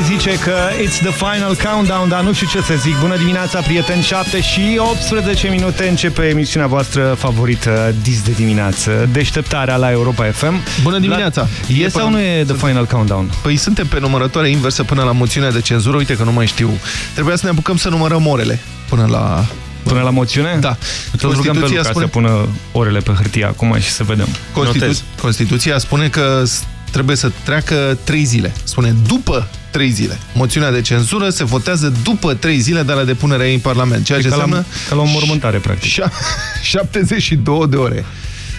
Așa ai zice că it's the final countdown, dar nu știu ce să zic. Bună dimineața, prieteni, 7 și 18 minute începe emisiunea voastră favorită dis de dimineață, deșteptarea la Europa FM. Bună dimineața! La... E, e sau nu e the final countdown? Păi suntem pe numărătoare inversă până la moțiunea de cenzură, uite că nu mai știu. Trebuia să ne apucăm să numărăm orele până la Până la moțiune? Da. Constituția spune... să pună orele pe hârtie acum și să vedem. Constitu... Constituția spune că trebuie să treacă trei zile. Spune după trei zile. Moțiunea de cenzură se votează după trei zile de la depunerea ei în Parlament. Ceea ce ca înseamnă... La, ca la o mormântare, practic. 72 de ore.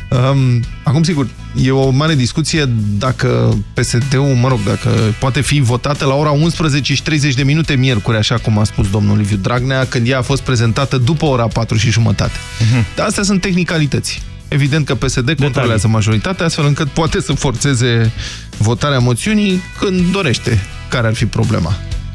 Um, acum, sigur, e o mare discuție dacă PSD-ul, mă rog, dacă poate fi votată la ora 11 și 30 de minute miercuri, așa cum a spus domnul Liviu Dragnea, când ea a fost prezentată după ora 4 și jumătate. Uh mhm. -huh. Dar astea sunt tehnicalități. Evident că PSD Detalii. controlează majoritatea, astfel încât poate să forțeze votarea moțiunii când dorește. Care ar fi problema?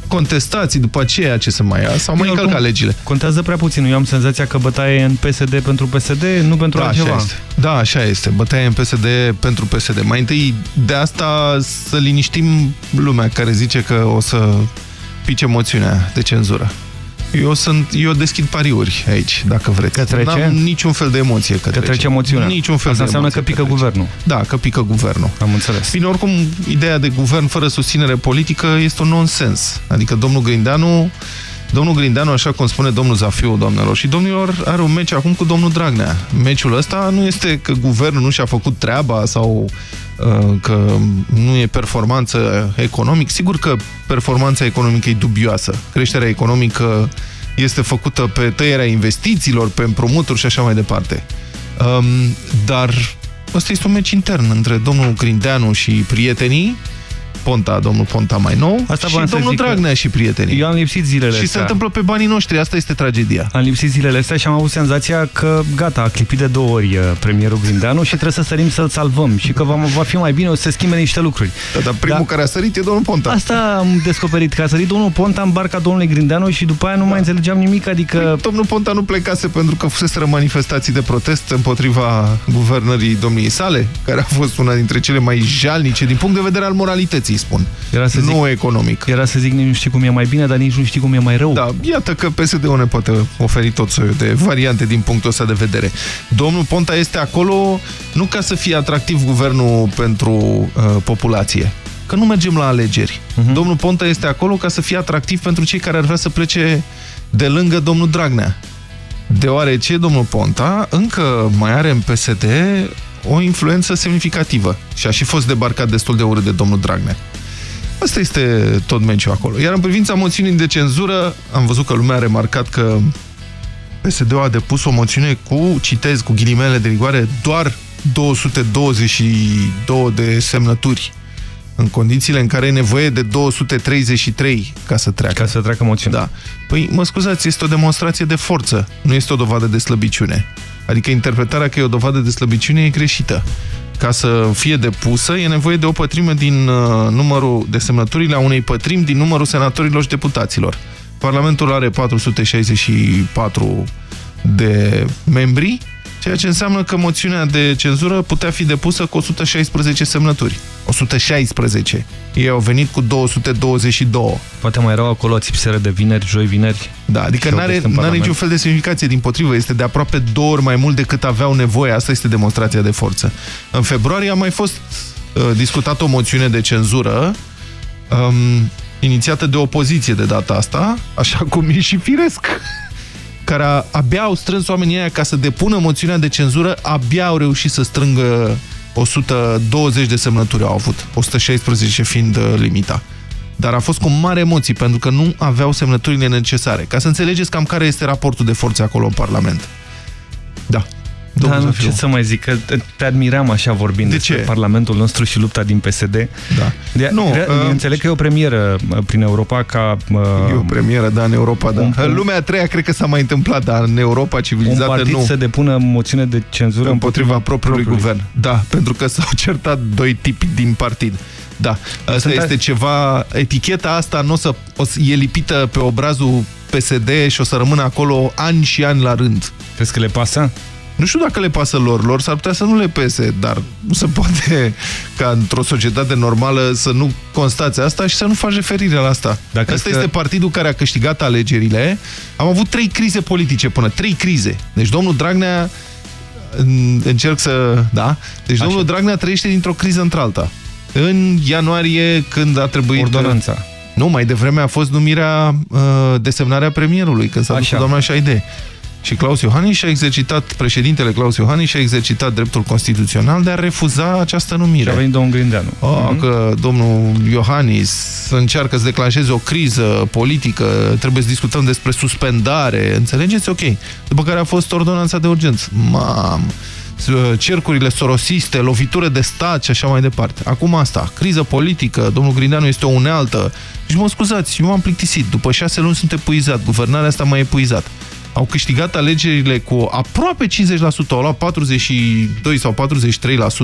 contestații după aceea ce să mai ia, sau mai încălca legile. Contează prea puțin. Eu am senzația că bătaie în PSD pentru PSD, nu pentru da, altceva. Așa este. Da, așa este. Bătaie în PSD pentru PSD. Mai întâi, de asta să liniștim lumea care zice că o să pice moțiunea de cenzură. Eu, sunt, eu deschid pariuri aici, dacă vreți. Că trece? N-am niciun fel de emoție că, că trece. trece moțiunea. Niciun fel Asta de înseamnă că pică că guvernul. Da, că pică guvernul. Am înțeles. Bine, oricum, ideea de guvern fără susținere politică este un nonsens. Adică domnul Grindeanu Domnul Grindeanu, așa cum spune domnul Zafiu, doamnelor și domnilor, are un meci acum cu domnul Dragnea. Meciul ăsta nu este că guvernul nu și-a făcut treaba sau uh, că nu e performanță economică. Sigur că performanța economică e dubioasă. Creșterea economică este făcută pe tăierea investițiilor, pe împrumuturi și așa mai departe. Um, dar ăsta este un meci intern între domnul Grindeanu și prietenii Ponta, domnul Ponta mai nou Asta și domnul Dragnea și prietenii. Eu am lipsit zilele Și astea. se întâmplă pe banii noștri, asta este tragedia. Am lipsit zilele astea și am avut senzația că gata, a clipit de două ori uh, premierul Grindeanu și trebuie să sărim să-l salvăm și că va, va fi mai bine, o să se schimbe niște lucruri. Da, dar primul da. care a sărit e domnul Ponta. Asta am descoperit, că a sărit domnul Ponta în barca domnului Grindeanu și după aia nu da. mai înțelegeam nimic, adică... Păi, domnul Ponta nu plecase pentru că fuseseră manifestații de protest împotriva guvernării domniei sale, care a fost una dintre cele mai jalnice din punct de vedere al moralității, spun. Era să zic, nu economic. Era să zic, nici nu știi cum e mai bine, dar nici nu știi cum e mai rău. Da, iată că PSD-ul ne poate oferi tot soiul de variante din punctul ăsta de vedere. Domnul Ponta este acolo nu ca să fie atractiv guvernul pentru uh, populație, că nu mergem la alegeri. Uh mhm. -huh. Domnul Ponta este acolo ca să fie atractiv pentru cei care ar vrea să plece de lângă domnul Dragnea. Deoarece domnul Ponta încă mai are în PSD o influență semnificativă și a și fost debarcat destul de urât de domnul Dragnea. Asta este tot meciul acolo. Iar în privința moțiunii de cenzură, am văzut că lumea a remarcat că PSD-ul a depus o moțiune cu, citez, cu ghilimele de rigoare, doar 222 de semnături în condițiile în care e nevoie de 233 ca să treacă. Ca să treacă moțiunea. Da. Păi, mă scuzați, este o demonstrație de forță, nu este o dovadă de slăbiciune. Adică interpretarea că e o dovadă de slăbiciune e greșită ca să fie depusă, e nevoie de o pătrime din uh, numărul de semnăturile a unei pătrimi din numărul senatorilor și deputaților. Parlamentul are 464 de membri, ceea ce înseamnă că moțiunea de cenzură putea fi depusă cu 116 semnături. 116. Ei au venit cu 222. Poate mai erau acolo țipsere de vineri, joi, vineri. Da, adică nu are niciun fel de semnificație, din potrivă, este de aproape două ori mai mult decât aveau nevoie. Asta este demonstrația de forță. În februarie a mai fost uh, discutată o moțiune de cenzură um, inițiată de opoziție de data asta, așa cum e și firesc care abia au strâns oamenii aia ca să depună moțiunea de cenzură, abia au reușit să strângă 120 de semnături au avut, 116 fiind uh, limita. Dar a fost cu mare emoții, pentru că nu aveau semnăturile necesare. Ca să înțelegeți cam care este raportul de forțe acolo în Parlament. Da. Da, nu ce să mai zic, că te admiram așa vorbind de despre ce? Parlamentul nostru și lupta din PSD. Da. De, nu, uh, înțeleg că e o premieră uh, prin Europa ca... Uh, e o premieră, da, în Europa, da. Un, în lumea a treia cred că s-a mai întâmplat, dar în Europa civilizată nu. Un partid nu. să depună moțiune de cenzură împotriva, împotriva propriului, propriului guvern. Da, pentru că s-au certat doi tipi din partid. Da, asta este ceva... Eticheta asta nu o să, o să, e lipită pe obrazul PSD și o să rămână acolo ani și ani la rând. Crezi că le pasă? Nu știu dacă le pasă lor, lor s-ar putea să nu le pese, dar nu se poate ca într-o societate normală să nu constați asta și să nu faci referire la asta. Dacă asta că... este partidul care a câștigat alegerile. Am avut trei crize politice până, trei crize. Deci domnul Dragnea încerc să... Da? Deci Așa. domnul Dragnea trăiește dintr-o criză într-alta. În ianuarie, când a trebuit... Ordonanța. Nu, mai devreme a fost numirea, uh, desemnarea premierului, când s-a dus doamna Șaide. Și Claus Iohannis și-a exercitat, președintele Claus Iohannis și-a exercitat dreptul constituțional de a refuza această numire. Și a venit domnul Grindeanu. A, mm -hmm. Că domnul Iohannis încearcă să declanșeze o criză politică, trebuie să discutăm despre suspendare, înțelegeți? Ok. După care a fost ordonanța de urgență. Mam! cercurile sorosiste, lovitură de stat și așa mai departe. Acum asta, criză politică, domnul Grindeanu este o unealtă. Și mă scuzați, eu m-am plictisit. După șase luni sunt epuizat. Guvernarea asta m-a epuizat au câștigat alegerile cu aproape 50%, au luat 42 sau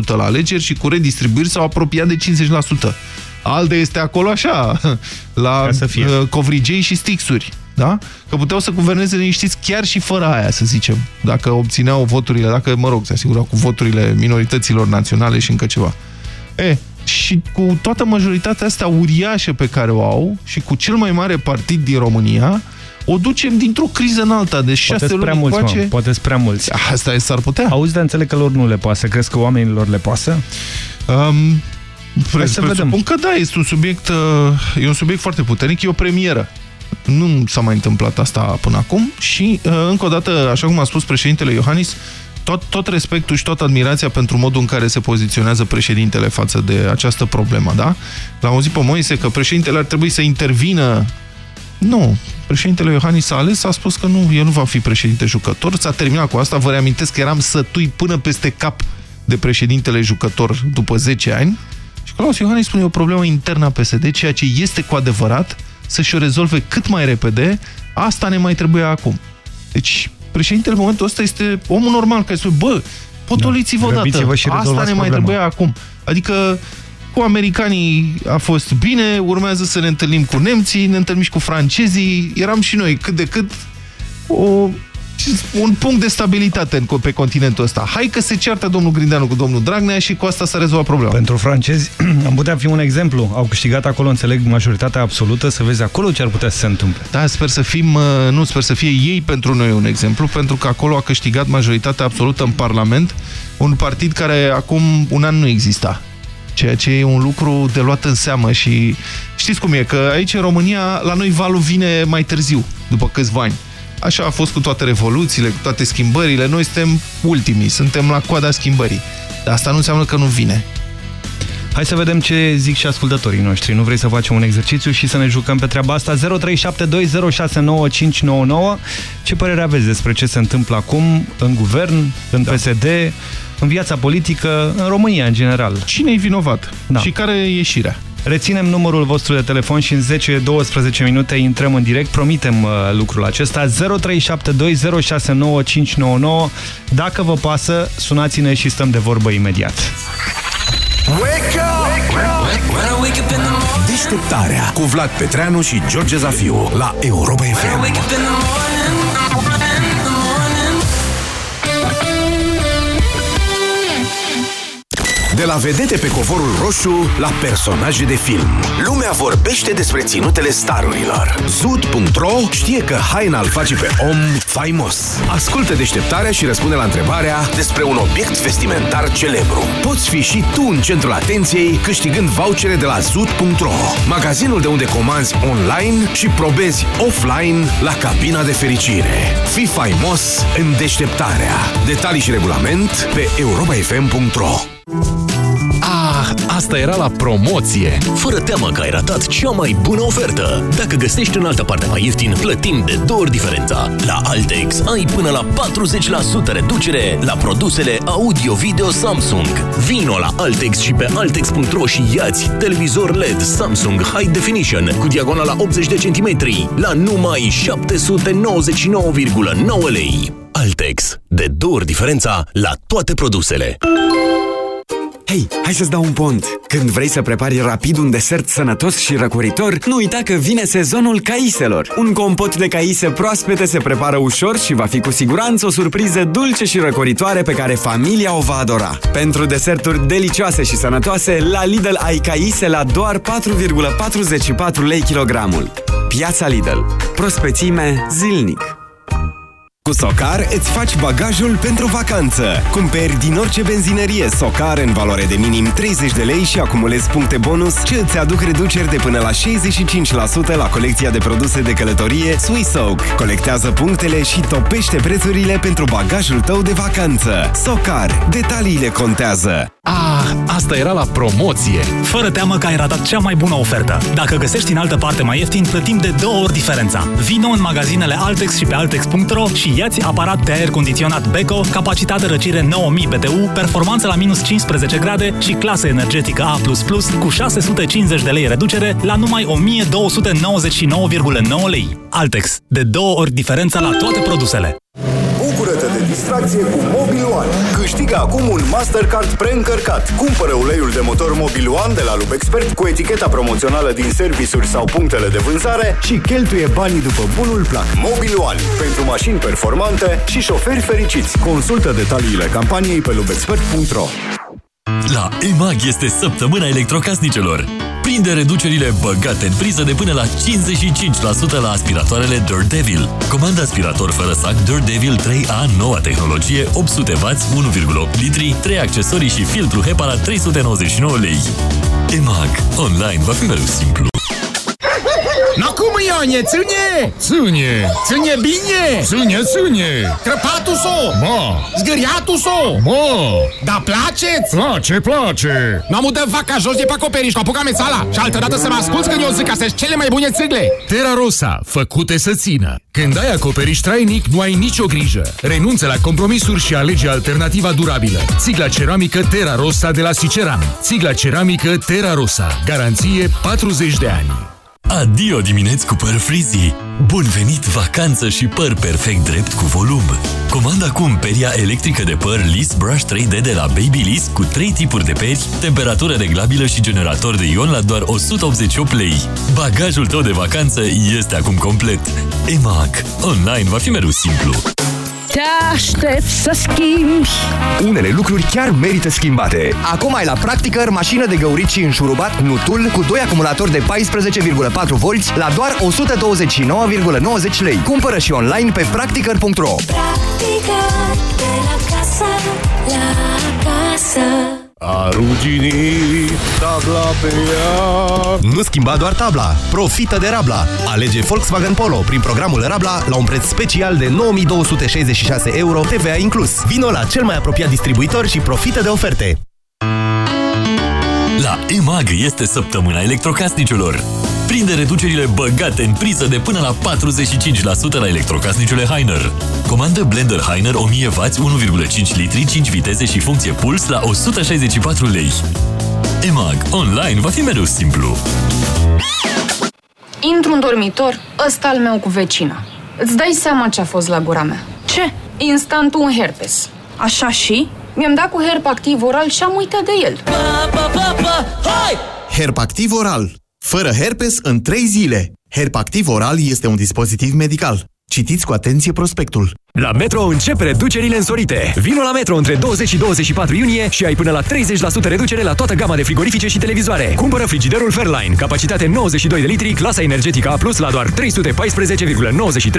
43% la alegeri și cu redistribuiri s-au apropiat de 50%. Alde este acolo așa, la uh, covrigei și stixuri. Da? Că puteau să guverneze liniștiți chiar și fără aia, să zicem. Dacă obțineau voturile, dacă, mă rog, se asigurau cu voturile minorităților naționale și încă ceva. E, și cu toată majoritatea asta uriașă pe care o au și cu cel mai mare partid din România, o ducem dintr-o criză în alta, de șase luni prea mulți, încoace. Poate prea mulți. Asta s-ar putea. Auzi, dar înțeleg că lor nu le pasă. Crezi că oamenilor le pasă? Um, Hai să vedem. că da, este un subiect, uh, e un subiect foarte puternic, e o premieră. Nu s-a mai întâmplat asta până acum și, uh, încă o dată, așa cum a spus președintele Iohannis, tot, tot respectul și toată admirația pentru modul în care se poziționează președintele față de această problemă, da? L-am auzit pe Moise că președintele ar trebui să intervină nu. Președintele Iohannis a ales, a spus că nu, el nu va fi președinte jucător. S-a terminat cu asta. Vă reamintesc că eram sătui până peste cap de președintele jucător după 10 ani. Și Claus Iohannis spune o problemă internă a PSD, ceea ce este cu adevărat să-și o rezolve cât mai repede. Asta ne mai trebuie acum. Deci, președintele în momentul ăsta este omul normal care spune, bă, potoliți-vă da, odată. Asta ne mai trebuie acum. Adică cu americanii a fost bine, urmează să ne întâlnim cu nemții, ne întâlnim și cu francezii, eram și noi cât de cât o, un punct de stabilitate pe continentul ăsta. Hai că se ceartă domnul Grindeanu cu domnul Dragnea și cu asta s-a rezolvat problema. Pentru francezi am putea fi un exemplu. Au câștigat acolo, înțeleg, majoritatea absolută, să vezi acolo ce ar putea să se întâmple. Da, sper să fim, uh, nu, sper să fie ei pentru noi un exemplu, pentru că acolo a câștigat majoritatea absolută în Parlament un partid care acum un an nu exista ceea ce e un lucru de luat în seamă și știți cum e, că aici în România la noi valul vine mai târziu, după câțiva ani. Așa a fost cu toate revoluțiile, cu toate schimbările, noi suntem ultimii, suntem la coada schimbării. Dar asta nu înseamnă că nu vine. Hai să vedem ce zic și ascultătorii noștri. Nu vrei să facem un exercițiu și să ne jucăm pe treaba asta? 0372069599. Ce părere aveți despre ce se întâmplă acum în guvern, în da. PSD, în viața politică, în România în general? Cine e vinovat? Da. Și care e ieșirea? Reținem numărul vostru de telefon și în 10-12 minute intrăm în direct. Promitem uh, lucrul acesta. 0372069599. Dacă vă pasă, sunați-ne și stăm de vorbă imediat. Wake up! Wake up! Deșteptarea cu Vlad Petreanu și George Zafiu la Europa FM. De la vedete pe covorul roșu la personaje de film. Lumea vorbește despre ținutele starurilor. Zut.ro știe că haina îl face pe om faimos. Ascultă deșteptarea și răspunde la întrebarea despre un obiect vestimentar celebru. Poți fi și tu în centrul atenției câștigând vouchere de la Zut.ro, magazinul de unde comanzi online și probezi offline la cabina de fericire. Fii faimos în deșteptarea. Detalii și regulament pe europafm.ro Ah, asta era la promoție! Fără teamă că ai ratat cea mai bună ofertă! Dacă găsești în altă parte mai ieftin, plătim de două ori diferența. La Altex ai până la 40% reducere la produsele audio-video Samsung. Vino la Altex și pe altex.ro și iați televizor LED Samsung High Definition cu diagonala 80 de centimetri la numai 799,9 lei. Altex. De două ori diferența la toate produsele. Hei, hai să-ți dau un pont! Când vrei să prepari rapid un desert sănătos și răcoritor, nu uita că vine sezonul caiselor. Un compot de caise proaspete se prepară ușor și va fi cu siguranță o surpriză dulce și răcoritoare pe care familia o va adora. Pentru deserturi delicioase și sănătoase, la Lidl ai caise la doar 4,44 lei kilogramul. Piața Lidl. Prospețime zilnic. Cu Socar îți faci bagajul pentru vacanță. Cumperi din orice benzinărie Socar în valoare de minim 30 de lei și acumulezi puncte bonus ce îți aduc reduceri de până la 65% la colecția de produse de călătorie Swissoak. Colectează punctele și topește prețurile pentru bagajul tău de vacanță. Socar. Detaliile contează. Ah, asta era la promoție! Fără teamă că ai ratat cea mai bună ofertă. Dacă găsești în altă parte mai ieftin, plătim de două ori diferența. Vino în magazinele Altex și pe Altex.ro și ia-ți aparat de aer condiționat Beko, capacitate răcire 9000 BTU, performanță la minus 15 grade și clasă energetică A++ cu 650 de lei reducere la numai 1299,9 lei. Altex. De două ori diferența la toate produsele. Bucură-te de distracție cu Mobil One. Câștigă acum un Mastercard preîncărcat. Cumpără uleiul de motor Mobil One de la Lubexpert cu eticheta promoțională din servisuri sau punctele de vânzare și cheltuie banii după bunul plac. Mobil One. Pentru mașini performante și șoferi fericiți. Consultă detaliile campaniei pe lubexpert.ro La EMAG este săptămâna electrocasnicelor. Prinde reducerile băgate în priză de până la 55% la aspiratoarele Dirt Devil. Comanda aspirator fără sac Dirt Devil 3A, noua tehnologie, 800W, 1,8 litri, 3 accesorii și filtru HEPA la 399 lei. EMAG. Online va fi mereu simplu. No cum, Ionie, ține! Ține! Ține bine! Ține, ține! Crăpatul so! Ma! Zgâriatul so! Ma! Da placeți? Place, place! Nu am dă vaca jos de pe acoperiș, cu apuca mețala și altă dată să mă asculți când eu zic că sunt cele mai bune țigle! Terra Rosa, făcute să țină. Când ai acoperiș trainic, nu ai nicio grijă. Renunță la compromisuri și alege alternativa durabilă. Țigla ceramică Terra Rosa de la Siceram. Țigla ceramică Terra Rosa. Garanție 40 de ani. Adio dimineți cu păr frizzy! Bun venit vacanță și păr perfect drept cu volum! Comanda acum peria electrică de păr Liss Brush 3D de la Babyliss cu 3 tipuri de peri, temperatură reglabilă și generator de ion la doar 188 lei. Bagajul tău de vacanță este acum complet. EMAG. Online va fi mereu simplu. Te aștept să schimbi Unele lucruri chiar merită schimbate. Acum ai la Practicăr mașină de găurit și înșurubat Nutul cu 2 acumulatori de 14,4 volți la doar 129,90 lei. Cumpără și online pe practicăr.ro Practică de la casă, la casă A ruginit tabla pe ea Nu schimba doar tabla, profită de Rabla. Alege Volkswagen Polo prin programul Rabla la un preț special de 9266 euro TVA inclus. Vino la cel mai apropiat distribuitor și profită de oferte. La EMAG este săptămâna electrocasnicilor. Prinde reducerile băgate în priză de până la 45% la electrocasnicele Heiner. Comandă blender Heiner 1000W, 1,5 litri, 5 viteze și funcție puls la 164 lei. EMAG. Online va fi mereu simplu. Intru în dormitor, ăsta al meu cu vecina. Îți dai seama ce a fost la gura mea. Ce? Instant un herpes. Așa și? Mi-am dat cu herp activ oral și am uitat de el. Herpactiv oral. Fără herpes în 3 zile. Herpactiv oral este un dispozitiv medical. Citiți cu atenție prospectul. La Metro încep reducerile însorite. Vino la Metro între 20 și 24 iunie și ai până la 30% reducere la toată gama de frigorifice și televizoare. Cumpără frigiderul Fairline, capacitate 92 de litri, clasa energetică A+, la doar 314,93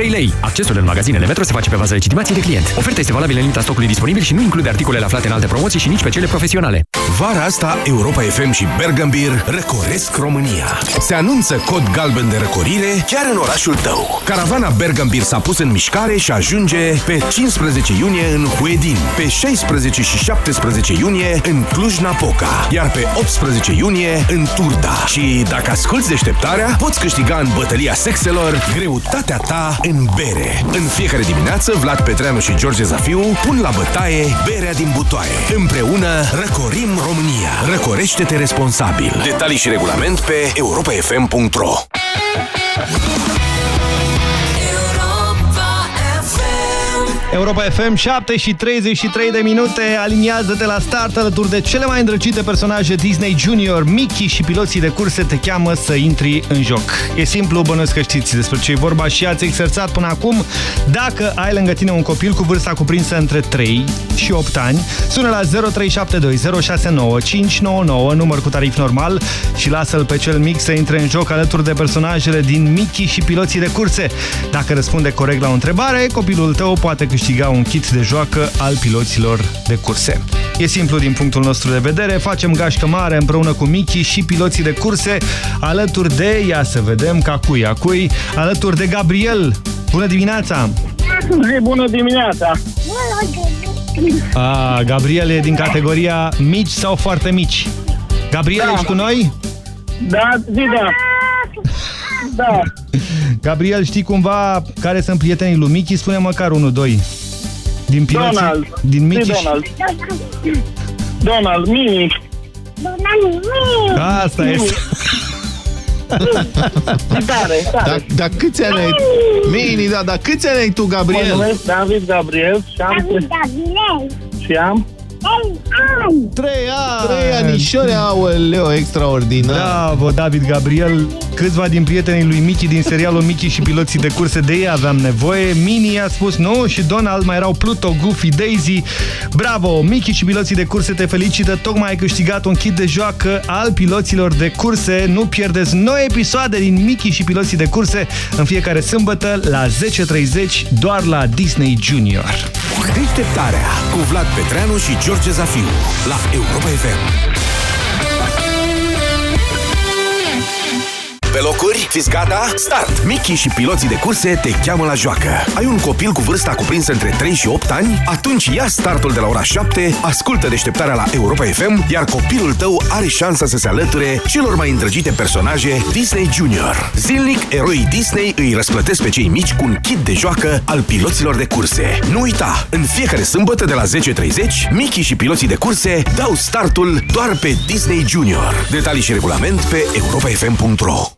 lei. Accesul în magazinele Metro se face pe bază legitimației de client. Oferta este valabilă în limita stocului disponibil și nu include articolele aflate în alte promoții și nici pe cele profesionale. Vara asta, Europa FM și Bergambir răcoresc România. Se anunță cod galben de răcorire chiar în orașul tău. Caravana Bergambir s-a pus în mișcare și ajunge pe 15 iunie în Huedin, pe 16 și 17 iunie în Cluj-Napoca, iar pe 18 iunie în Turda. Și dacă asculti deșteptarea, poți câștiga în bătălia sexelor greutatea ta în bere. În fiecare dimineață, Vlad Petreanu și George Zafiu pun la bătaie berea din butoaie. Împreună răcorim România. Răcorește-te responsabil. Detalii și regulament pe europafm.ro Europa FM Europa FM, 7 și 33 de minute, aliniază-te la start alături de cele mai îndrăcite personaje Disney Junior, Mickey și piloții de curse te cheamă să intri în joc. E simplu, bănuiesc că știți despre ce e vorba și ați exerțat până acum. Dacă ai lângă tine un copil cu vârsta cuprinsă între 3 și 8 ani, sună la 0372069599, număr cu tarif normal și lasă-l pe cel mic să intre în joc alături de personajele din Mickey și piloții de curse. Dacă răspunde corect la o întrebare, copilul tău poate câștiga un kit de joacă al piloților de curse. E simplu din punctul nostru de vedere, facem gașcă mare împreună cu Mickey și piloții de curse, alături de, ia să vedem, ca cui, a cui, alături de Gabriel. Bună dimineața! Zi, bună dimineața! A, Gabriel e din categoria mici sau foarte mici. Gabriel, Da. ești cu noi? Da, zi, da. Da. Gabriel, știi cumva care sunt prietenii lui Mickey? Spune măcar unul, doi. Din piloții, Donald. Din Mickey Zi, și- Donald. Donald, Mini. Asta este. Tare, Dar tare. da, câți ani ai? Mini, da, dar câți ani ai tu, Mă Gabriel? numesc David Gabriel și am... Și am... Trei ani! Trei anișori, aoleo, extraordinar. Bravo, David Gabriel. Câțiva din prietenii lui Mickey din serialul Mickey și piloții de curse de ei aveam nevoie. Mini a spus nu și Donald mai erau Pluto, Goofy, Daisy. Bravo, Mickey și piloții de curse te felicită. Tocmai ai câștigat un kit de joacă al piloților de curse. Nu pierdeți noi episoade din Mickey și piloții de curse în fiecare sâmbătă la 10.30 doar la Disney Junior. Deșteptarea cu Vlad Petreanu și George Zafiu la Europa FM. Pe locuri, fiți gata, start! Mickey și piloții de curse te cheamă la joacă. Ai un copil cu vârsta cuprinsă între 3 și 8 ani? Atunci ia startul de la ora 7, ascultă deșteptarea la Europa FM, iar copilul tău are șansa să se alăture celor mai îndrăgite personaje Disney Junior. Zilnic, eroii Disney îi răsplătesc pe cei mici cu un kit de joacă al piloților de curse. Nu uita, în fiecare sâmbătă de la 10.30, Mickey și piloții de curse dau startul doar pe Disney Junior. Detalii și regulament pe europafm.ro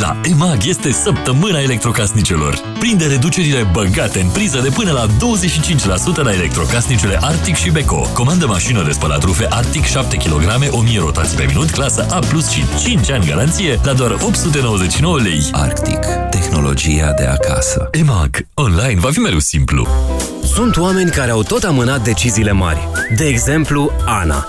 La EMAG este săptămâna electrocasnicelor. Prinde reducerile băgate în priză de până la 25% la electrocasnicele Arctic și Beko. Comandă mașină de spălat rufe Arctic 7 kg, 1000 rotații pe minut, clasă A+, și 5 ani garanție la doar 899 lei. Arctic. Tehnologia de acasă. EMAG. Online va fi mereu simplu. Sunt oameni care au tot amânat deciziile mari. De exemplu, Ana,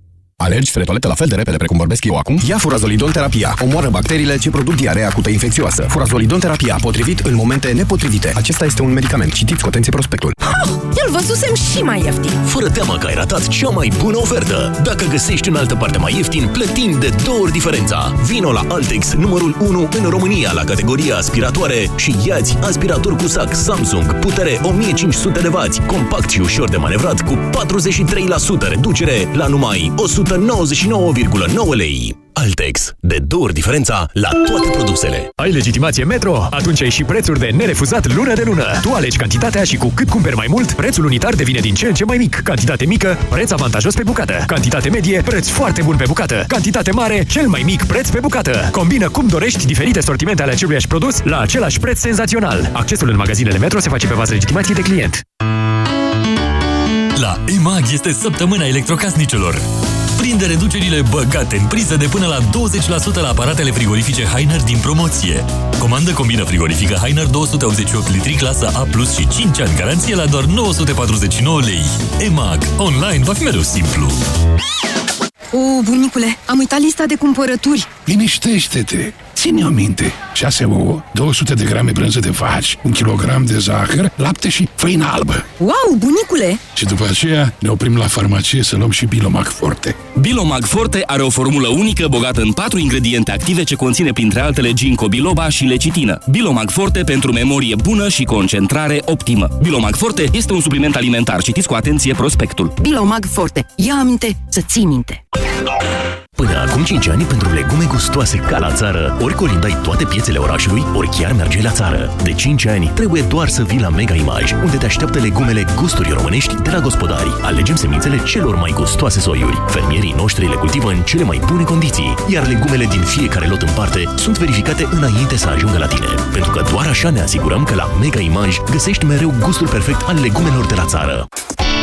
Alergi spre toaletă la fel de repede precum vorbesc eu acum? Ia furazolidon terapia. Omoară bacteriile ce produc diarea acută infecțioasă. Furazolidon terapia, potrivit în momente nepotrivite. Acesta este un medicament. Citiți cu atenție prospectul. Îl văzusem și mai ieftin. Fără teamă că ai ratat cea mai bună ofertă. Dacă găsești în altă parte mai ieftin, plătim de două ori diferența. Vino la Altex, numărul 1 în România la categoria aspiratoare și iați aspirator cu sac Samsung, putere 1500 de W, compact și ușor de manevrat cu 43% reducere la numai 199,9 lei. Altex. De două ori diferența la toate produsele. Ai legitimație Metro? Atunci ai și prețuri de nerefuzat lună de lună. Tu alegi cantitatea și cu cât cumperi mai mult, prețul unitar devine din ce în ce mai mic. Cantitate mică, preț avantajos pe bucată. Cantitate medie, preț foarte bun pe bucată. Cantitate mare, cel mai mic preț pe bucată. Combină cum dorești diferite sortimente ale aceluiași produs la același preț senzațional. Accesul în magazinele Metro se face pe bază legitimației de client. La EMAG este săptămâna electrocasnicelor. Prinde reducerile băgate în priză de până la 20% la aparatele frigorifice Heiner din promoție. Comandă combina frigorifică Heiner 288 litri clasă A+, și 5 ani garanție la doar 949 lei. EMAG. Online va fi mereu simplu. O, bunicule, am uitat lista de cumpărături. Liniștește-te! Ține-o minte. 6 ouă, 200 de grame brânză de vaci, un kilogram de zahăr, lapte și făină albă. Wow, bunicule! Și după aceea ne oprim la farmacie să luăm și Bilomag Forte. Bilomag Forte are o formulă unică bogată în patru ingrediente active ce conține printre altele ginkgo biloba și lecitină. Bilomag Forte pentru memorie bună și concentrare optimă. Bilomag Forte este un supliment alimentar. Citiți cu atenție prospectul. Bilomag Forte. Ia aminte să ții minte. Până acum 5 ani, pentru legume gustoase ca la țară, ori colindai toate piețele orașului, ori chiar mergeai la țară. De 5 ani, trebuie doar să vii la Mega Image, unde te așteaptă legumele gusturi românești de la gospodari. Alegem semințele celor mai gustoase soiuri. Fermierii noștri le cultivă în cele mai bune condiții, iar legumele din fiecare lot în parte sunt verificate înainte să ajungă la tine. Pentru că doar așa ne asigurăm că la Mega Image găsești mereu gustul perfect al legumelor de la țară.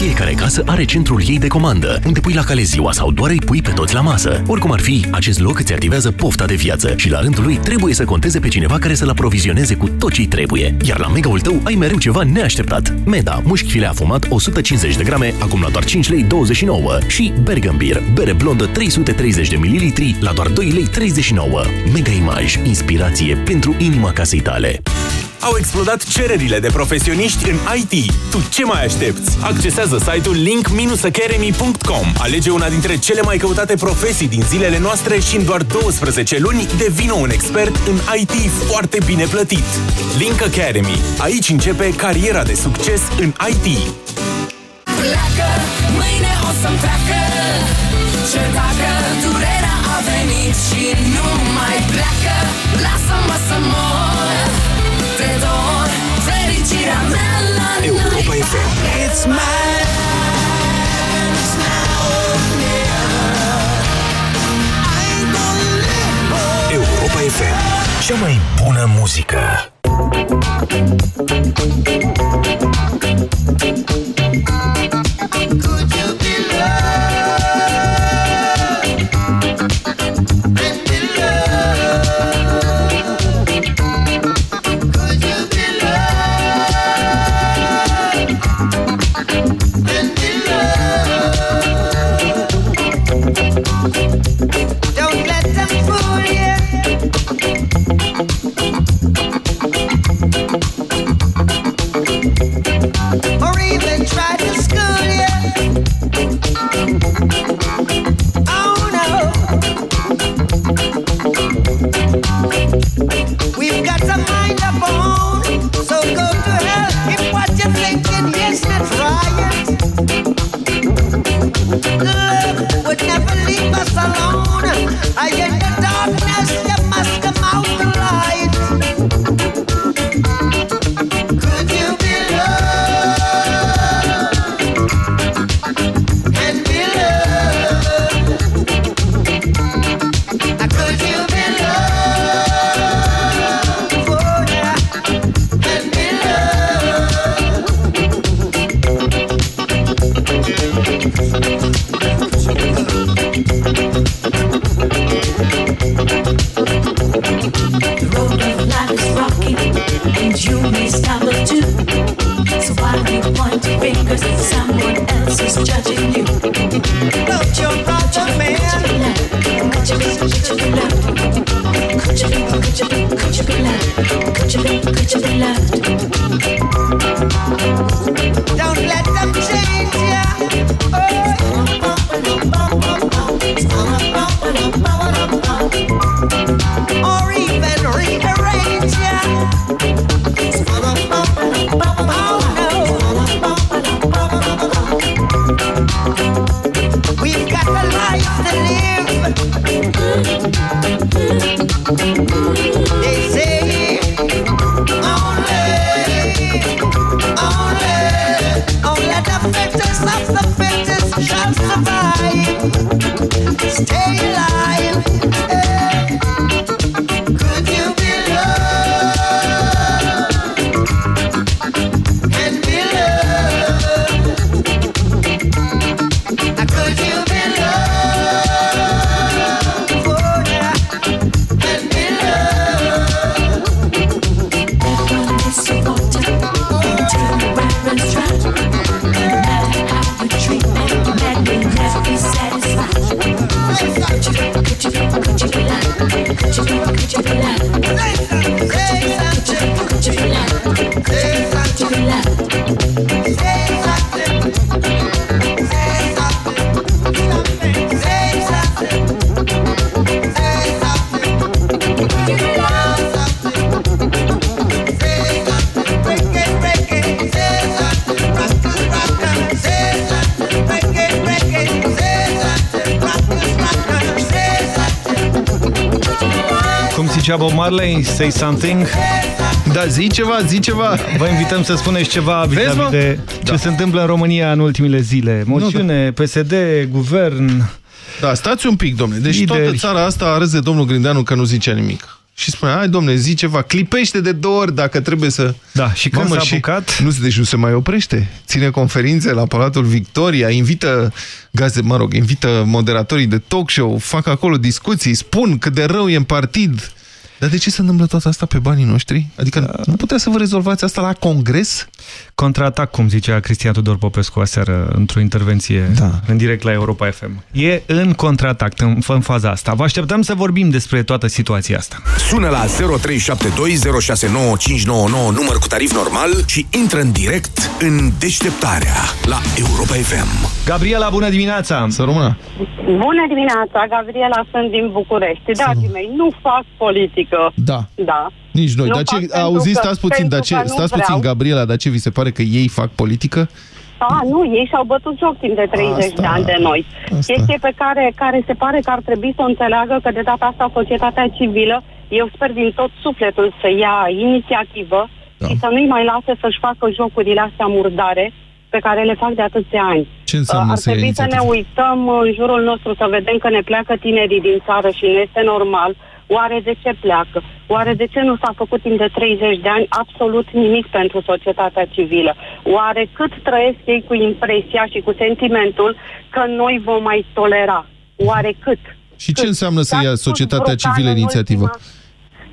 Fiecare casă are centrul ei de comandă, unde pui la cale ziua sau doar îi pui pe toți la masă. Oricum ar fi, acest loc îți activează pofta de viață și la rândul lui trebuie să conteze pe cineva care să-l aprovizioneze cu tot ce trebuie. Iar la mega-ul tău ai mereu ceva neașteptat. Meda, mușchi file afumat 150 de grame, acum la doar 5 lei 29 și Bergambir, bere blondă 330 de mililitri la doar 2 lei 39. Mega Image, inspirație pentru inima casei tale. Au explodat cererile de profesioniști în IT. Tu ce mai aștepți? Accesează site-ul link-academy.com. Alege una dintre cele mai căutate profesii din zilele noastre și în doar 12 luni devină un expert în IT foarte bine plătit. Link Academy. Aici începe cariera de succes în IT. Pleacă, mâine o să-mi treacă Ce dacă durerea a venit și nu mai pleacă Lasă-mă să mor FM. It's mine It's now or never I don't live Europa FM. Cea mai bună muzică. Say Something. Da, zi ceva, zi ceva. Vă invităm să spuneți ceva Vezi, vis-a-vis mă? de ce Da. se întâmplă în România în ultimele zile. Moțiune, PSD, guvern... Da, stați un pic, domnule. Deci Lideri. toată țara asta a râs de domnul Grindeanu că nu zicea nimic. Și spune, hai domnule, zi ceva, clipește de două ori dacă trebuie să... Da, și când Mamă, s-a apucat... Nu, deci nu se mai oprește. Ține conferințe la Palatul Victoria, invită gaze, mă rog, invită moderatorii de talk show, fac acolo discuții, spun cât de rău e în partid. Dar de ce se întâmplă toată asta pe banii noștri? Adică da. nu putea să vă rezolvați asta la congres? Contraatac, cum zicea Cristian Tudor Popescu aseară într-o intervenție da. în direct la Europa FM. E în contraatac, în, în faza asta. Vă așteptăm să vorbim despre toată situația asta. Sună la 0372069599 număr cu tarif normal și intră în direct în deșteptarea la Europa FM. Gabriela, bună dimineața! Să rămână! Bună dimineața, Gabriela, sunt din București. Dragii mei, nu fac politică. Da. Da. Nici noi. Nu dar fac ce, pentru auziți, că- stați puțin, dar pentru ce, că nu stați puțin, vreau. Gabriela, dar ce vi se pare că ei fac politică? A, nu, ei și-au bătut joc timp de 30 Asta- de ani de noi. asta. Chestie pe care, care se pare că ar trebui să o înțeleagă că de data asta societatea civilă, eu sper din tot sufletul să ia inițiativă da. și să nu-i mai lase să-și facă jocurile astea murdare pe care le fac de atâția ani. Ce înseamnă Ar să ia trebui să ne inițiativă? uităm în jurul nostru, să vedem că ne pleacă tinerii din țară și nu este normal. Oare de ce pleacă? Oare de ce nu s-a făcut timp de 30 de ani absolut nimic pentru societatea civilă? Oare cât trăiesc ei cu impresia și cu sentimentul că noi vom mai tolera? Oare cât? Și ce Cât? înseamnă să Dacă ia sunt societatea brutal civilă în inițiativă? ultima-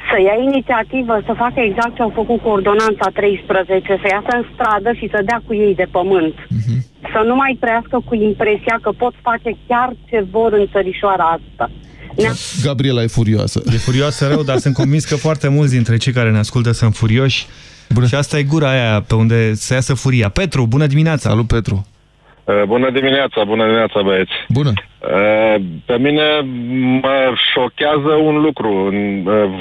Să ia inițiativă, să facă exact ce au făcut cu ordonanța 13, să iasă în stradă și să dea cu ei de pământ. Mhm. Să nu mai trăiască cu impresia că pot face chiar ce vor în țărișoara asta. Ne Gabriela e furioasă. E furioasă rău, dar sunt convins că foarte mulți dintre cei care ne ascultă sunt furioși. Bună. Și asta e gura aia pe unde se iasă furia. Petru, bună dimineața! Salut, Petru! Uh, Bună dimineața, bună dimineața băieți. Bună. Uh, Pe mine mă șochează un lucru. Uh,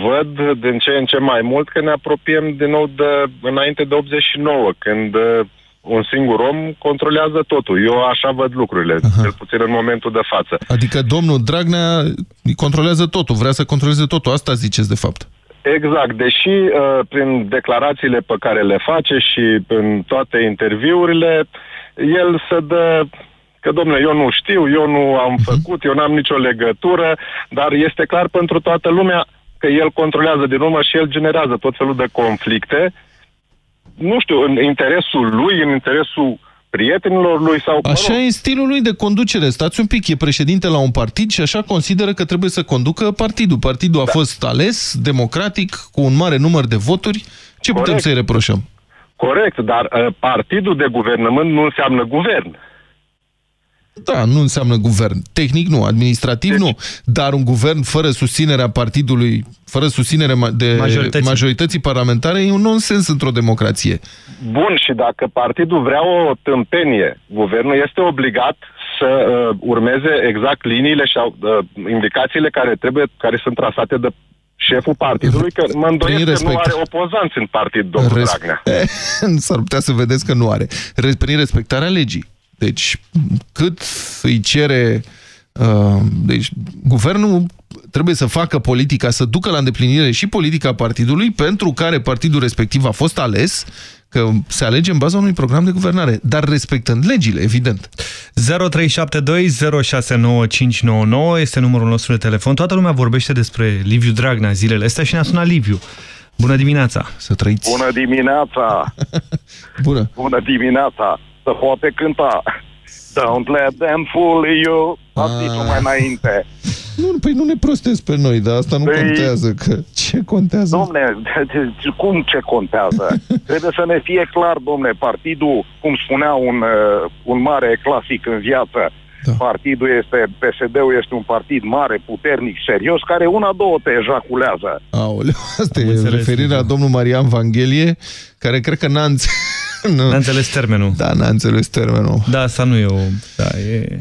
Văd din ce în ce mai mult că ne apropiem din nou de înainte de 89, când uh, un singur om controlează totul. Eu așa văd lucrurile, cel puțin în momentul de față. Adică domnul Dragnea controlează totul, vrea să controleze totul. Asta ziceți, de fapt. Exact, deși uh, prin declarațiile pe care le face și în toate interviurile, el se dă că, domnule, eu nu știu, eu nu am făcut, eu n-am nicio legătură, dar este clar pentru toată lumea că el controlează din urmă și el generează tot felul de conflicte, nu știu, în interesul lui, în interesul prietenilor lui sau... mă Așa rog, e stilul lui de conducere. Stați un pic, e președinte la un partid și așa consideră că trebuie să conducă partidul. Partidul Da. a fost ales, democratic, cu un mare număr de voturi. Ce putem Corect. să-i reproșăm? Corect, dar uh, partidul de guvernământ nu înseamnă guvern. Da, nu înseamnă guvern. Tehnic nu, administrativ Deci- nu. Dar un guvern fără susținerea partidului, fără susținerea ma- de Majorității. majorității parlamentare, e un nonsens într-o democrație. Bun, și dacă partidul vrea o tâmpenie, guvernul este obligat să uh, urmeze exact liniile și uh, indicațiile care trebuie, care sunt trasate de șeful partidului, că mă îndoiesc Prin că nu respect. are opozanți în partid, domnul Res- Dragnea. S-ar putea să vedeți că nu are. Re- Prin respectarea legii. Deci, cât îi cere... Uh, deci, guvernul trebuie să facă politica, să ducă la îndeplinire și politica partidului pentru care partidul respectiv a fost ales, că se alege în baza unui program de guvernare, dar respectând legile, evident. 0372069599 este numărul nostru de telefon. Toată lumea vorbește despre Liviu Dragnea zilele astea și ne-a sunat Liviu. Bună dimineața! Să trăiți! Bună dimineața! Bună! Bună dimineața! Să poate cânta Don't let them fool you Ați zis-o mai înainte Nu, păi nu ne prostesc pe noi, dar asta nu Păi- contează. Că ce contează? Domne, cum ce contează? Trebuie să ne fie clar, domne, partidul, cum spunea un, uh, un mare clasic în viață, da. partidul este, PSD-ul este un partid mare, puternic, serios, care una, două te ejaculează. Aoleu, asta Am e înțeles, referirea la domnul Marian Vanghelie, care cred că n-a înțeles... N-a înțeles termenul. Da, n-a înțeles termenul. Da, asta nu e o... Da, e...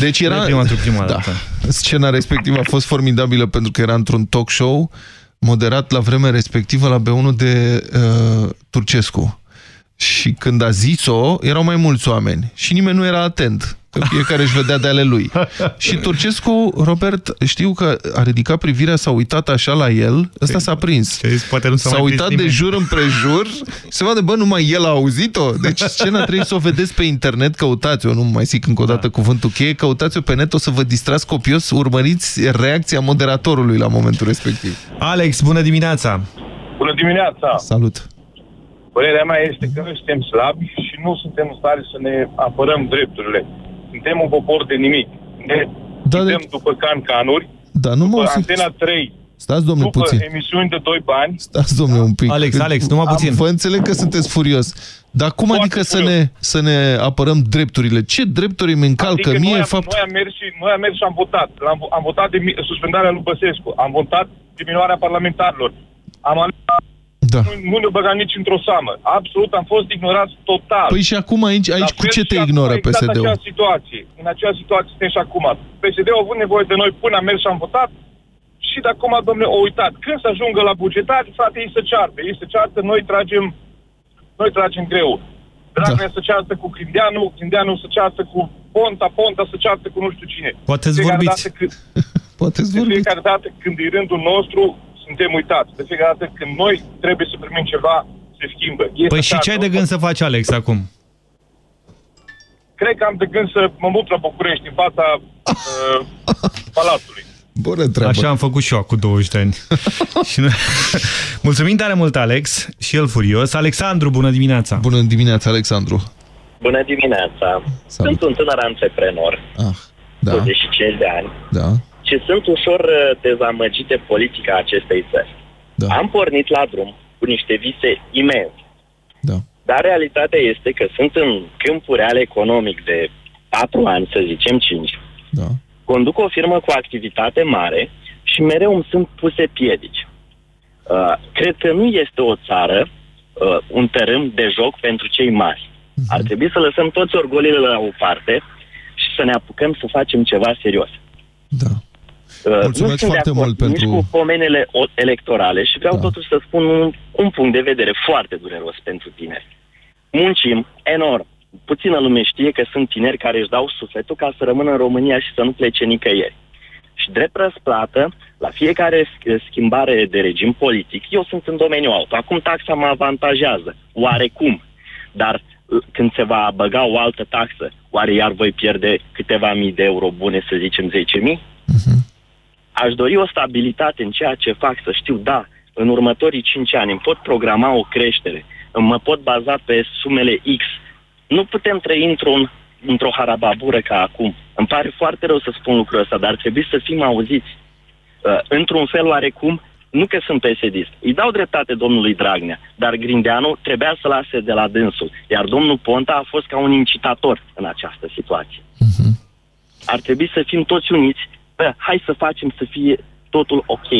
Deci era... Nu e prima pentru prima da. dată. Scena respectivă a fost formidabilă pentru că era într-un talk show moderat la vremea respectivă la B1 de uh, Turcescu. Și când a zis-o, erau mai mulți oameni și nimeni nu era atent. Că fiecare își vedea de ale lui. Și Turcescu, Robert, știu că a ridicat privirea, s-a uitat așa la el, ăsta s-a prins. S-a uitat de jur împrejur, se vadă, bă, numai el a auzit-o. Deci scena trebuie să o vedeți pe internet, căutați-o, nu mai zic încă o dată da. cuvântul cheie, căutați-o pe net, o să vă distrați copios, urmăriți reacția moderatorului la momentul respectiv. Alex, bună dimineața! Bună dimineața! Salut! Părerea mea este că noi suntem slabi și nu suntem în stare să ne apărăm drepturile. Suntem un popor de nimic. Ne da, de... după can-canuri, da, nu după mă Antena 3, Stați, domnule, după puțin. emisiuni de 2 bani. Stați, domnule, un pic. Alex, Alex, numai puțin. Vă înțeleg că sunteți furios. Dar cum Foarte adică să furios. ne, să ne apărăm drepturile? Ce drepturi îmi încalcă adică mie noi, am, fapt... noi, am mers și, noi am mers și am votat. Am, am votat de mi- suspendarea lui Băsescu. Am votat diminuarea parlamentarilor. Am ales Da. nu, nu ne băgam nici într-o seamă. Absolut, am fost ignorați total. Păi și acum aici, aici La cu fel ce și te acum, ignoră exact PSD-ul? aceeași situație. În aceeași situație suntem și acum. PSD-ul a avut nevoie de noi până am mers și am votat și de acum, domnule, o uitat. Când să ajungă la bugetari, frate, ei se ceartă. Ei se ceartă, noi tragem, noi tragem greu. Dragnea da. se ceartă cu Grindeanu, Grindeanu se ceartă cu Ponta, Ponta se ceartă cu nu știu cine. Poate-ți De fiecare vorbiți. dată când, Poate-ți de fiecare dată când e rândul nostru, suntem uitați. De fiecare dată când noi trebuie să primim ceva, se schimbă. Ei Păi se și ce ai ceartă. de gând să faci, Alex, acum? Cred că am de gând să mă mut la București, în fața uh, palatului. Bună treabă. Așa am făcut și eu cu 20 de ani. și nu... Mulțumim tare mult, Alex, și el furios. Alexandru, bună dimineața! Bună dimineața, Alexandru! Bună dimineața! Sunt un tânăr antreprenor, Ah, da, 25 de ani, da. Și sunt ușor uh, dezamăgit de politica acestei țări. Da. Am pornit la drum cu niște vise imense. Da. Dar realitatea este că sunt în câmpul real economic de 4 ani, să zicem 5. Da. Conduc o firmă cu activitate mare și mereu îmi sunt puse piedici. Uh, cred că nu este o țară, uh, un tărâm de joc pentru cei mari. Mhm. Ar trebui să lăsăm toți orgolile la o parte și să ne apucăm să facem ceva serios. Da. Uh, nu Mulțumesc sunt de foarte acord mult nici pentru- cu pomenele o- electorale și vreau da. totuși să spun un, un punct de vedere foarte dureros pentru tineri. Muncim enorm. Puțină lume știe că sunt tineri care își dau sufletul ca să rămână în România și să nu plece nicăieri. Și drept răsplată, la fiecare sch- schimbare de regim politic, eu sunt în domeniul auto. Acum taxa mă avantajează, oarecum. Dar uh, când se va băga o altă taxă, oare iar voi pierde câteva mii de euro bune, să zicem 10.000? Aș dori o stabilitate în ceea ce fac, să știu, da, în următorii 5 ani îmi pot programa o creștere, mă pot baza pe sumele X. Nu putem trăi într-un, într-o harababură ca acum. Îmi pare foarte rău să spun lucrul ăsta, dar trebuie să fim auziți. Uh, într-un fel oarecum, nu că sunt psd Îi dau dreptate domnului Dragnea, dar Grindeanu trebuia să lase de la dânsul, iar domnul Ponta a fost ca un incitator în această situație. Ar trebui să fim toți uniți, bă, hai să facem să fie totul ok,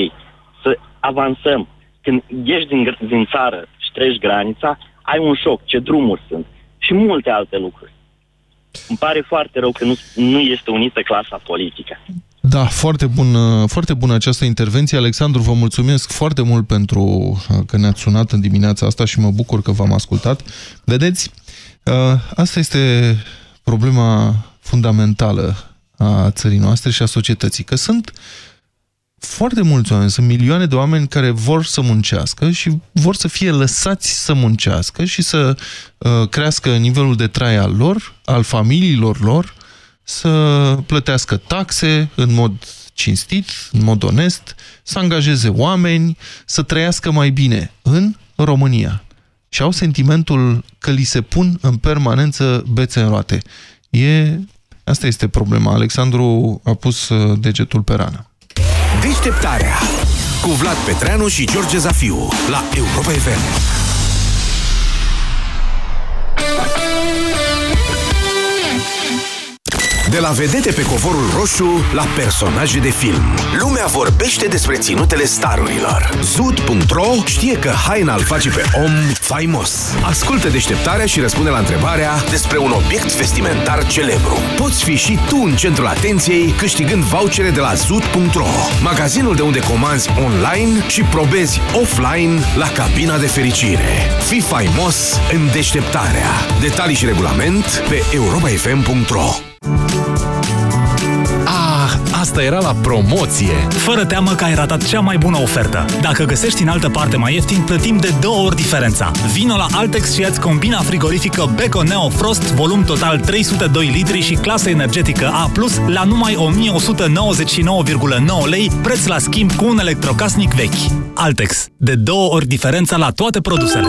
să avansăm. Când ieși din, gr- din țară și treci granița, ai un șoc, ce drumuri sunt și multe alte lucruri. Îmi pare foarte rău că nu, nu este unită clasa politică. Da, foarte, bun, foarte bună această intervenție. Alexandru, vă mulțumesc foarte mult pentru uh, că ne-ați sunat în dimineața asta și mă bucur că v-am ascultat. Vedeți, uh, asta este problema fundamentală a țării noastre și a societății, că sunt foarte mulți oameni, sunt milioane de oameni care vor să muncească și vor să fie lăsați să muncească și să uh, crească nivelul de trai al lor, al familiilor lor, să plătească taxe în mod cinstit, în mod onest, să angajeze oameni, să trăiască mai bine în România. Și au sentimentul că li se pun în permanență bețe în roate. E... Asta este problema. Alexandru a pus uh, degetul pe rană. Deșteptarea cu Vlad Petreanu și George Zafiu la Europa FM. De De la vedete pe covorul roșu la personaje de film. Lumea vorbește despre ținutele starurilor. Zud.ro știe că haina îl face pe om faimos. Ascultă deșteptarea și răspunde la întrebarea despre un obiect vestimentar celebru. Poți fi și tu în centrul atenției câștigând vouchere de la Zud.ro, magazinul de unde comanzi online și probezi offline la cabina de fericire. Fii faimos în deșteptarea. Detalii și regulament pe europafm.ro Ah, asta era la promoție! Fără teamă că ai ratat cea mai bună ofertă. Dacă găsești în altă parte mai ieftin, plătim de două ori diferența. Vino la Altex și ia combina frigorifică Beko Neo Frost, volum total 302 litri și clasă energetică A+, la numai 1199,9 lei, preț la schimb cu un electrocasnic vechi. Altex. De două ori diferența la toate produsele.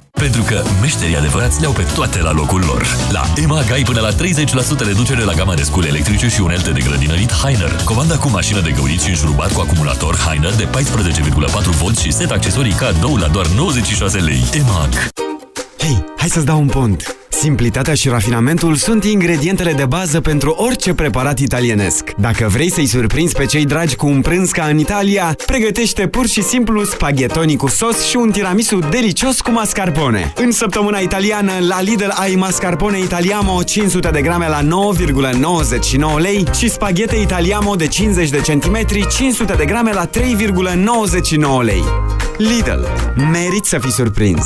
Pentru că meșterii adevărați le-au pe toate la locul lor. La EMAG ai până la 30% reducere la gama de scule electrice și unelte de grădinărit Heiner. Comanda cu mașină de găurit și înșurubat cu acumulator Heiner de 14,4V și set accesorii cadou la doar 96 lei. EMAG. Hei, hai să-ți dau un pont! Simplitatea și rafinamentul sunt ingredientele de bază pentru orice preparat italienesc. Dacă vrei să-i surprinzi pe cei dragi cu un prânz ca în Italia, pregătește pur și simplu spaghettoni cu sos și un tiramisu delicios cu mascarpone. În săptămâna italiană, la Lidl ai mascarpone Italiamo 500 de grame la 9,99 lei și spaghete Italiamo de 50 de centimetri 500 de grame la 3,99 lei. Lidl. Merit să fii surprins!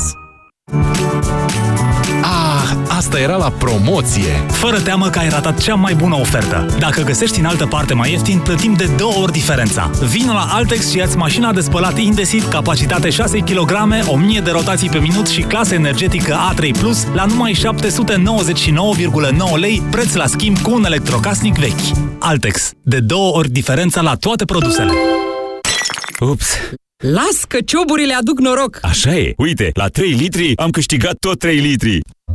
Ah, asta era la promoție! Fără teamă că ai ratat cea mai bună ofertă. Dacă găsești în altă parte mai ieftin, plătim de două ori diferența. Vino la Altex și ia mașina de spălat Indesit, capacitate 6 kg, 1000 de rotații pe minut și clasă energetică A3+, la numai 799,9 lei, preț la schimb cu un electrocasnic vechi. Altex. De două ori diferența la toate produsele. Ups! Las că cioburile aduc noroc! Așa e. Uite, la 3 litri am câștigat tot 3 litri.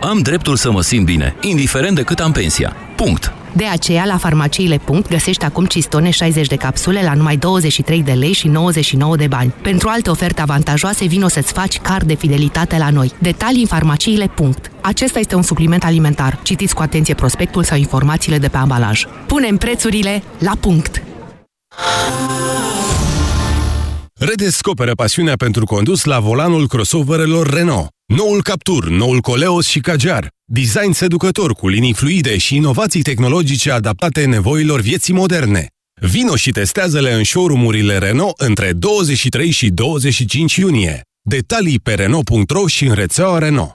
Am dreptul să mă simt bine, indiferent de cât am pensia. Punct. De aceea, la farmaciile. găsești acum cistone 60 de capsule la numai 23 de lei și 99 de bani. Pentru alte oferte avantajoase, vino să-ți faci card de fidelitate la noi. Detalii în farmaciile. Acesta este un supliment alimentar. Citiți cu atenție prospectul sau informațiile de pe ambalaj. Punem prețurile la punct! Redescoperă pasiunea pentru condus la volanul crossoverelor Renault. Noul Captur, noul Coleos și Kajar. Design seducător cu linii fluide și inovații tehnologice adaptate nevoilor vieții moderne. Vino și testează-le în showroom-urile Renault între 23 și 25 iunie. Detalii pe Renault.ro și în rețeaua Renault.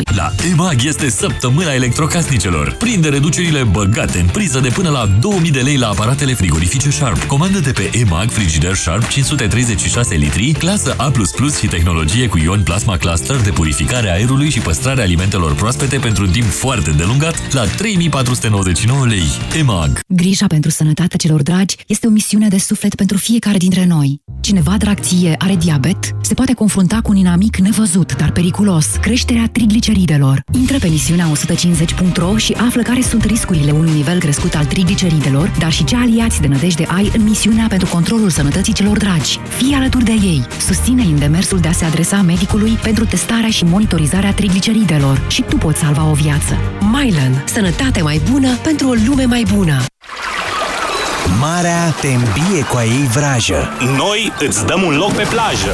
La EMAG este săptămâna electrocasnicelor. Prinde reducerile băgate în priză de până la 2000 de lei la aparatele frigorifice Sharp. Comandă de pe EMAG frigider Sharp 536 litri, clasă A++ și tehnologie cu ion plasma cluster de purificare a aerului și păstrarea alimentelor proaspete pentru un timp foarte delungat la 3499 lei. EMAG. Grija pentru sănătatea celor dragi este o misiune de suflet pentru fiecare dintre noi. Cineva drag ție are diabet, se poate confrunta cu un inamic nevăzut, dar periculos, creșterea trigliceridilor trigliceridelor. Intră pe misiunea 150.ro și află care sunt riscurile unui nivel crescut al trigliceridelor, dar și ce aliați de nădejde ai în misiunea pentru controlul sănătății celor dragi. Fii alături de ei. Susține-i în demersul de a se adresa medicului pentru testarea și monitorizarea trigliceridelor și tu poți salva o viață. Mylan. Sănătate mai bună pentru o lume mai bună. Marea te îmbie cu a ei vrajă. Noi îți dăm un loc pe plajă.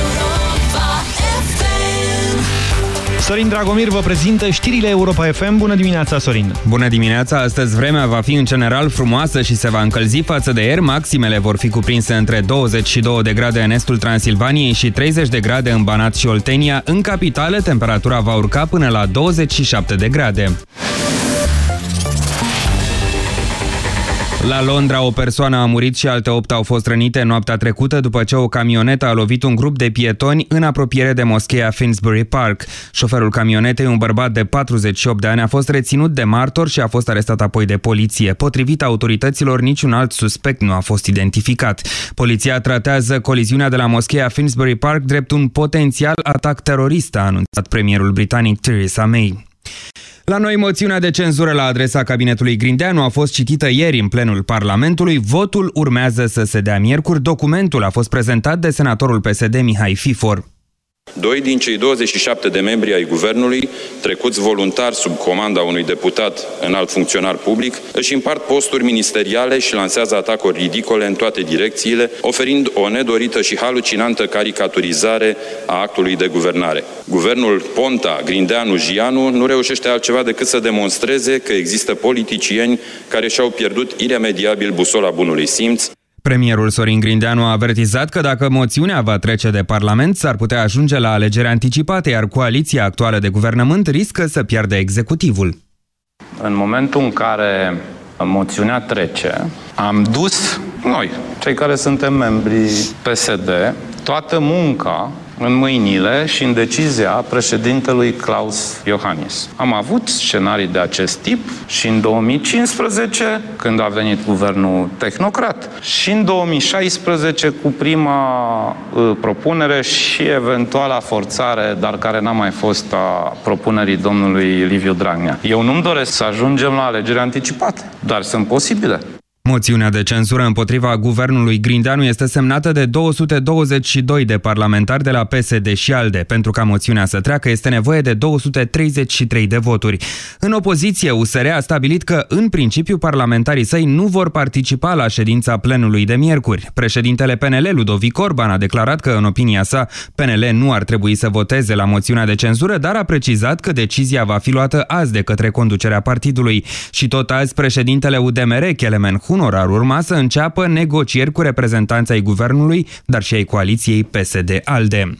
Sorin Dragomir vă prezintă știrile Europa FM. Bună dimineața, Sorin! Bună dimineața! Astăzi vremea va fi în general frumoasă și se va încălzi față de ieri. Maximele vor fi cuprinse între 22 de grade în estul Transilvaniei și 30 de grade în Banat și Oltenia. În capitală, temperatura va urca până la 27 de grade. La Londra, o persoană a murit și alte opt au fost rănite noaptea trecută după ce o camionetă a lovit un grup de pietoni în apropiere de moscheea Finsbury Park. Șoferul camionetei, un bărbat de 48 de ani, a fost reținut de martor și a fost arestat apoi de poliție. Potrivit autorităților, niciun alt suspect nu a fost identificat. Poliția tratează coliziunea de la moscheea Finsbury Park drept un potențial atac terorist, a anunțat premierul britanic Theresa May. La noi, moțiunea de cenzură la adresa cabinetului Grindeanu a fost citită ieri în plenul Parlamentului. Votul urmează să se dea miercuri. Documentul a fost prezentat de senatorul PSD Mihai Fifor. Doi din cei 27 de membri ai guvernului, trecuți voluntar sub comanda unui deputat înalt funcționar public, își împart posturi ministeriale și lansează atacuri ridicole în toate direcțiile, oferind o nedorită și halucinantă caricaturizare a actului de guvernare. Guvernul Ponta, Grindeanu, Gianu nu reușește altceva decât să demonstreze că există politicieni care și-au pierdut iremediabil busola bunului simț, Premierul Sorin Grindeanu a avertizat că dacă moțiunea va trece de Parlament, s-ar putea ajunge la alegeri anticipate, iar coaliția actuală de guvernământ riscă să piardă executivul. În momentul în care moțiunea trece, am dus noi, cei care suntem membri PSD, toată munca în mâinile și în decizia președintelui Klaus Iohannis. Am avut scenarii de acest tip și în 2015, când a venit guvernul tehnocrat, și în 2016 cu prima uh, propunere și eventuala forțare, dar care n-a mai fost a propunerii domnului Liviu Dragnea. Eu nu-mi doresc să ajungem la alegeri anticipate, dar sunt posibile. Moțiunea de cenzură împotriva guvernului Grindeanu este semnată de 222 de parlamentari de la PSD și ALDE. Pentru ca moțiunea să treacă este nevoie de 233 de voturi. În opoziție, USR a stabilit că, în principiu, parlamentarii săi nu vor participa la ședința plenului de miercuri. Președintele PNL, Ludovic Orban, a declarat că, în opinia sa, PNL nu ar trebui să voteze la moțiunea de cenzură, dar a precizat că decizia va fi luată azi de către conducerea partidului. Și tot azi, președintele UDMR, Kelemen Hunor, ar urma să înceapă negocieri cu reprezentanța ai guvernului, dar și ai coaliției PSD-ALDE.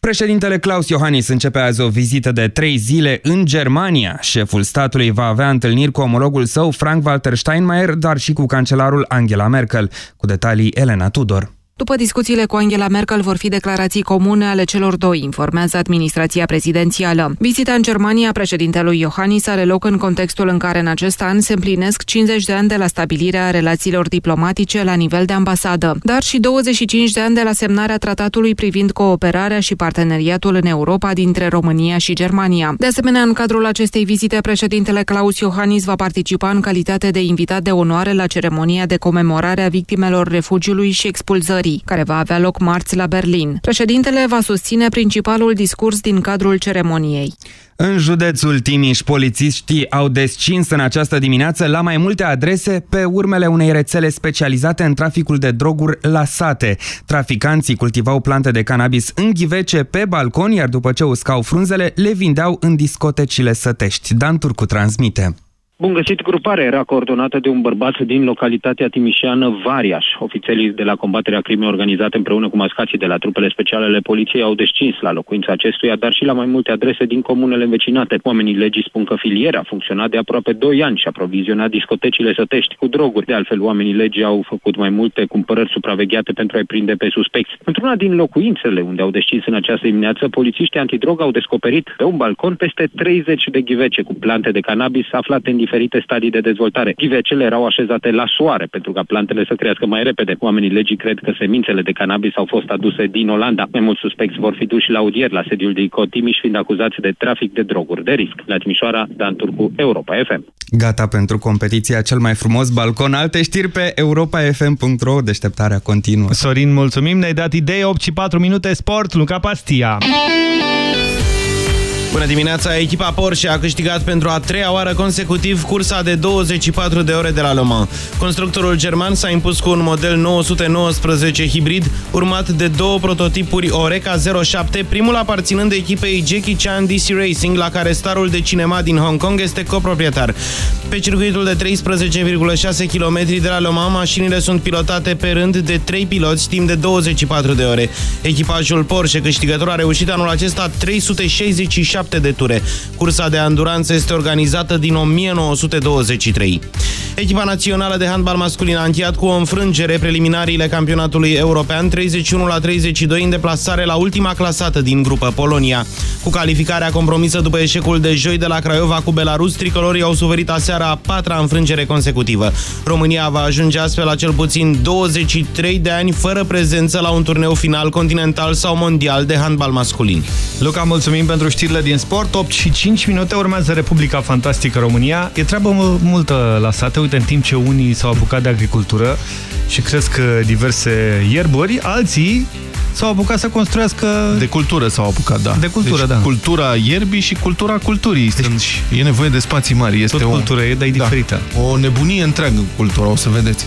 Președintele Klaus Iohannis începe azi o vizită de trei zile în Germania. Șeful statului va avea întâlniri cu omologul său Frank-Walter Steinmeier, dar și cu cancelarul Angela Merkel. Cu detalii Elena Tudor. După discuțiile cu Angela Merkel vor fi declarații comune ale celor doi, informează administrația prezidențială. Vizita în Germania președintelui Iohannis are loc în contextul în care în acest an se împlinesc 50 de ani de la stabilirea relațiilor diplomatice la nivel de ambasadă, dar și 25 de ani de la semnarea tratatului privind cooperarea și parteneriatul în Europa dintre România și Germania. De asemenea, în cadrul acestei vizite, președintele Claus Iohannis va participa în calitate de invitat de onoare la ceremonia de comemorare a victimelor refugiului și expulzării țării, care va avea loc marți la Berlin. Președintele va susține principalul discurs din cadrul ceremoniei. În județul Timiș, polițiștii au descins în această dimineață la mai multe adrese pe urmele unei rețele specializate în traficul de droguri la sate. Traficanții cultivau plante de cannabis în ghivece pe balcon, iar după ce uscau frunzele, le vindeau în discotecile sătești. Dan Turcu transmite. Bun găsit, gruparea era coordonată de un bărbat din localitatea timișeană Variaș. Ofițelii de la combaterea crimei organizate împreună cu mascații de la trupele speciale ale poliției au descins la locuința acestuia, dar și la mai multe adrese din comunele învecinate. Oamenii legii spun că filiera a funcționat de aproape 2 ani și a provizionat discotecile sătești cu droguri. De altfel, oamenii legii au făcut mai multe cumpărări supravegheate pentru a-i prinde pe suspecți. Într-una din locuințele unde au descins în această dimineață, polițiștii antidrog au descoperit pe un balcon peste 30 de ghivece cu plante de cannabis aflate în diferite stadii de dezvoltare. Ghivecele erau așezate la soare pentru ca plantele să crească mai repede. Oamenii legii cred că semințele de cannabis au fost aduse din Olanda. Mai mulți suspecți vor fi duși la audier la sediul de ICO Timiș, fiind acuzați de trafic de droguri de risc. La Timișoara, Dan Turcu, Europa FM. Gata pentru competiția cel mai frumos balcon. Alte știri pe europafm.ro. Deșteptarea continuă. Sorin, mulțumim. Ne-ai dat idei. 8 și 4 minute sport. Luca Pastia. Bună dimineața! Echipa Porsche a câștigat pentru a treia oară consecutiv cursa de 24 de ore de la Le Mans. Constructorul german s-a impus cu un model 919 hibrid, urmat de două prototipuri Oreca 07, primul aparținând echipei Jackie Chan DC Racing, la care starul de cinema din Hong Kong este coproprietar. Pe circuitul de 13,6 km de la Le Mans, mașinile sunt pilotate pe rând de trei piloți timp de 24 de ore. Echipajul Porsche câștigător a reușit anul acesta 367 7 de ture. Cursa de anduranță este organizată din 1923. Echipa națională de handbal masculin a încheiat cu o înfrângere preliminariile campionatului european 31 la 32 în deplasare la ultima clasată din grupă, Polonia. Cu calificarea compromisă după eșecul de joi de la Craiova cu Belarus, tricolorii au suferit aseara a patra înfrângere consecutivă. România va ajunge astfel la cel puțin 23 de ani fără prezență la un turneu final continental sau mondial de handbal masculin. Luca, mulțumim pentru știrile din sport. 8 și 5 minute urmează Republica Fantastică România. E treabă multă la sate. Uite, în timp ce unii s-au apucat de agricultură și cresc uh, diverse ierburi, alții s-au apucat să construiască... De cultură s-au apucat, da. De cultură, deci, da. cultura ierbii și cultura culturii. Deci, Sunt, e nevoie de spații mari. Este tot o, cultură e, dar e da, diferită. O nebunie întreagă cultura, o să vedeți.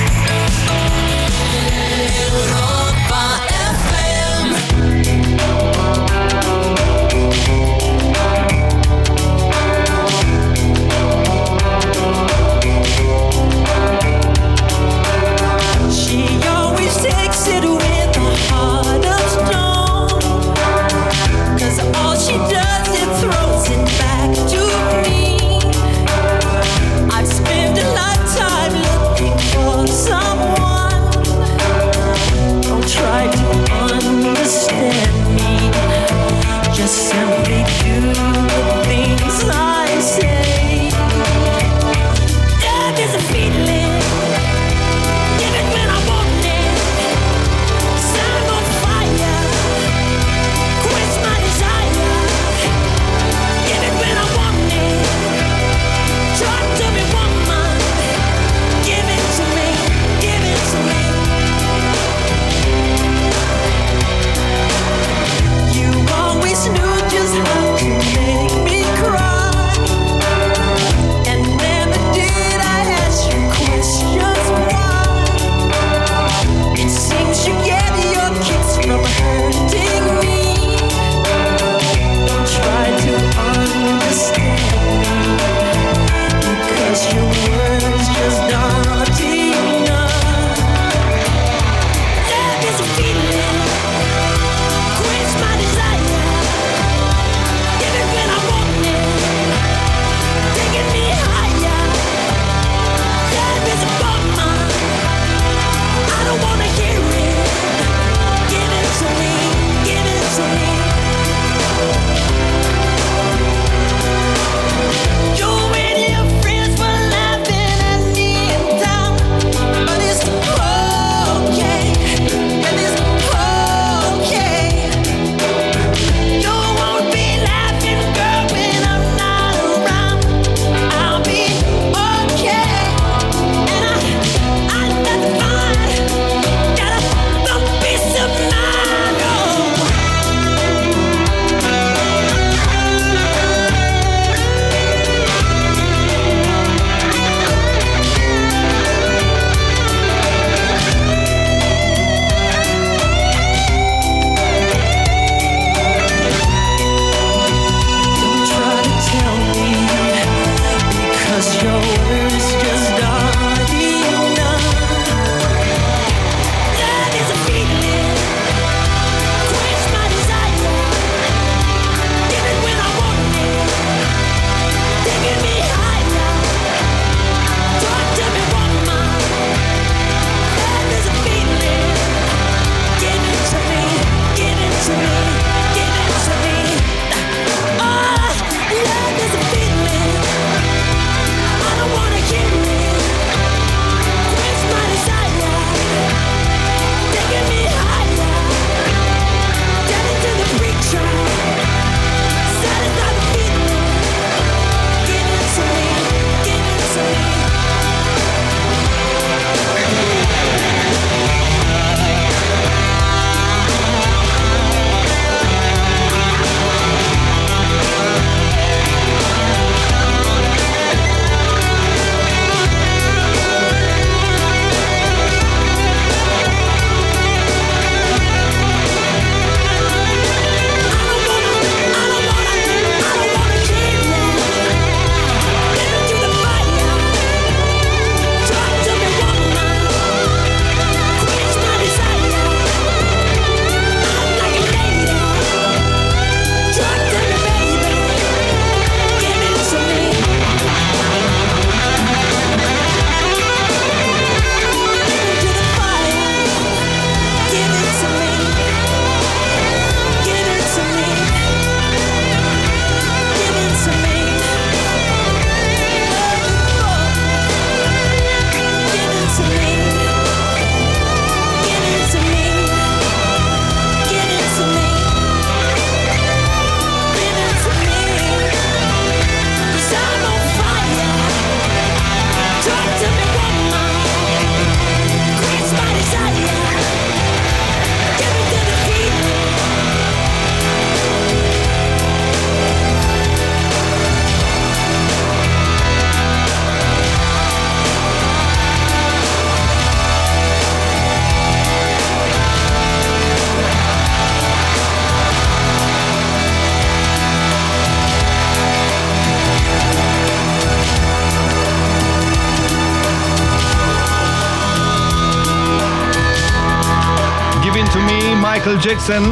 Michael Jackson.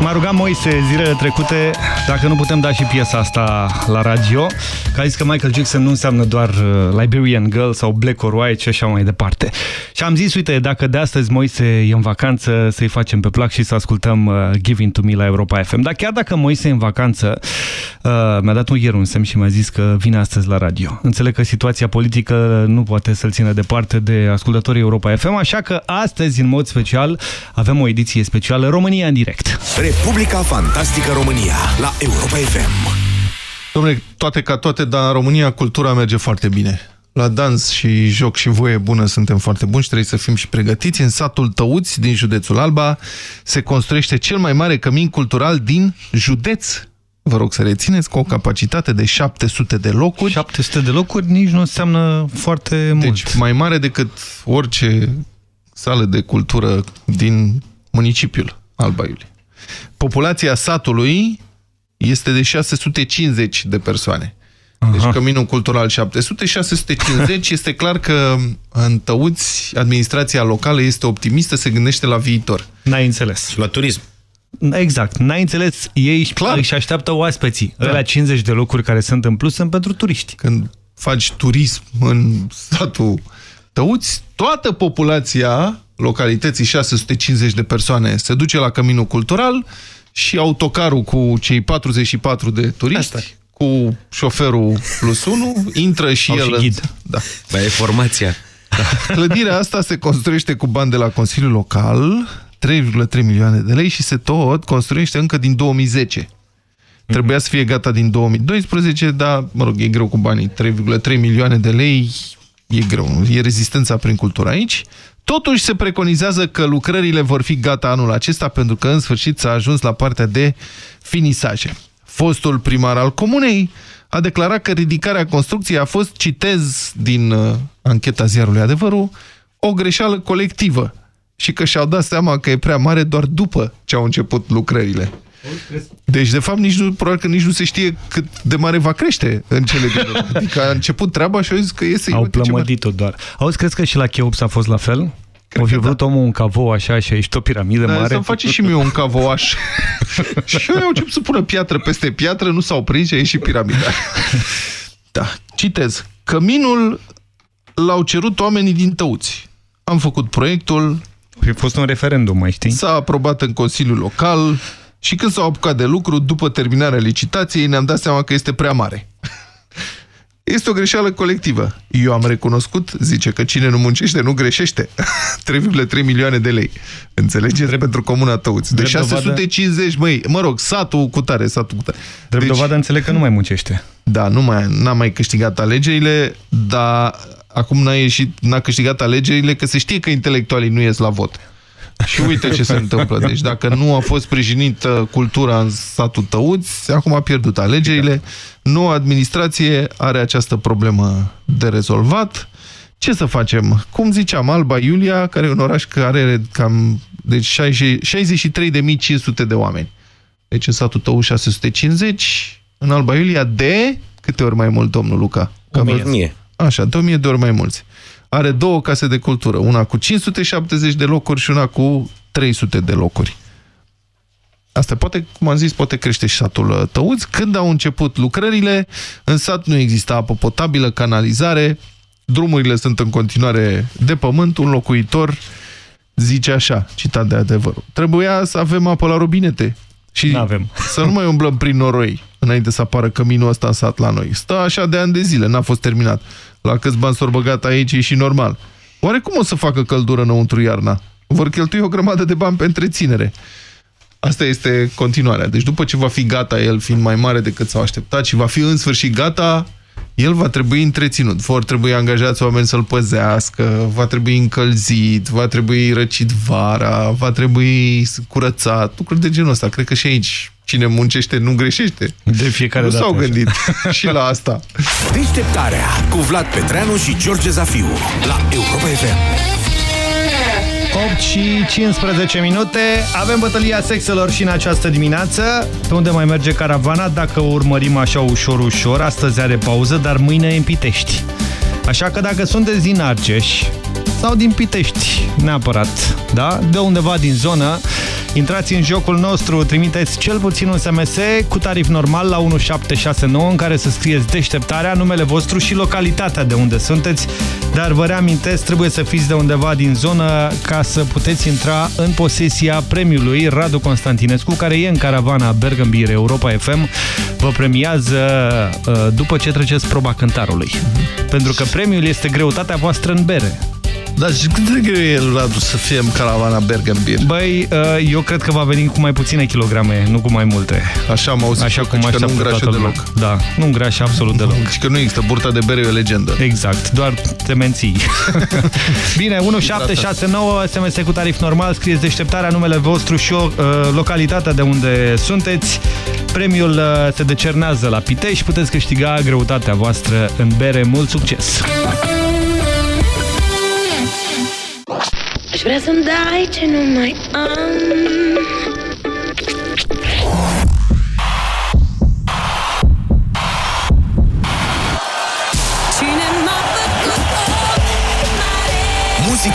M-a rugat Moise zilele trecute dacă nu putem da și piesa asta la radio. Că a zis că Michael Jackson nu înseamnă doar uh, Liberian Girl sau Black or White și așa mai departe. Și am zis, uite, dacă de astăzi Moise e în vacanță, să-i facem pe plac și să ascultăm uh, Giving to Me la Europa FM. Dar chiar dacă Moise e în vacanță, uh, mi-a dat un ieri un semn și mi-a zis că vine astăzi la radio. Înțeleg că situația politică nu poate să-l țină departe de ascultătorii Europa FM, așa că astăzi, în mod special, avem o ediție specială România în direct. Republica Fantastică România la Europa FM. Domnule, toate ca toate, dar în România cultura merge foarte bine. La dans și joc și voie bună suntem foarte buni și trebuie să fim și pregătiți. În satul Tăuți, din județul Alba, se construiește cel mai mare cămin cultural din județ. Vă rog să rețineți, cu o capacitate de 700 de locuri. 700 de locuri nici nu înseamnă foarte mult. Deci mai mare decât orice sală de cultură din municipiul Alba Iulie. Populația satului este de 650 de persoane. Deci Aha. căminul cultural 700, 650, este clar că în Tăuți administrația locală este optimistă, se gândește la viitor. N-ai înțeles. La turism. Exact. N-ai înțeles, ei Clar. își așteaptă oaspeții. Da. Alea 50 de locuri care sunt în plus sunt pentru turiști. Când faci turism în satul Tăuți, toată populația localității 650 de persoane se duce la căminul cultural și autocarul cu cei 44 de turiști, Asta. cu șoferul plus 1, intră și Au el... și în- ghid. Da. Ba, e formația. Clădirea asta se construiește cu bani de la Consiliul Local, 3,3 milioane de lei și se tot construiește încă din 2010. Trebuia să fie gata din 2012, dar, mă rog, e greu cu banii. 3,3 milioane de lei e greu. E rezistența prin cultură aici. Totuși se preconizează că lucrările vor fi gata anul acesta pentru că în sfârșit s-a ajuns la partea de finisaje. Fostul primar al comunei a declarat că ridicarea construcției a fost, citez din uh, ancheta ziarului Adevărul, o greșeală colectivă și că și-au dat seama că e prea mare doar după ce au început lucrările. Deci, de fapt, nici nu, probabil că nici nu se știe cât de mare va crește în cele din urmă. Adică a început treaba și au zis că iese... Au uite ce mare. plămădit-o doar. Auzi, crezi că și la Cheops a fost la fel? o fi vrut omul un cavou așa și a ieșit o piramidă Da, mare? să-mi face și mie un cavoaș. și eu au început să pună piatră peste piatră, nu s-au prins și a ieșit piramida. da, citez. Căminul l-au cerut oamenii din Tăuți. Am făcut proiectul. A fost un referendum, mai știi? S-a aprobat în Consiliul Local și când s-au apucat de lucru, după terminarea licitației, ne-am dat seama că este prea mare. Este o greșeală colectivă. Eu am recunoscut, zice că cine nu muncește nu greșește. 3,3 milioane de lei. Înțelegeți? Drept, Pentru Comuna Tăuți. De Drept dovadă- 650, măi, mă rog, satul cu tare, satul cu tare. Drept deci, dovadă înțeleg că nu mai muncește. Da, nu mai, n-a mai câștigat alegerile, dar acum n-a, ieșit, n-a câștigat alegerile că se știe că intelectualii nu ies la vot. Și uite ce se întâmplă. Deci dacă nu a fost sprijinită cultura în satul Tăuți, acum a pierdut alegerile. Noua administrație are această problemă de rezolvat. Ce să facem? Cum ziceam, Alba Iulia, care e un oraș care are cam deci 63.500 de oameni. Deci în satul Tăuți 650, în Alba Iulia de câte ori mai mult, domnul Luca? Că O mie. vreți- Mie. Așa, de 1000 de ori mai mulți. Are două case de cultură, una cu 570 de locuri și una cu 300 de locuri. Asta poate, cum am zis, poate crește și satul uh, Tăuți. Când au început lucrările, în sat nu exista apă potabilă, canalizare, drumurile sunt în continuare de pământ, un locuitor zice așa, citat de adevărul. Trebuia să avem apă la robinete și avem. să nu mai umblăm prin noroi înainte să apară căminul ăsta în sat la noi. Stă așa de ani de zile, n-a fost terminat. La câți bani s-au băgat aici e și normal. Oare cum o să facă căldură înăuntru iarna? Vor cheltui o grămadă de bani pe întreținere. Asta este continuarea. Deci după ce va fi gata el, fiind mai mare decât s-au așteptat și va fi în sfârșit gata, el va trebui întreținut. Vor trebui angajați oameni să-l păzească, va trebui încălzit, va trebui răcit vara, va trebui curățat, lucruri de genul ăsta. Cred că și aici cine muncește nu greșește. De fiecare nu dată. s-au așa. gândit și la asta. Deșteptarea cu Vlad Petreanu și George Zafiu la Europa FM. 8 și 15 minute. Avem bătălia sexelor și în această dimineață. Pe unde mai merge caravana? Dacă o urmărim așa ușor, ușor. Astăzi are pauză, dar mâine e în Pitești. Așa că dacă sunteți din Argeș, sau din Pitești, neapărat, da? De undeva din zonă, intrați în jocul nostru, trimiteți cel puțin un SMS cu tarif normal la 1769 în care să scrieți deșteptarea, numele vostru și localitatea de unde sunteți, dar vă reamintesc, trebuie să fiți de undeva din zonă ca să puteți intra în posesia premiului Radu Constantinescu, care e în caravana Bergambir Europa FM, vă premiază uh, după ce treceți proba cântarului. Pentru că premiul este greutatea voastră în bere. Dar și cât de greu e, Radu, să fie în caravana Bergenbier? Băi, uh, eu cred că va veni cu mai puține kilograme, nu cu mai multe. Așa am auzit Așa eu, cum că nu așteaptă îngrașă toată lumea. deloc. Da, nu îngrașă absolut deloc. Și că nu există burta de bere, e o legendă. Exact, doar te menții. Bine, 1769, SMS cu tarif normal, scrieți deșteptarea, numele vostru și o, uh, localitatea de unde sunteți. Premiul uh, se decernează la Pitești, puteți câștiga greutatea voastră în bere. Mult succes! Aș vrea să-mi dai ce nu mai am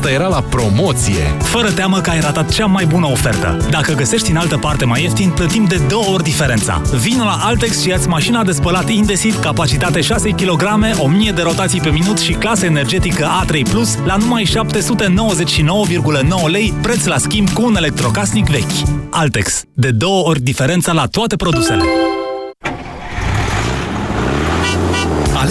Asta era la promoție. Fără teamă că ai ratat cea mai bună ofertă. Dacă găsești în altă parte mai ieftin, plătim de două ori diferența. Vino la Altex și ia mașina de spălat Indesit, capacitate 6 kg, 1000 de rotații pe minut și clasă energetică A3+, la numai 799,9 lei, preț la schimb cu un electrocasnic vechi. Altex. De două ori diferența la toate produsele.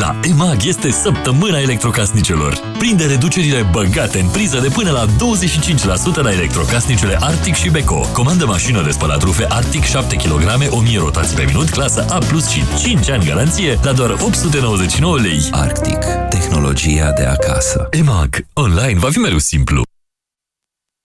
La EMAG este săptămâna electrocasnicelor. Prinde reducerile băgate în priză de până la 25% la electrocasnicele Arctic și Beko. Comandă mașină de spălat rufe Arctic 7 kg, 1000 rotații pe minut, clasă A+, și 5 ani garanție la doar 899 lei. Arctic. Tehnologia de acasă. EMAG. Online va fi mereu simplu.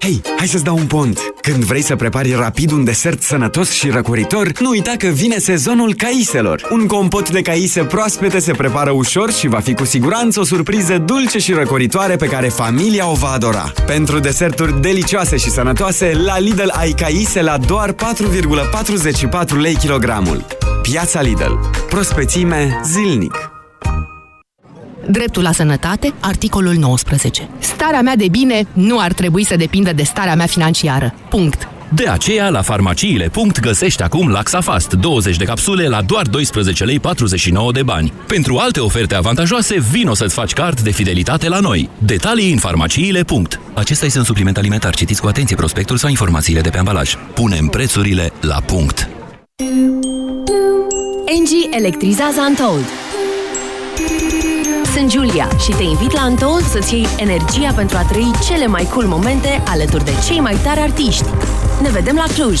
Hei, hai să-ți dau un pont! Când vrei să prepari rapid un desert sănătos și răcoritor, nu uita că vine sezonul caiselor. Un compot de caise proaspete se prepară ușor și va fi cu siguranță o surpriză dulce și răcoritoare pe care familia o va adora. Pentru deserturi delicioase și sănătoase, la Lidl ai caise la doar 4,44 lei kilogramul. Piața Lidl. Prospețime zilnic. Dreptul la sănătate, articolul 19. Starea mea de bine nu ar trebui să depindă de starea mea financiară. Punct. De aceea, la farmaciile. găsești acum Laxafast, 20 de capsule la doar 12 lei 49 de bani. Pentru alte oferte avantajoase, vino să-ți faci card de fidelitate la noi. Detalii în farmaciile. Acesta este un supliment alimentar. Citiți cu atenție prospectul sau informațiile de pe ambalaj. Punem prețurile la punct. NG electrizează Untold. Sunt Julia și te invit la Untold să-ți iei energia pentru a trăi cele mai cool momente alături de cei mai tari artiști. Ne vedem la Cluj!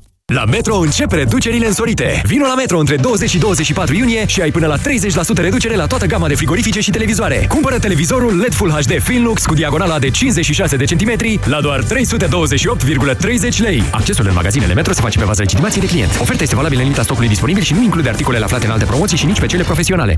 La Metro încep reducerile însorite. Vino la Metro între 20 și 24 iunie și ai până la 30% reducere la toată gama de frigorifice și televizoare. Cumpără televizorul LED Full HD Finlux cu diagonala de 56 de centimetri la doar 328,30 lei. Accesul în magazinele Metro se face pe bază legitimației de client. Oferta este valabilă în limita stocului disponibil și nu include articole aflate în alte promoții și nici pe cele profesionale.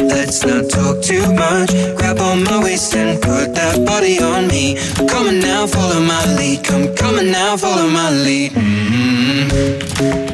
let's not talk too much. Grab on my waist and put that body on me. Come on now, follow my lead. Come, come on now, follow my lead. Mhm.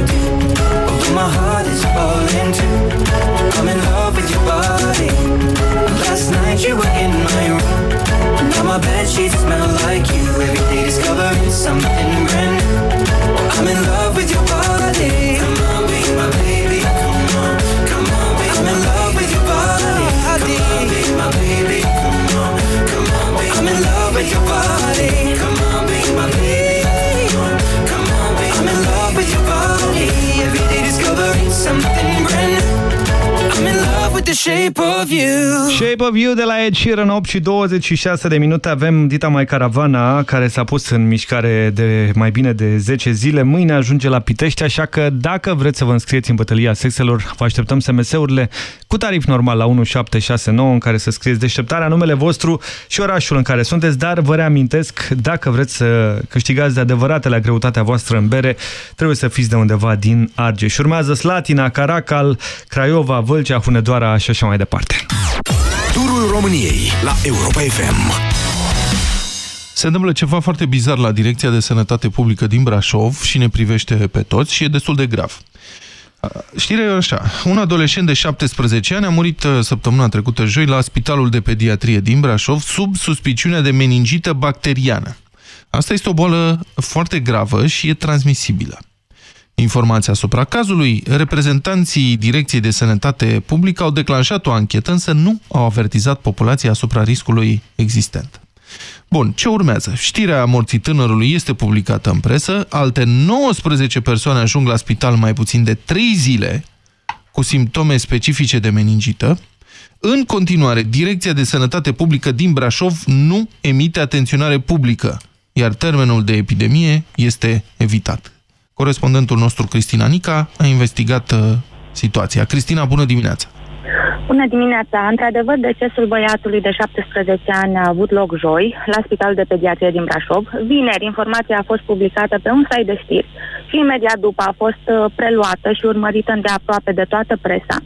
Do. Although my heart is falling too. I'm in love with your body. Last night you were in my room. Now my my bed sheets smell like you. Every day discovering something brand new. I'm in love with your body. Come on, be my baby. Come on, come on, be I'm in love with your body. Come on, be my baby. Come on, come on, be I'm in love with your body. With the shape of you. Shape of You de la Ed Sheeran, 8 și 26 de minute. Avem Dita Mai Caravana, care s-a pus în mișcare de mai bine de 10 zile. Mâine ajunge la Pitești, așa că dacă vreți să vă înscrieți în bătălia sexelor, vă așteptăm SMS-urile cu tarif normal la 1769, în care să scrieți deșteptarea, numele vostru și orașul în care sunteți, dar vă reamintesc, dacă vreți să câștigați de adevăratele greutatea voastră în bere, trebuie să fiți de undeva din Argeș. Urmează Slatina, Caracal, Craiova, Vâlcea, Hunedoara și așa mai departe. Turul României la Europa FM. Se întâmplă ceva foarte bizar la Direcția de Sănătate Publică din Brașov și ne privește pe toți și e destul de grav. Știrea e așa, un adolescent de 17 ani a murit uh, săptămâna trecută joi la Spitalul de Pediatrie din Brașov sub suspiciunea de meningită bacteriană. Asta este o boală foarte gravă și e transmisibilă. Informația asupra cazului, reprezentanții Direcției de Sănătate Publică au declanșat o anchetă, însă nu au avertizat populația asupra riscului existent. Bun, ce urmează? Știrea morții tânărului este publicată în presă, alte 19 persoane ajung la spital mai puțin de 3 zile cu simptome specifice de meningită. În continuare, Direcția de Sănătate Publică din Brașov nu emite atenționare publică, iar termenul de epidemie este evitat. Corespondentul nostru, Cristina Nica, a investigat uh, situația. Cristina, bună dimineața! Bună dimineața! Într-adevăr, decesul băiatului de 17 ani a avut loc joi la Spitalul de Pediatrie din Brașov. Vineri, informația a fost publicată pe un site de știri și imediat după a fost uh, preluată și urmărită îndeaproape de toată presa.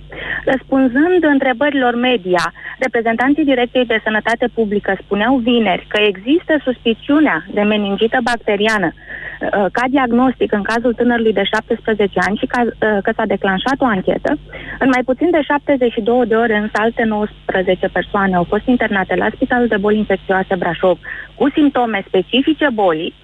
Răspunzând întrebărilor media, reprezentanții Direcției de Sănătate Publică spuneau vineri că există suspiciunea de meningită bacteriană uh, ca diagnostic în cazul tânărului de 17 ani și ca, uh, că s-a declanșat o anchetă. În mai puțin de 72 de ore, însă alte 19 persoane au fost internate la Spitalul de Boli Infecțioase Brașov cu simptome specifice bolii,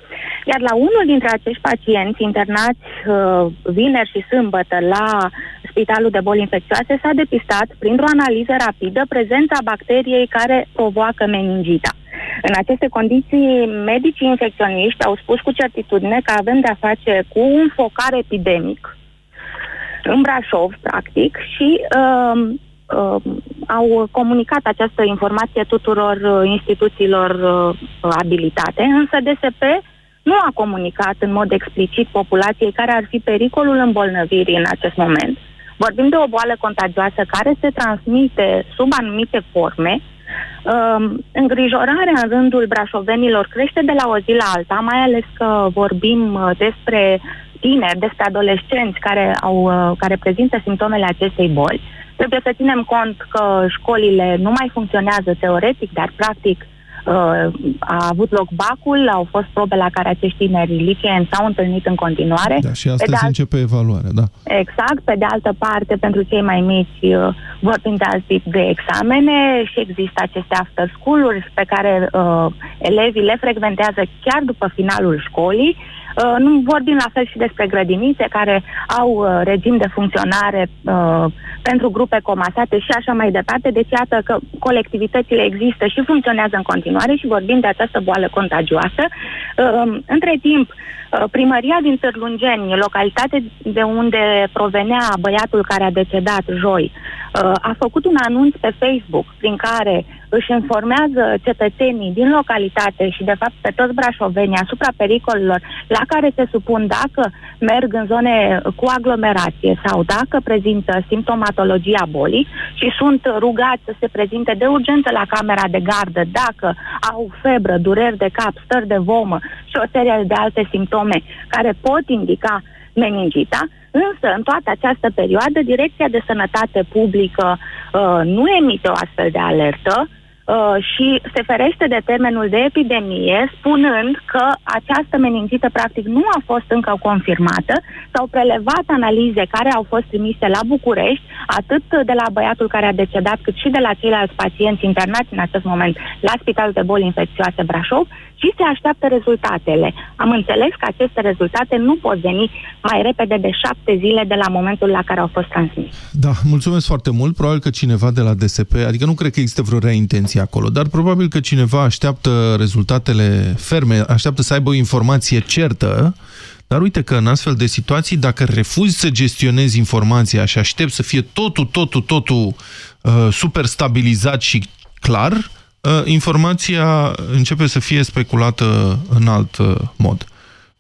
iar la unul dintre acești pacienți internați uh, vineri și sâmbătă la Spitalul de Boli Infecțioase s-a depistat printr-o analiză rapidă prezența bacteriei care provoacă meningita. În aceste condiții, medicii infecționiști au spus cu certitudine că avem de-a face cu un focar epidemic în Brașov, practic, și uh, uh, au comunicat această informație tuturor uh, instituțiilor uh, abilitate, însă DSP nu a comunicat în mod explicit populației care ar fi pericolul îmbolnăvirii în acest moment. Vorbim de o boală contagioasă care se transmite sub anumite forme. Um, îngrijorarea în rândul brașovenilor crește de la o zi la alta, mai ales că vorbim uh, despre tineri, despre adolescenți care, au, uh, care prezintă simptomele acestei boli. Trebuie să ținem cont că școlile nu mai funcționează teoretic, dar practic uh, a avut loc bacul, au fost probe la care acești tineri liceeni s-au întâlnit în continuare. Da, și Pe astăzi de alt- începe evaluarea, da. Exact, pe de altă parte, pentru cei mai mici uh, vorbim de alt tip de examene și există aceste after school-uri pe care uh, elevii le frecventează chiar după finalul școlii. Uh, nu vorbim la fel și despre grădinițe care au uh, regim de funcționare uh, pentru grupe comasate și așa mai departe. Deci iată că colectivitățile există și funcționează în continuare și vorbim de această boală contagioasă. Uh, între timp, uh, primăria din Târlungeni, localitate de unde provenea băiatul care a decedat joi, uh, a făcut un anunț pe Facebook prin care își informează cetățenii din localitate și, de fapt, pe toți brașovenii asupra pericolelor la care se supun dacă merg în zone cu aglomerație sau dacă prezintă simptomatologia bolii și sunt rugați să se prezinte de urgență la camera de gardă dacă au febră, dureri de cap, stări de vomă și o serie de alte simptome care pot indica meningita, însă în toată această perioadă Direcția de Sănătate Publică uh, nu emite o astfel de alertă, uh, și se ferește de termenul de epidemie, spunând că această meningită practic nu a fost încă confirmată, s-au prelevat analize care au fost trimise la București, atât de la băiatul care a decedat, cât și de la ceilalți pacienți internați în acest moment la Spitalul de Boli Infecțioase Brașov și se așteaptă rezultatele. Am înțeles că aceste rezultate nu pot veni mai repede de șapte zile de la momentul la care au fost transmise. Da, mulțumesc foarte mult. Probabil că cineva de la DSP, adică nu cred că există vreo rea intenție acolo, dar probabil că cineva așteaptă rezultatele ferme, așteaptă să aibă o informație certă, dar uite că în astfel de situații, dacă refuzi să gestionezi informația și aștept să fie totul, totul, totul uh, super stabilizat și clar, uh, informația începe să fie speculată în alt uh, mod.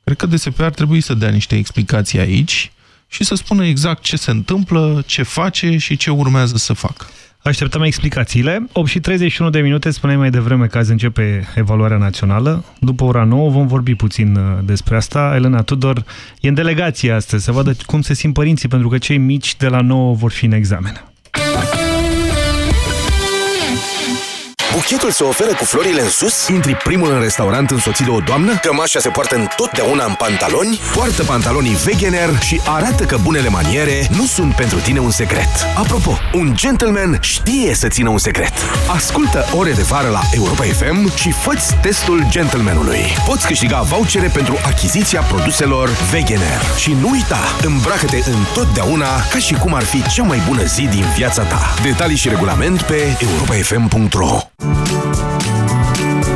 Cred că DSP ar trebui să dea niște explicații aici și să spună exact ce se întâmplă, ce face și ce urmează să facă. Așteptăm explicațiile. 8 și 31 de minute, spuneai mai devreme că azi începe evaluarea națională. După ora 9 vom vorbi puțin uh, despre asta. Elena Tudor e în delegație astăzi să vadă cum se simt părinții, pentru că cei mici de la 9 vor fi în examen. Buchetul se oferă cu florile în sus? Intri primul în restaurant însoțit de o doamnă? Cămașa se poartă întotdeauna în pantaloni? Poartă pantalonii Wegener și arată că bunele maniere nu sunt pentru tine un secret. Apropo, un gentleman știe să țină un secret. Ascultă ore de vară la Europa FM și fă testul gentlemanului. Poți câștiga vouchere pentru achiziția produselor Wegener. Și nu uita, îmbracă-te întotdeauna ca și cum ar fi cea mai bună zi din viața ta. Detalii și regulament pe europafm.ro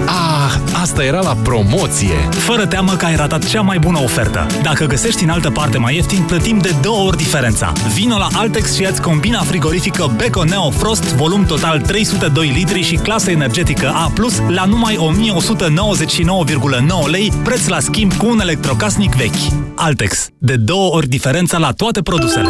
Ah, asta era la promoție! Fără teamă că ai ratat cea mai bună ofertă. Dacă găsești în altă parte mai ieftin, plătim de două ori diferența. Vino la Altex și ia combina frigorifică Beko Neo Frost, volum total 302 litri și clasă energetică A+, la numai 1199,9 lei, preț la schimb cu un electrocasnic vechi. Altex. De două ori diferența la toate produsele.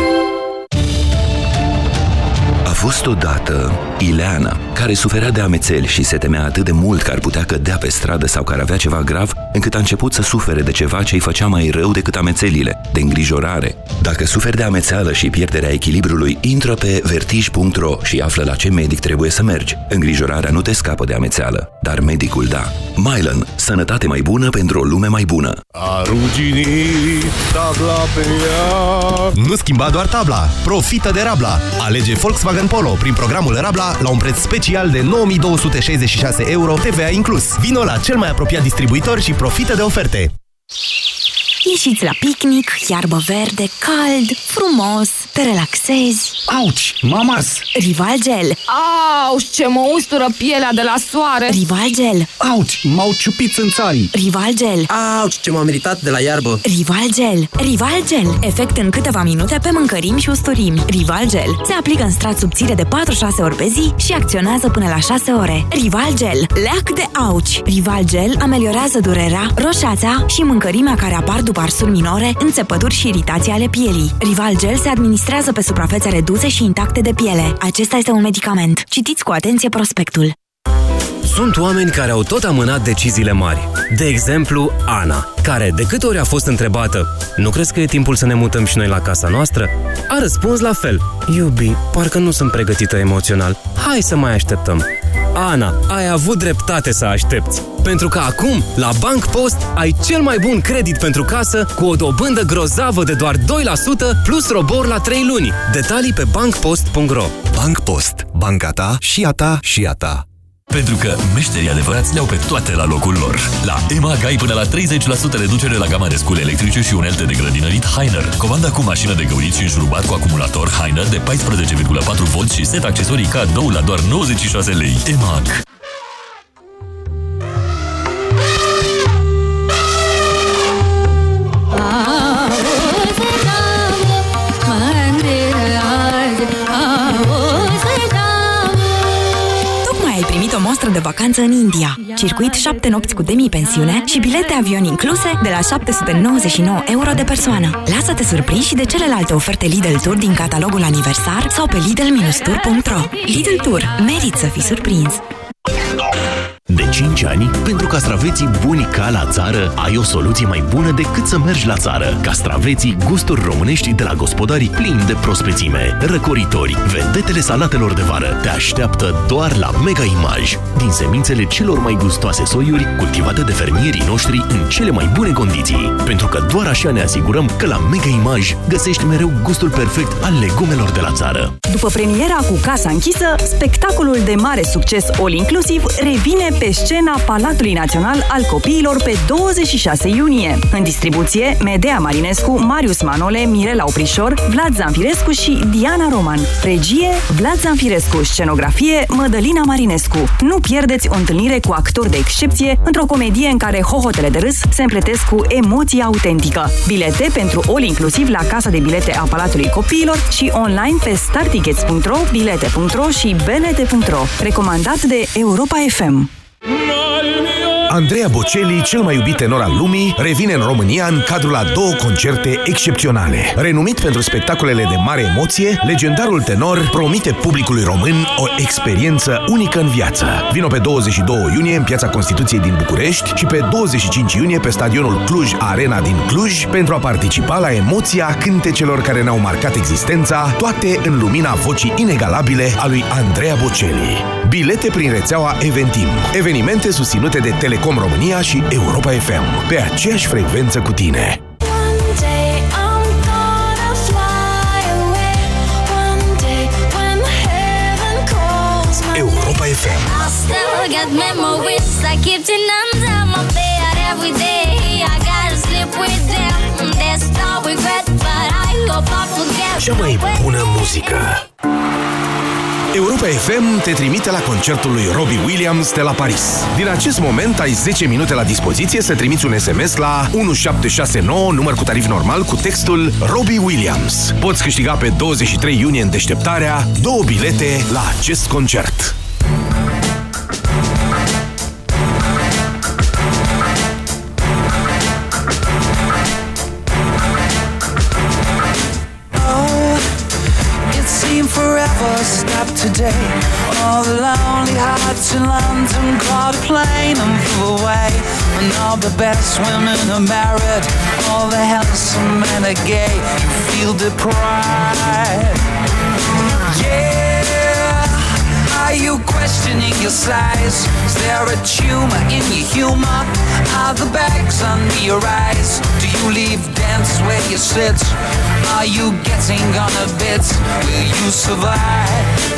A fost odată Ileana, care suferea de amețeli și se temea atât de mult că ar putea cădea pe stradă sau că ar avea ceva grav, încât a început să sufere de ceva ce îi făcea mai rău decât amețelile, de îngrijorare. Dacă suferi de amețeală și pierderea echilibrului, intră pe vertij.ro și află la ce medic trebuie să mergi. Îngrijorarea nu te scapă de amețeală, dar medicul da. Mylan. Sănătate mai bună pentru o lume mai bună. A ruginit tabla pe ea Nu schimba doar tabla, profită de Rabla. Alege Volkswagen Polo prin programul Rabla la un preț special de 9266 euro TVA inclus. Vino la cel mai apropiat distribuitor și profită de oferte. Ieșiți la picnic, iarbă verde, cald, frumos, te relaxezi. Auci, mamas! Rival Gel. Au, ce mă ustură pielea de la soare! Rival Gel. Auci, m-au ciupit țânțarii! Rival Gel. Auci, ce m-am meritat de la iarbă! Rival Gel. Rival Gel. Efect în câteva minute pe mâncărimi și usturimi. Rival Gel. Se aplică în strat subțire de 4-6 ori pe zi și acționează până la 6 ore. Rival Gel. Leac de auci. Rival Gel ameliorează durerea, roșața și mâncărimea care apar după arsuri minore, înțepături și iritații ale pielii. Rival Gel se administrează pe suprafețe reduse și intacte de piele. Acesta este un medicament. Citiți cu atenție prospectul. Sunt oameni care au tot amânat deciziile mari. De exemplu, Ana, care, de câte ori a fost întrebată Nu crezi că e timpul să ne mutăm și noi la casa noastră? A răspuns la fel Iubi, parcă nu sunt pregătită emoțional. Hai să mai așteptăm. Ana, ai avut dreptate să aștepți. Pentru că acum, la Bank Post, ai cel mai bun credit pentru casă cu o dobândă grozavă de doar 2% plus robor la 3 luni. Detalii pe bankpost.ro Bank Post. Banca ta și a ta și a ta. Pentru că meșterii adevărați le-au pe toate la locul lor. La EMAG ai până la 30% reducere la gama de scule electrice și unelte de grădinărit Heiner. Comanda cu mașină de găurit și înjurubat cu acumulator Heiner de 14,4V și set accesorii cadou la doar 96 lei. EMAG. Primit o mostră de vacanță în India. Circuit 7 nopți cu demi-pensiune și bilete avion incluse de la 799 euro de persoană. Lasă-te surprins și de celelalte oferte Lidl Tour din catalogul aniversar sau pe lidl-tour.ro Lidl Tour. Merit să fii surprins! De 5 ani, pentru castraveții buni ca la țară, ai o soluție mai bună decât să mergi la țară. Castraveții gusturi românești de la gospodarii plini de prospețime, răcoritori, vedetele salatelor de vară te așteaptă doar la Mega Image. Din semințele celor mai gustoase soiuri, cultivate de fermierii noștri în cele mai bune condiții. Pentru că doar așa ne asigurăm că la Mega Image găsești mereu gustul perfect al legumelor de la țară. După premiera cu Casa închisă, spectacolul de mare succes All Inclusiv revine pe scena Palatului Național al Copiilor pe 26 iunie. În distribuție, Medea Marinescu, Marius Manole, Mirela Oprișor, Vlad Zanfirescu și Diana Roman. Regie, Vlad Zanfirescu, scenografie, Mădălina Marinescu. Nu pierdeți o întâlnire cu actori de excepție într-o comedie în care hohotele de râs se împletesc cu emoție autentică. Bilete pentru All Inclusiv la Casa de Bilete a Palatului Copiilor și online pe startickets.ro, bilete.ro și belete.ro. Recomandat de Europa FM. Andreea Bocelli, cel mai iubit tenor al lumii, revine în România în cadrul a două concerte excepționale. Renumit pentru spectacolele de mare emoție, legendarul tenor promite publicului român o experiență unică în viață. Vino pe 22 iunie în Piața Constituției din București și pe 25 iunie pe stadionul Cluj Arena din Cluj pentru a participa la emoția cântecelor care ne-au marcat existența, toate în lumina vocii inegalabile a lui Andreea Bocelli. Bilete prin rețeaua Eventim. Evenimente susținute de Telecom România și Europa FM. Pe aceeași frecvență cu tine. Europa FM. I still got memories I keep to numbs on my bed every day. I gotta sleep with them. There's no regret, but I hope I forget. Cea mai bună muzică. Europa FM te trimite la concertul lui Robbie Williams de la Paris. Din acest moment ai 10 minute la dispoziție să trimiți un SMS la 1769, număr cu tarif normal, cu textul Robbie Williams. Poți câștiga pe 23 iunie în deșteptarea două bilete la acest concert. Today. All the lonely hearts in London caught a plane and flew away. And all the best women are married. All the handsome men are gay. You feel deprived. Yeah. Are you questioning your size? Is there a tumor in your humor? Are the bags under your eyes? Do you leave dance where you sit? Are you getting on a bit? Will you survive?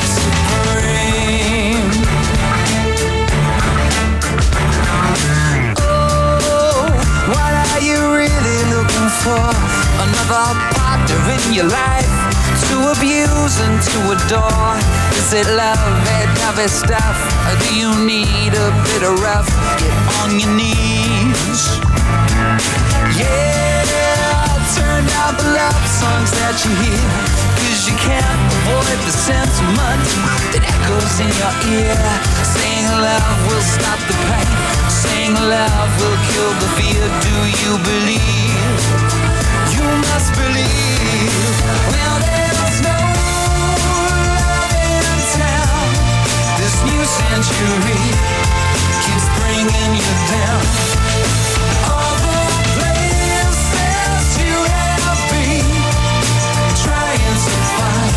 you really looking for? Another partner in your life to abuse and to adore. Is it love, that heavy stuff, or do you need a bit of rough? Get on your knees. Yeah, turn down the love songs that you hear. Cause you can't avoid the sentiment that echoes in your ear. Saying love will stop the pain. Saying love will kill the fear. Do you believe? You must believe. Well, there's no love in town. This new century keeps bringing you down. All the places you have been, trying to find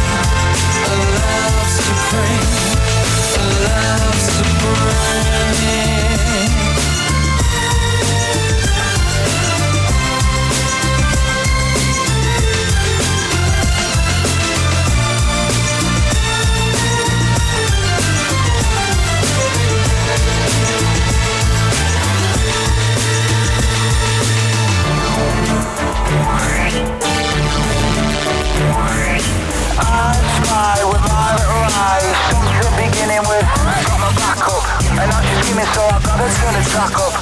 a love supreme, a love supreme. And now she's screaming so I got now that's gonna talk up.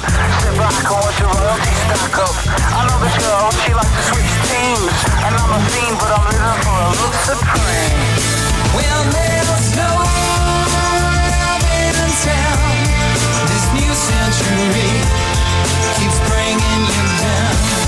Sit back and watch the royalty stack up. I know this girl, she likes to switch teams. And I'm a fiend, but I'm living for a look supreme. Well, there's no in town. This new century keeps bringing you down.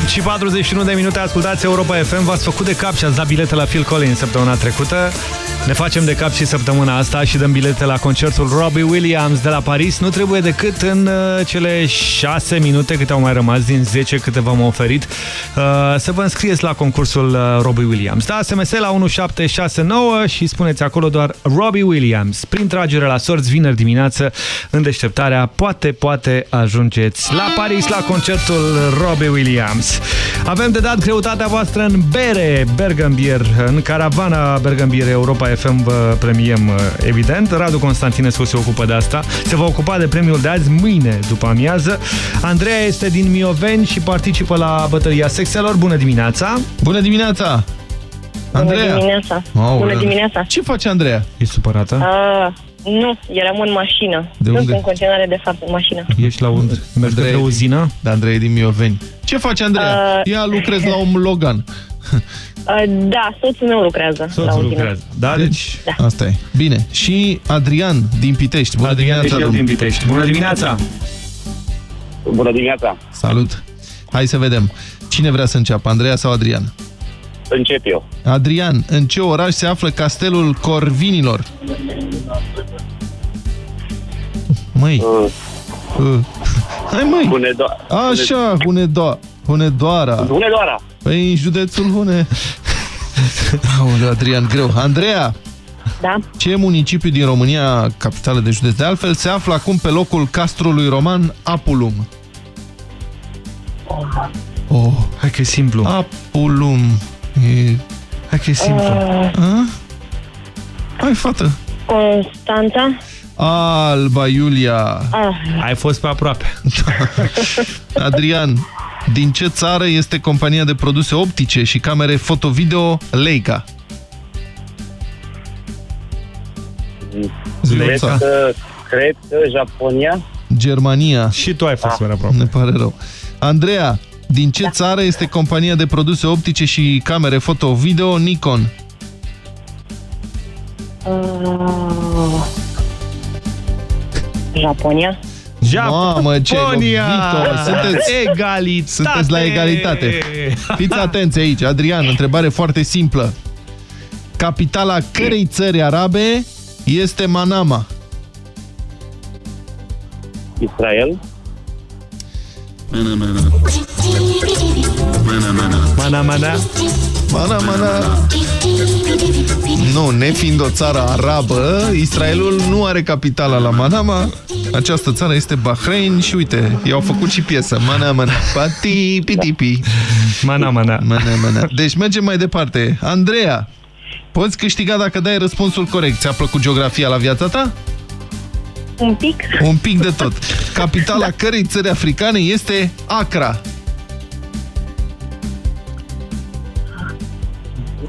8 și 41 de minute, ascultați Europa FM, v-ați făcut de cap și ați dat bilete la Phil Collins săptămâna trecută. Ne facem de cap și săptămâna asta și dăm bilete la concertul Robbie Williams de la Paris. Nu trebuie decât în uh, cele 6 minute câte au mai rămas din 10 câte v-am oferit uh, să vă înscrieți la concursul uh, Robbie Williams. Da, SMS la 1769 și spuneți acolo doar Robbie Williams. Prin tragere la sorți, vineri dimineață, în deșteptarea, poate, poate ajungeți la Paris la concertul Robbie Williams. Avem de dat greutatea voastră în bere Bergambier, în caravana Bergambier Europa FM vă premiem, uh, evident. Radu Constantinescu se ocupă de asta. Se va ocupa de premiul de azi, mâine, după amiază. Andreea este din Mioveni și participă la bătălia sexelor. Bună dimineața! Bună dimineața! Andreea! Bună dimineața! Aoleu. Bună dimineața! Ce face Andreea? E supărată? Uh, nu, eram în mașină. De Sunt unde? în continuare, de fapt, în mașină. Ești la unde? Mergi către o uzină? Da, Andreea e din Mioveni. Ce face Andreea? Uh, Ea lucrezi la un Logan. Uh, da, soțul meu lucrează la Soțul uzină. lucrează. Da, deci, asta e. Bine. Și Adrian din Pitești. Bună Adrian dimineața, și el domnul. din Pitești. Bună dimineața! Bună dimineața! Salut! Hai să vedem. Cine vrea să înceapă, Andreea sau Adrian? Încep eu. Adrian, în ce oraș se află castelul Corvinilor? Măi. Uh. Hai măi. Hunedoara. Așa, Hunedoara. Hunedoara. Hunedoara. Păi în județul Hune. Aoleu, Adrian, greu. Andreea, Da? ce municipiu din România, capitală de județ de altfel, se află acum pe locul castrului roman Apulum? Oh, hai că e simplu. Apulum. E... Hai că e simplu. Uh. A? Hai, fată. Constanța? Alba Iulia. Ah, Ai fost pe aproape. Adrian, din ce țară este compania de produse optice și camere foto-video Leica? Cred că, cred că Japonia. Germania. Și tu ai fost Ah. pe aproape. Ne pare rău. Andreea, din ce țară este compania de produse optice și camere foto-video Nikon? uh, Japonia? Mamă, ce Japonia! lovit-o! Sunteți, Egalitate! sunteți la egalitate. Fiți atenți aici, Adrian, întrebare foarte simplă. Capitala cărei țări arabe este Manama? Israel. Mana, mana. Mana, mana. Mana, mana. Nu, nefiind o țară arabă, Israelul nu are capitala la Manama. Această țară este Bahrain și uite, i-au făcut și piesă. Mana, mana. Pati, pitipi. Mana, mana. Mana, mana. Deci mergem mai departe. Andreea, poți câștiga dacă dai răspunsul corect. Ți-a plăcut geografia la viața ta? Un pic? Un pic de tot. Capitala da. cărei țări africane este Accra.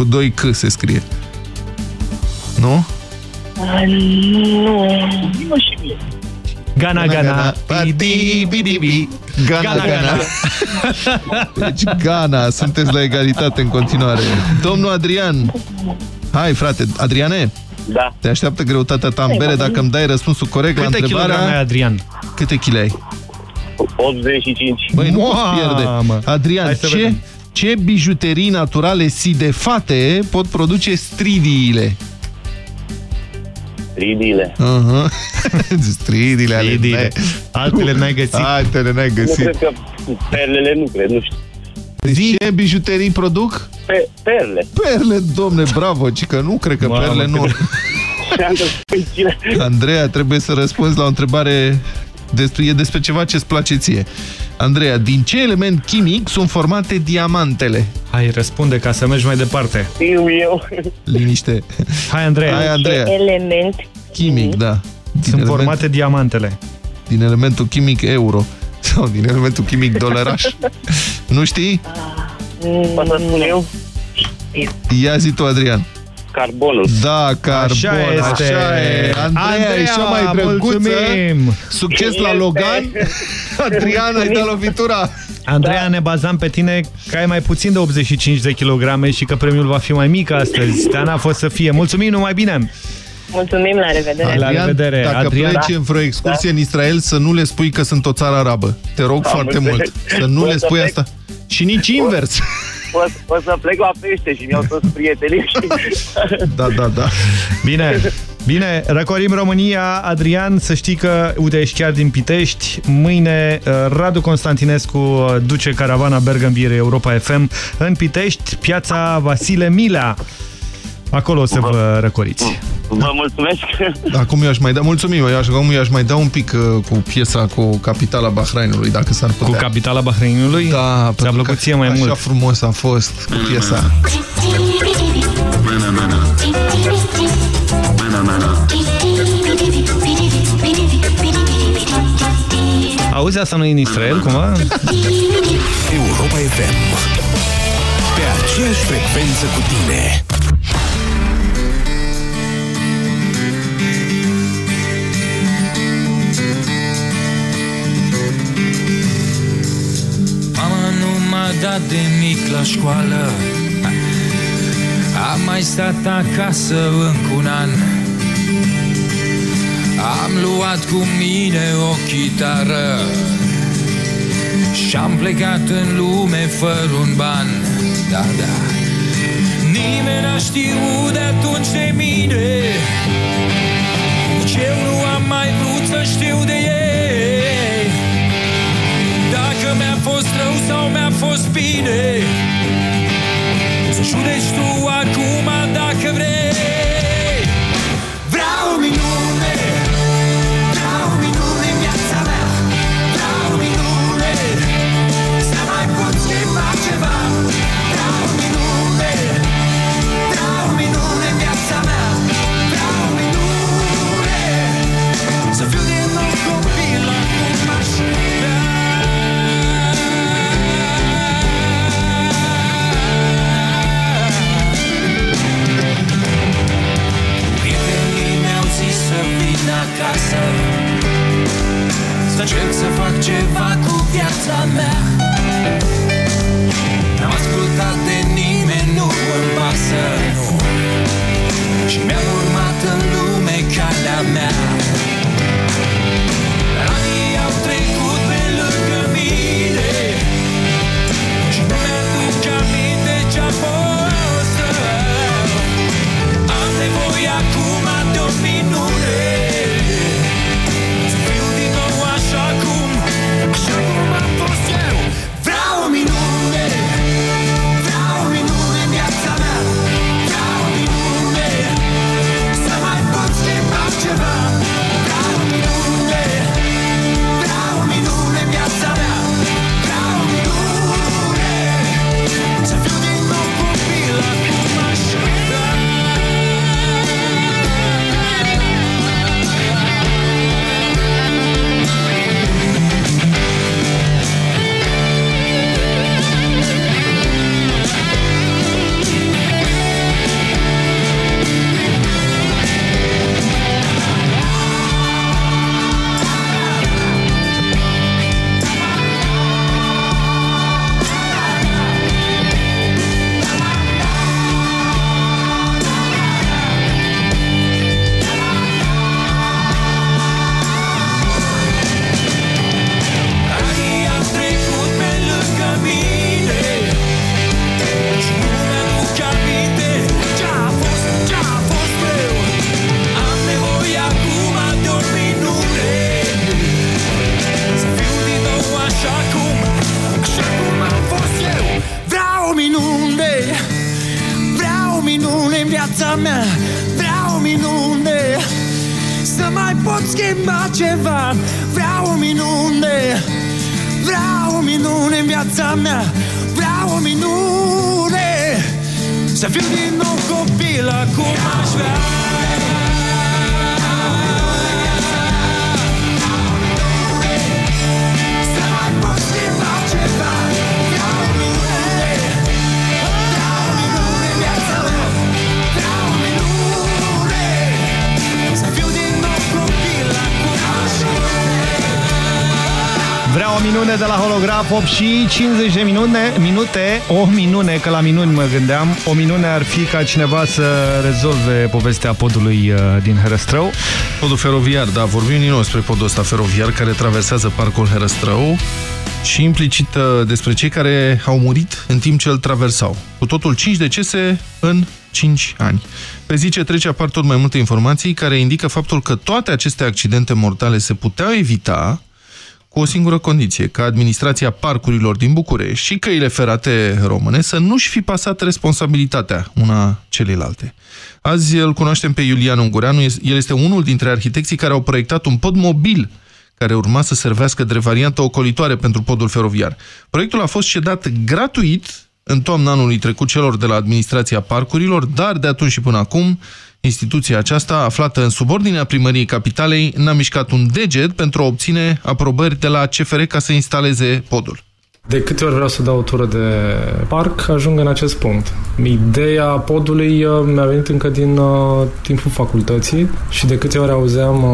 Cu 2 C se scrie. Nu? Uh, nu. Nu știu. Gana, gana. Pati, bidibi. Gana, Gana, gana. Deci Gana, sunteți la egalitate în continuare. Domnul Adrian, hai frate, Adriane, Da. te așteaptă greutatea ta în bere dacă îmi dai răspunsul corect la Câte întrebarea... kilograme ai, Adrian? Câte kg ai? 85. Băi, nu poți pierde. Mamă. Adrian, Hai să ce, vedem. Ce bijuterii naturale sidefate pot produce stridiile? Stridiile. Uh -huh. stridiile ale Stridiile. Altele n-ai găsit. Altele n-ai Nu găsit. cred că perlele nu cred, nu știu. Deci ce bijuterii produc? Pe, perle. Perle, domne, bravo, ci că nu cred că Mamă, perle nu. Andreea, trebuie să răspunzi la o întrebare despre, e despre ceva ce-ți place ție. Andreea, din ce element chimic sunt formate diamantele? Hai, răspunde ca să mergi mai departe. Știu eu. Liniște. Hai, Andreea. Hai, Andreea. Element Chimic, da. Din Sunt formate diamantele. Din elementul chimic euro. Sau din elementul chimic dolaraș. nu știi? Poți să spun eu? Ia zi tu, Adrian. Carbonul. Da, carbon, Așa este. așa e. Andreea, Andreea, e cea mai drăguță. mulțumim. Succes la Logan. Adrian, ai dat lovitura. Andreea, ne bazam pe tine că ai mai puțin de 85 de kilograme și că premiul va fi mai mic astăzi. Teana a fost să fie. Mulțumim, numai bine! Mulțumim, la revedere. La Adrian, revedere. dacă Adrian, pleci da. în vreo excursie în Israel, să nu le spui că sunt o țară arabă. Te rog Am foarte înțeles. mult. Să nu O le să spui plec. asta. Și nici invers. O, o să plec la pește și mi-au toți prietenii. Da, da, da. Bine, bine, răcorim România. Adrian, să știi că, uite, ești chiar din Pitești. Mâine uh, Radu Constantinescu uh, duce caravana Bergambire Europa FM în Pitești, piața Vasile Milea. Acolo o să vă răcoriți. Vă mulțumesc. Acum eu aș mai da, mulțumim, eu aș, acum eu aș mai da un pic uh, cu piesa cu capitala Bahrainului, dacă s-ar putea. Cu capitala Bahreinului? Da, Ți-a plăcut ție mai așa mult. frumos a fost cu piesa. Auzi, asta nu e în Israel, cumva? Europa FM. Pe aceeași frecvență cu tine. Dat de mic la școală. Am mai stat acasă încă un an. Am luat cu mine o chitară. Și-am plecat în lume fără un ban. Da, da. Nimeni n-a știut de atunci de mine. Nici eu nu am mai vrut să știu de ei sau mi-a fost bine? Să judeci tu acum 8 și 50 de minute, minute, o minune, că la minuni mă gândeam. O minune ar fi ca cineva să rezolve povestea podului uh, din Herăstrău. Podul feroviar, da, vorbim din nou despre podul ăsta feroviar care traversează parcul Herăstrău și implicit uh, despre cei care au murit în timp ce îl traversau. Cu totul 5 decese în 5 ani. Pe zi ce trece apar tot mai multe informații care indică faptul că toate aceste accidente mortale se puteau evita cu o singură condiție, ca administrația parcurilor din București și căile ferate române să nu-și fi pasat responsabilitatea una celelalte. Azi îl cunoaștem pe Iulian Ungureanu, el este unul dintre arhitecții care au proiectat un pod mobil care urma să servească de variantă ocolitoare pentru podul feroviar. Proiectul a fost cedat gratuit în toamna anului trecut celor de la administrația parcurilor, dar de atunci și până acum Instituția aceasta, aflată în subordinea primăriei capitalei, n-a mișcat un deget pentru a obține aprobări de la CFR ca să instaleze podul. De câte ori vreau să dau o tură de parc, ajung în acest punct. Ideea podului uh, mi-a venit încă din uh, timpul facultății și de câte ori auzeam uh,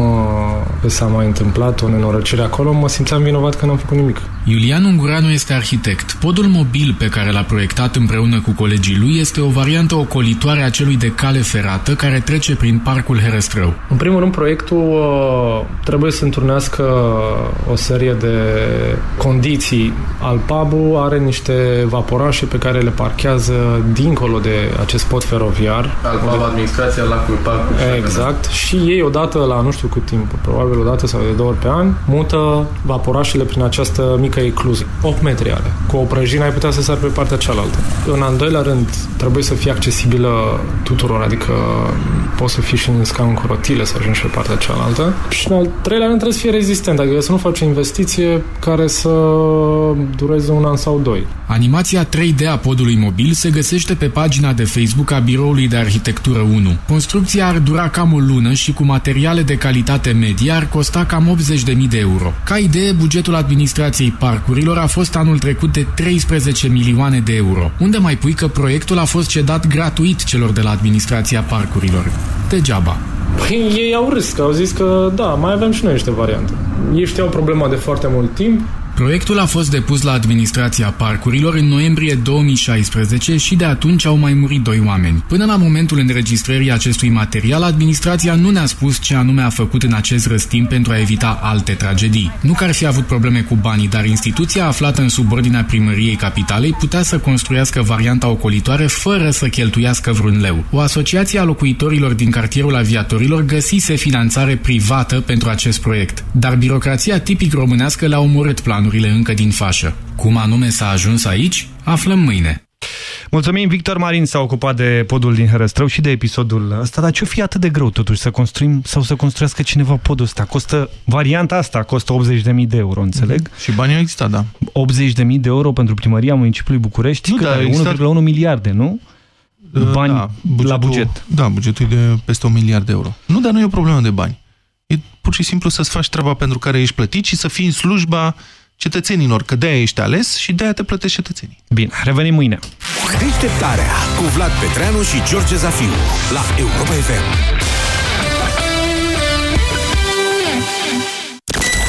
că s-a mai întâmplat o nenorocire acolo, mă simțeam vinovat că n-am făcut nimic. Iulian Ungureanu este arhitect. Podul mobil pe care l-a proiectat împreună cu colegii lui este o variantă ocolitoare a celui de cale ferată care trece prin parcul Herăstrău. În primul rând, proiectul uh, trebuie să înturnească o serie de condiții. Al pub are niște vaporașe pe care le parchează dincolo de acest pod feroviar. Al pub, administrația lacului parcul. Exact. Și ei odată la nu știu cât timp, probabil odată sau de două ori pe an, mută vaporașele prin această mică ecluză. 8 metri are. Cu o prăjină ai putea să sar pe partea cealaltă. În al doilea rând, trebuie să fie accesibilă tuturor, adică poți să fii și în scaun cu rotile să ajungi pe partea cealaltă. Și în al treilea rând trebuie să fie rezistent, adică să nu faci o investiție care să dureze un an sau doi. Animația 3D a podului mobil se găsește pe pagina de Facebook a Biroului de Arhitectură 1. Construcția ar dura cam o lună și cu materiale de calitate medie ar costa cam 80.000 de euro. Ca idee, bugetul administrației parcurilor a fost anul trecut de 13 milioane de euro. Unde mai pui că proiectul a fost cedat gratuit celor de la administrația parcurilor? Degeaba. Păi ei au râs, că au zis că da, mai avem și noi niște variante. Ei știau problema de foarte mult timp, Proiectul a fost depus la administrația parcurilor în noiembrie 2016 și de atunci au mai murit doi oameni. Până la momentul înregistrării acestui material, administrația nu ne-a spus ce anume a făcut în acest răstimp pentru a evita alte tragedii. Nu că ar fi avut probleme cu banii, dar instituția aflată în subordinea primăriei capitalei putea să construiască varianta ocolitoare fără să cheltuiască vreun leu. O asociație a locuitorilor din cartierul aviatorilor găsise finanțare privată pentru acest proiect, dar birocrația tipic românească le-a omorât planurile încă din fașă. Cum anume s-a ajuns aici? Aflăm mâine. Mulțumim, Victor Marin s-a ocupat de podul din Herăstrău și de episodul ăsta, dar ce-o fi atât de greu totuși să construim sau să construiască cineva podul ăsta? Costă, varianta asta costă 80.000 de euro, înțeleg? Mm -hmm. Și banii au existat, da. 80.000 de euro pentru primăria municipiului București, nu, da, existat... 1,1 miliarde, nu? Bani da, bugetul, la buget. Da, bugetul e de peste un miliard de euro. Nu, dar nu e o problemă de bani. E pur și simplu să-ți faci treaba pentru care ești plătit și să fii în slujba cetățenilor, că de-aia ești ales și de-aia te plătești cetățenii. Bine, revenim mâine. Deșteptarea cu Vlad Petreanu și George Zafiu la Europa FM.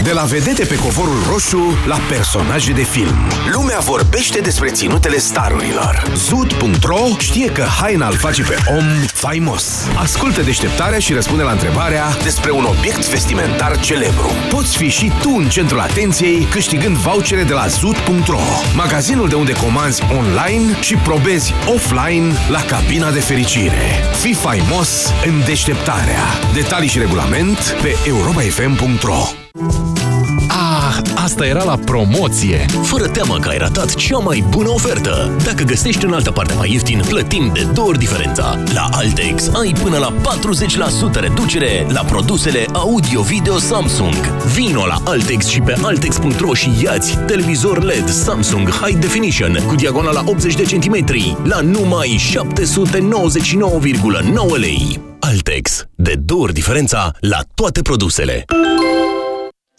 De la vedete pe covorul roșu la personaje de film. Lumea vorbește despre ținutele starurilor. Zud.ro știe că haina îl face pe om faimos. Ascultă deșteptarea și răspunde la întrebarea despre un obiect vestimentar celebru. Poți fi și tu în centrul atenției câștigând vouchere de la Zud.ro, magazinul de unde comanzi online și probezi offline la cabina de fericire. Fii faimos în deșteptarea. Detalii și regulament pe europafm.ro Ah, asta Asta era la promoție. Fără teamă că ai ratat cea mai bună ofertă. Dacă găsești în altă parte mai ieftin, plătim de două ori diferența. La Altex ai până la 40% reducere la produsele audio-video Samsung. Vino la Altex și pe altex.ro și iați televizor LED Samsung High Definition cu diagonala 80 de centimetri la numai 799,9 lei. Altex. De două ori diferența la toate produsele.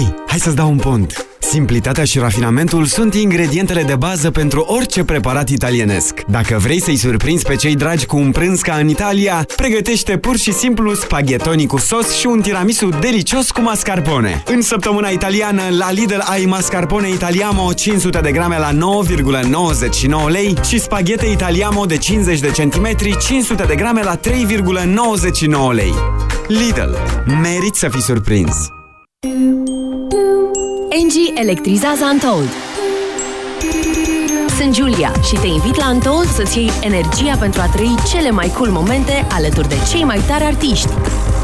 Hei, hai să-ți dau un pont! Simplitatea și rafinamentul sunt ingredientele de bază pentru orice preparat italienesc. Dacă vrei să-i surprinzi pe cei dragi cu un prânz ca în Italia, pregătește pur și simplu spaghettoni cu sos și un tiramisu delicios cu mascarpone. În săptămâna italiană, la Lidl ai mascarpone Italiamo 500 de grame la 9,99 lei și spaghete Italiamo de 50 de centimetri 500 de grame la 3,99 lei. Lidl. Merit să fii surprins! Engie electrizează Untold. Sunt Julia și te invit la Untold să-ți iei energia pentru a trăi cele mai cool momente alături de cei mai tari artiști.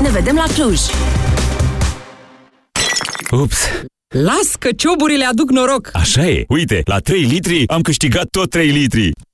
Ne vedem la Cluj! Ups! Las că cioburile aduc noroc! Așa e! Uite, la 3 litri am câștigat tot 3 litri!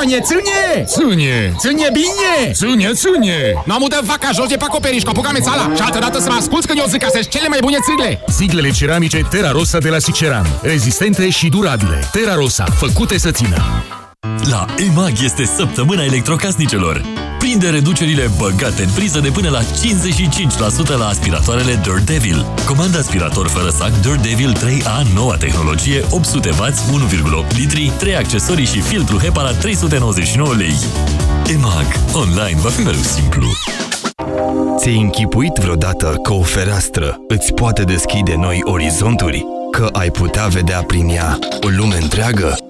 Acum, Ione, ține! Ține! Ține bine! Ține, ține! Nu am udat vaca jos de pe acoperiș, că apucam țala și altă dată să mă asculți când eu zic că sunt cele mai bune țigle! Siglele ceramice Terra Rosa de la Siceran. Rezistente și durabile. Terra Rosa, făcute să țină. La EMAG este săptămâna electrocasnicelor. Prinde reducerile băgate în priză de până la 55% la aspiratoarele Dirt Devil. Comanda aspirator fără sac Dirt Devil 3A, noua tehnologie, 800W, 1,8 litri, 3 accesorii și filtru HEPA la 399 lei. EMAG. Online va fi mereu simplu. Ți-ai închipuit vreodată că o fereastră îți poate deschide noi orizonturi? Că ai putea vedea prin ea o lume întreagă?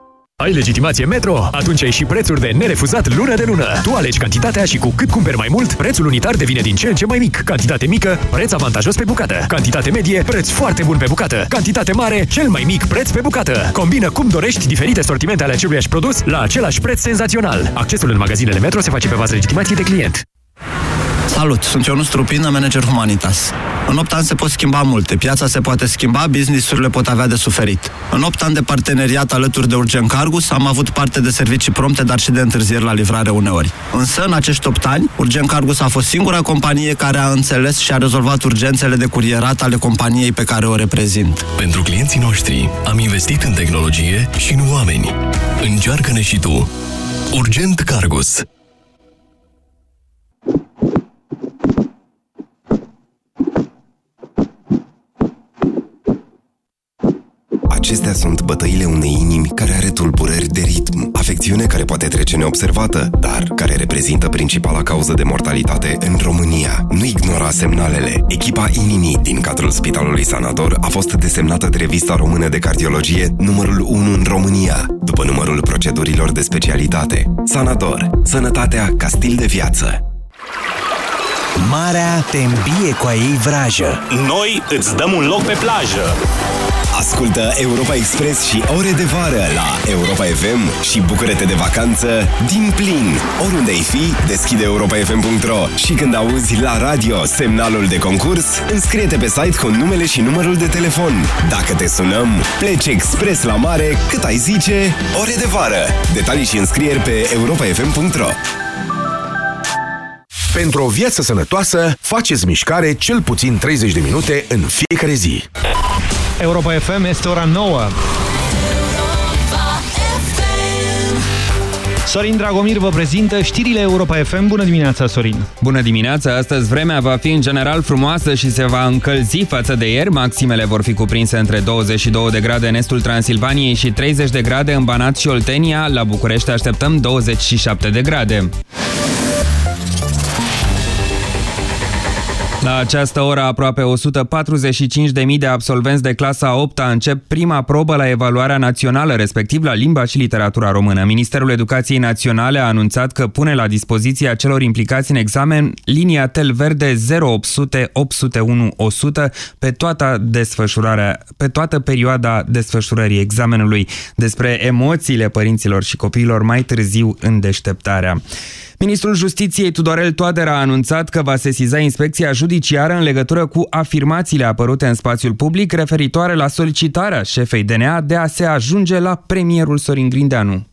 Ai legitimație Metro? Atunci ai și prețuri de nerefuzat lună de lună. Tu alegi cantitatea și cu cât cumperi mai mult, prețul unitar devine din ce în ce mai mic. Cantitate mică, preț avantajos pe bucată. Cantitate medie, preț foarte bun pe bucată. Cantitate mare, cel mai mic preț pe bucată. Combină cum dorești diferite sortimente ale aceluiași produs la același preț senzațional. Accesul în magazinele Metro se face pe bază legitimației de client. Salut, sunt Ionus Trupin, manager Humanitas. În 8 ani se pot schimba multe, piața se poate schimba, businessurile pot avea de suferit. În 8 ani de parteneriat alături de Urgent Cargus am avut parte de servicii prompte, dar și de întârzieri la livrare uneori. Însă, în acești 8 ani, Urgent Cargus a fost singura companie care a înțeles și a rezolvat urgențele de curierat ale companiei pe care o reprezint. Pentru clienții noștri am investit în tehnologie și în oameni. Încearcă-ne și tu. Urgent Cargus. Acestea sunt bătăile unei inimi care are tulburări de ritm, afecțiune care poate trece neobservată, dar care reprezintă principala cauză de mortalitate în România. Nu ignora semnalele. Echipa inimii din cadrul Spitalului Sanator a fost desemnată de revista română de cardiologie numărul 1 în România, după numărul procedurilor de specialitate. Sanator. Sănătatea ca stil de viață. Marea te îmbie cu a ei vrajă. Noi îți dăm un loc pe plajă. Ascultă Europa Express și ore de vară la Europa FM și bucură-te de vacanță din plin. Oriunde ai fi, deschide europafm.ro și când auzi la radio semnalul de concurs, înscrie-te pe site cu numele și numărul de telefon. Dacă te sunăm, pleci expres la mare cât ai zice ore de vară. Detalii și înscrieri pe europafm.ro Pentru o viață sănătoasă, faceți mișcare cel puțin 30 de minute în fiecare zi. Europa FM este ora 9. Sorin Dragomir vă prezintă știrile Europa FM. Bună dimineața, Sorin! Bună dimineața! Astăzi vremea va fi în general frumoasă și se va încălzi față de ieri. Maximele vor fi cuprinse între 22 de grade în estul Transilvaniei și 30 de grade în Banat și Oltenia. La București așteptăm 27 de grade. La această oră, aproape 145.000 de absolvenți de clasa 8 -a încep prima probă la evaluarea națională, respectiv la limba și literatura română. Ministerul Educației Naționale a anunțat că pune la dispoziția celor implicați în examen linia tel verde 0800 801 100 pe toată desfășurarea, pe toată perioada desfășurării examenului. Despre emoțiile părinților și copiilor mai târziu în deșteptarea. Ministrul Justiției Tudorel Toader a anunțat că va sesiza inspecția judiciară în legătură cu afirmațiile apărute în spațiul public referitoare la solicitarea șefei DNA de a se ajunge la premierul Sorin Grindeanu.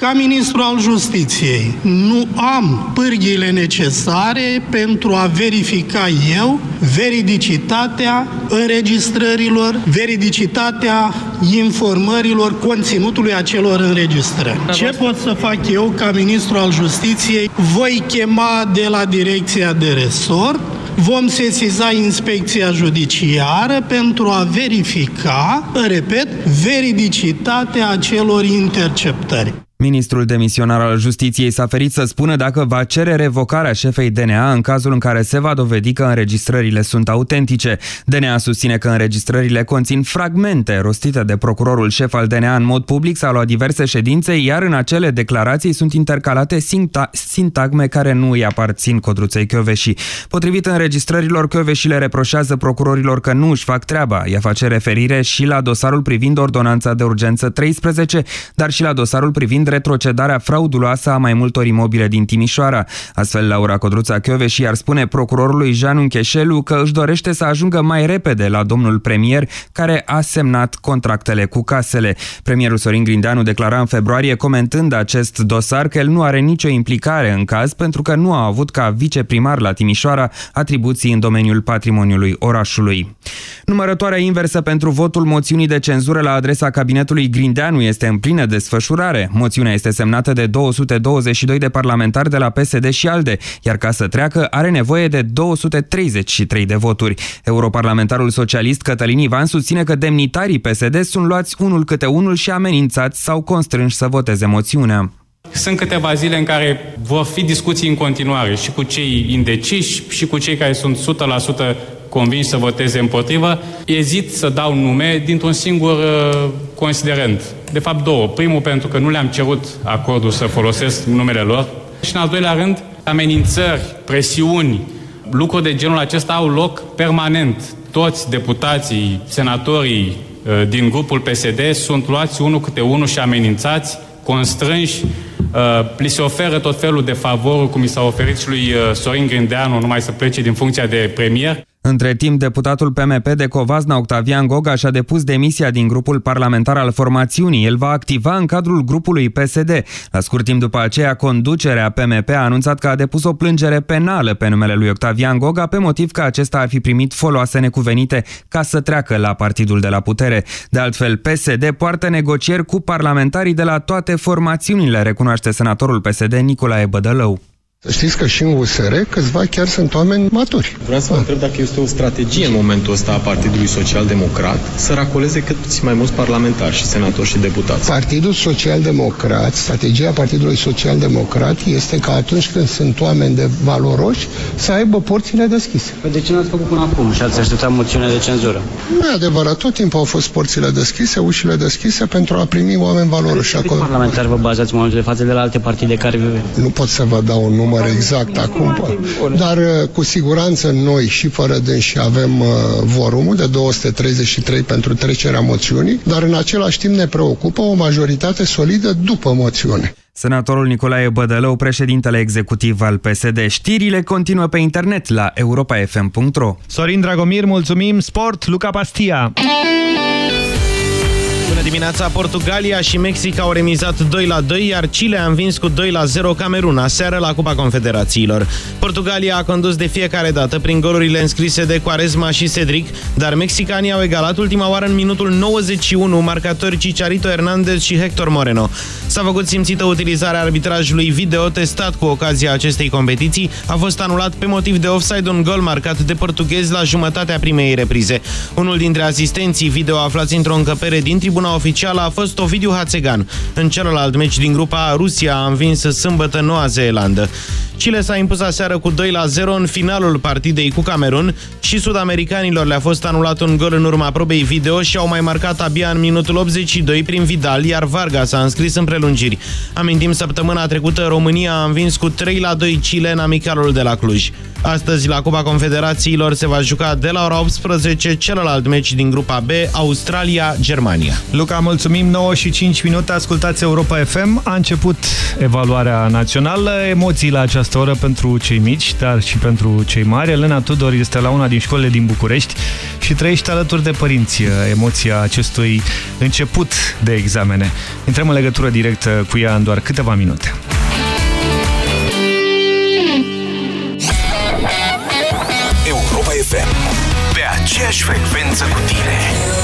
Ca ministru al justiției, nu am pârghiile necesare pentru a verifica eu veridicitatea înregistrărilor, veridicitatea informărilor conținutului acelor înregistrări. Ce pot să fac eu ca ministru al justiției? Voi chema de la direcția de resort Vom sesiza inspecția judiciară pentru a verifica, repet, veridicitatea acelor interceptări. Ministrul demisionar al Justiției s-a ferit să spună dacă va cere revocarea șefei DNA în cazul în care se va dovedi că înregistrările sunt autentice. DNA susține că înregistrările conțin fragmente rostite de procurorul șef al DNA în mod public sau la diverse ședințe, iar în acele declarații sunt intercalate sintagme care nu îi aparțin Codruței Chioveși. Potrivit înregistrărilor, Chioveși le reproșează procurorilor că nu își fac treaba. Ea face referire și la dosarul privind ordonanța de urgență 13, dar și la dosarul privind retrocedarea frauduloasă a mai multor imobile din Timișoara. Astfel, Laura Codruța și ar spune procurorului Jean Uncheșelu că își dorește să ajungă mai repede la domnul premier care a semnat contractele cu casele. Premierul Sorin Grindeanu declara în februarie comentând acest dosar că el nu are nicio implicare în caz pentru că nu a avut ca viceprimar la Timișoara atribuții în domeniul patrimoniului orașului. Numărătoarea inversă pentru votul moțiunii de cenzură la adresa cabinetului Grindeanu este în plină desfășurare. Moțiunea Moțiunea este semnată de 222 de parlamentari de la PSD și ALDE, iar ca să treacă are nevoie de 233 de voturi. Europarlamentarul socialist Cătălin Ivan susține că demnitarii PSD sunt luați unul câte unul și amenințați sau constrânși să voteze moțiunea. Sunt câteva zile în care vor fi discuții în continuare și cu cei indeciși și cu cei care sunt 100% convinși să voteze împotrivă. Ezit să dau nume dintr-un singur uh, considerent. De fapt două. Primul pentru că nu le-am cerut acordul să folosesc numele lor și în al doilea rând amenințări, presiuni, lucruri de genul acesta au loc permanent. Toți deputații, senatorii uh, din grupul PSD sunt luați unul câte unul și amenințați, constrânși, uh, li se oferă tot felul de favoruri, cum i s-a oferit și lui Sorin Grindeanu, numai să plece din funcția de premier. Între timp, deputatul PMP de Covazna, Octavian Goga, și-a depus demisia din grupul parlamentar al formațiunii. El va activa în cadrul grupului PSD. La scurt timp după aceea, conducerea PMP a anunțat că a depus o plângere penală pe numele lui Octavian Goga pe motiv că acesta ar fi primit foloase necuvenite ca să treacă la partidul de la putere. De altfel, PSD poartă negocieri cu parlamentarii de la toate formațiunile, recunoaște senatorul PSD Nicolae Bădălău. Știți că și în USR câțiva chiar sunt oameni maturi. Vreau să vă întreb dacă este o strategie în momentul ăsta a Partidului Social Democrat să racoleze cât puțin mai mulți parlamentari și senatori și deputați. Partidul Social Democrat, strategia Partidului Social Democrat este că atunci când sunt oameni de valoroși să aibă porțile deschise. Păi de ce nu ați făcut până acum și ați așteptat moțiunea de cenzură? Nu e adevărat, tot timpul au fost porțile deschise, ușile deschise pentru a primi oameni valoroși. Câți parlamentari vă bazați în momentul de față de la alte partide care... Nu pot să vă dau un număr număr exact acum, dar uh, cu siguranță noi și fără dânsi avem uh, vorumul de 233 pentru trecerea moțiunii, dar în același timp ne preocupă o majoritate solidă după moțiune. Senatorul Nicolae Bădălău, președintele executiv al PSD. Știrile continuă pe internet la europafm.ro Sorin Dragomir, mulțumim! Sport, Luca Pastia! Bună dimineața! Portugalia și Mexic au remizat 2 la 2, iar Chile a învins cu 2 la 0 Camerun aseară la Cupa Confederațiilor. Portugalia a condus de fiecare dată prin golurile înscrise de Quaresma și Cedric, dar mexicanii au egalat ultima oară în minutul 91 marcatori Chicharito Hernandez și Hector Moreno. S-a făcut simțită utilizarea arbitrajului video testat cu ocazia acestei competiții. A fost anulat pe motiv de offside un gol marcat de portughezi la jumătatea primei reprize. Unul dintre asistenții video aflați într-o încăpere din tribuna oficială a fost Ovidiu Hațegan. În celălalt meci din grupa, Rusia a învins sâmbătă Noua Zeelandă. Chile s-a impus aseară cu 2 la 0 în finalul partidei cu Camerun și sudamericanilor le-a fost anulat un gol în urma probei video și au mai marcat abia în minutul 82 prin Vidal, iar Vargas a înscris în prelungiri. Amintim, săptămâna trecută România a învins cu 3 la 2 Chile în amicalul de la Cluj. Astăzi, la Cupa Confederațiilor, se va juca de la ora 18 celălalt meci din grupa B, Australia-Germania. Luca, mulțumim, 9 și 5 minute, ascultați Europa FM. A început evaluarea națională, emoții la această oră pentru cei mici, dar și pentru cei mari. Elena Tudor este la una din școlile din București și trăiește alături de părinți emoția acestui început de examene. Intrăm în legătură directă cu ea în doar câteva minute. Europa FM. Pe aceeași frecvență cu tine.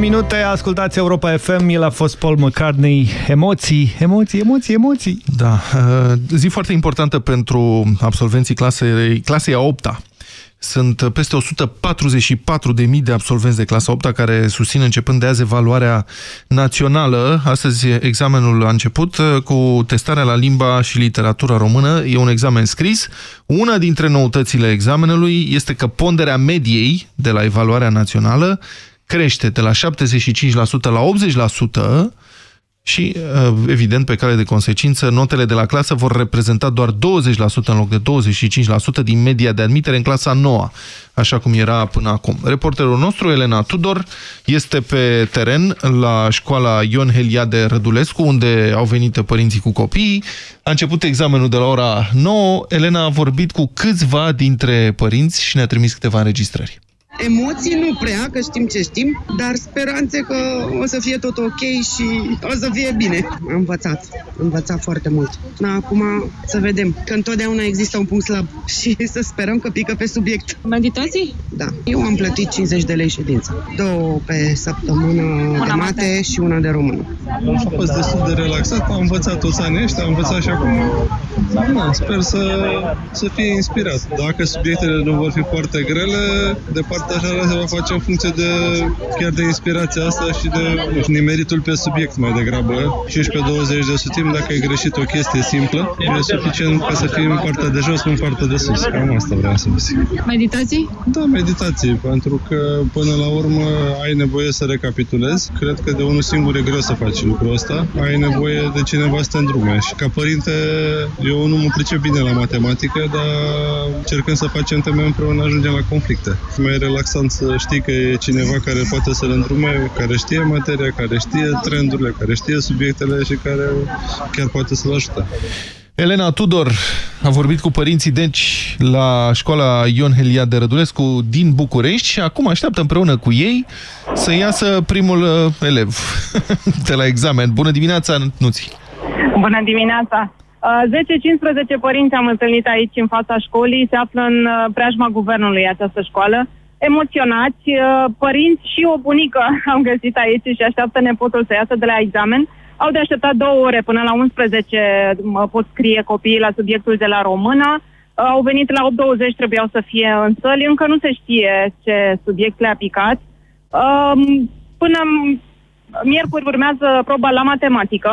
minute, ascultați Europa FM, el a fost Paul McCartney. Emoții, emoții, emoții, emoții. Da, uh, zi foarte importantă pentru absolvenții clasei, clasei a 8 -a. Sunt peste 144.000 de absolvenți de clasa 8 -a care susțin începând de azi evaluarea națională. Astăzi examenul a început uh, cu testarea la limba și literatura română. E un examen scris. Una dintre noutățile examenului este că ponderea mediei de la evaluarea națională crește de la 75% la 80%, și, uh, evident, pe cale de consecință, notele de la clasă vor reprezenta doar 20% în loc de 25% din media de admitere în clasa 9 așa cum era până acum. Reporterul nostru, Elena Tudor, este pe teren la școala Ion Heliade Rădulescu, unde au venit părinții cu copiii. A început examenul de la ora 9. Elena a vorbit cu câțiva dintre părinți și ne-a trimis câteva înregistrări. Emoții nu prea, că știm ce știm, dar speranțe că o să fie tot ok și o să fie bine. Am învățat, am învățat foarte mult. Da, acum să vedem, că întotdeauna există un punct slab și să sperăm că pică pe subiect. Meditații? Da. Eu am plătit 50 de lei ședință. Două pe săptămână una de mate și una de română. Am fost destul de relaxat, am învățat toți anii ăștia, am învățat și acum. Da, sper să, să fie inspirat. Dacă subiectele nu vor fi foarte grele, de partea așa se va face în funcție de chiar de inspirația asta și de nu știu, nimeritul pe subiect mai degrabă. 15-20 de sutim, dacă ai greșit o chestie simplă, e suficient ca să fii în partea de jos, nu în partea de sus. Cam asta vreau să zic. Meditații? Da, meditații, pentru că până la urmă ai nevoie să recapitulezi. Cred că de unul singur e greu să faci lucrul ăsta. Ai nevoie de cineva să te îndrume. Și ca părinte, eu nu mă pricep bine la matematică, dar încercând să facem teme împreună ajungem la conflicte. Mai relaxant să știi că e cineva care poate să le îndrume, care știe materia, care știe trendurile, care știe subiectele și care chiar poate să-l ajute. Elena Tudor a vorbit cu părinții, deci, la școala Ion Helia de Rădulescu din București și acum așteaptă împreună cu ei să iasă primul uh, elev de la examen. Bună dimineața, Nuți! Bună dimineața! Uh, 10-15 părinți am întâlnit aici în fața școlii, se află în uh, preajma guvernului această școală, emoționați, uh, părinți și o bunică am găsit aici și așteaptă nepotul să iasă de la examen. Au de așteptat două ore până la 11 mă pot scrie copiii la subiectul de la română. Uh, Au venit la 8.20, trebuiau să fie în săli, încă nu se știe ce subiect le-a picat. Um, Până miercuri urmează proba la matematică,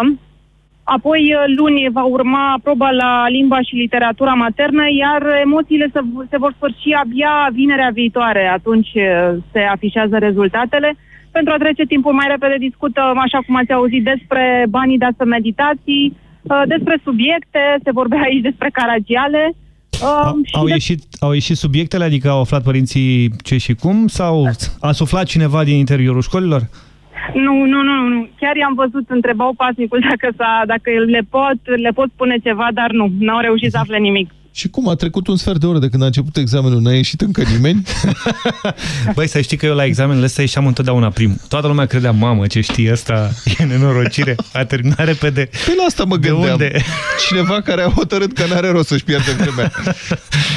Apoi, uh, luni va urma proba la limba și literatura maternă, iar emoțiile se, se vor sfârși abia vinerea viitoare. Atunci uh, se afișează rezultatele. Pentru a trece timpul mai repede, discutăm, așa cum ați auzit, despre banii de meditații, uh, despre subiecte, se vorbea aici despre caragiale. Au, au, ieșit, au ieșit subiectele, adică au aflat părinții ce și cum, sau a suflat cineva din interiorul școlilor? Nu, nu, nu, nu. Chiar i-am văzut, întrebau pasnicul dacă, s-a, dacă le pot, le pot spune ceva, dar nu, n-au reușit să afle nimic. Și cum? A trecut un sfert de oră de când a început examenul, n-a ieșit încă nimeni? Băi, să știi că eu la examenele astea ieșeam întotdeauna primul. Toată lumea credea, mamă, ce știe asta, e nenorocire, a terminat repede. Pe la asta mă De gândeam. unde? Cineva care a hotărât că n-are rost să-și pierde vremea.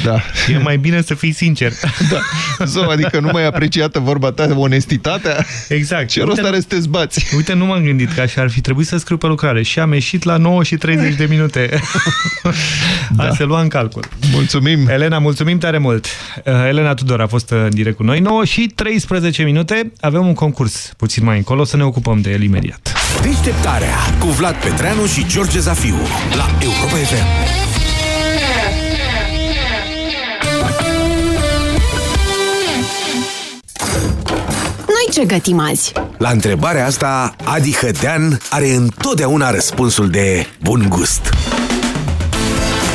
Da. E mai bine să fii sincer. Da. Zău, adică nu mai e apreciată vorba ta, onestitatea? Exact. Ce rost are să te zbați? Uite, nu m-am gândit că așa ar fi trebuit să scriu pe lucrare și am ieșit la 9 și 30 de minute. Da. A se lua în calcul. Mulțumim. Elena, mulțumim tare mult. Uh, Elena Tudor a fost în direct cu noi. 9 și 13 minute. Avem un concurs puțin mai încolo, să ne ocupăm de el imediat. Deșteptarea cu Vlad Petreanu și George Zafiu la Europa FM. Noi ce gătim azi? La întrebarea asta, Adi Hădean are întotdeauna răspunsul de bun gust.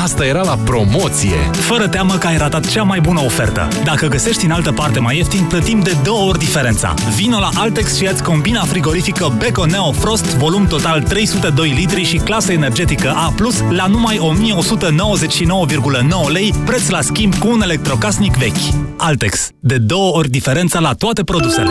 Ah, Asta era la promoție. Fără teamă că ai ratat cea mai bună ofertă. Dacă găsești în altă parte mai ieftin, plătim de două ori diferența. Vino la Altex și ia combina frigorifică Beko Neo Frost, volum total 302 litri și clasă energetică A+, la numai 1199,9 lei, preț la schimb cu un electrocasnic vechi. Altex. De două ori diferența la toate produsele.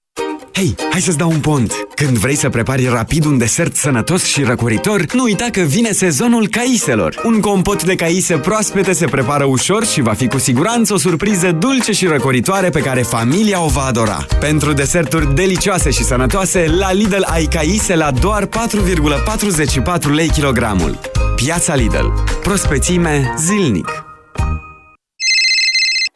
Hei, hai să-ți dau un pont! Când vrei să prepari rapid un desert sănătos și răcoritor, nu uita că vine sezonul caiselor. Un compot de caise proaspete se prepară ușor și va fi cu siguranță o surpriză dulce și răcoritoare pe care familia o va adora. Pentru deserturi delicioase și sănătoase, la Lidl ai caise la doar 4,44 lei kilogramul. Piața Lidl. Prospețime zilnic.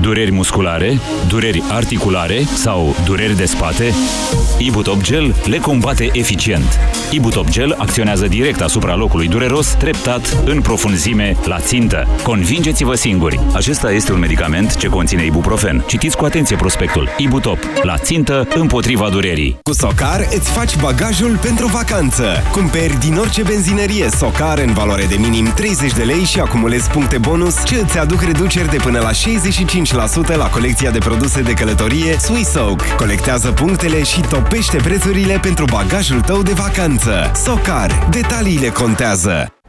Dureri musculare, dureri articulare sau dureri de spate? Ibutop Gel le combate eficient. Ibutop Gel acționează direct asupra locului dureros, treptat, în profunzime, la țintă. Convingeți-vă singuri! Acesta este un medicament ce conține ibuprofen. Citiți cu atenție prospectul. Ibutop. La țintă, împotriva durerii. Cu Socar îți faci bagajul pentru vacanță. Cumperi din orice benzinărie Socar în valoare de minim 30 de lei și acumulezi puncte bonus ce îți aduc reduceri de până la 65% la colecția de produse de călătorie Swissoak. Colectează punctele și topește prețurile pentru bagajul tău de vacanță. Socar. Detaliile contează.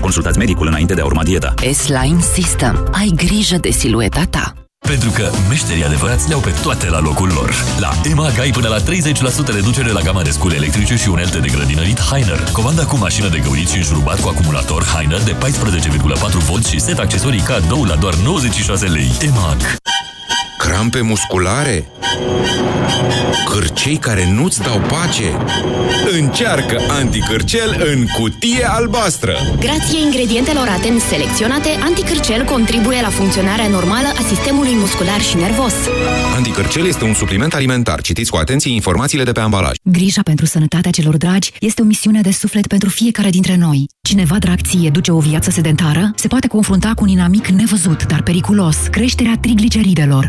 Consultați medicul înainte de a urma dieta. S-Line System. Ai grijă de silueta ta. Pentru că meșterii adevărați le-au pe toate la locul lor. La EMAG ai până la 30% reducere la gama de scule electrice și unelte de grădinărit Heiner. Comanda cu mașină de găurit și înșurubat cu acumulator Heiner de 14,4V și set accesorii cadou la doar 96 lei. EMAG. Crampe musculare? Cârcei care nu-ți dau pace? Încearcă anticârcel în cutie albastră! Grație ingredientelor atent selecționate, anticârcel contribuie la funcționarea normală a sistemului muscular și nervos. Anticârcel este un supliment alimentar. Citiți cu atenție informațiile de pe ambalaj. Grija pentru sănătatea celor dragi este o misiune de suflet pentru fiecare dintre noi. Cineva drag ție duce o viață sedentară, se poate confrunta cu un inamic nevăzut, dar periculos, creșterea trigliceridelor.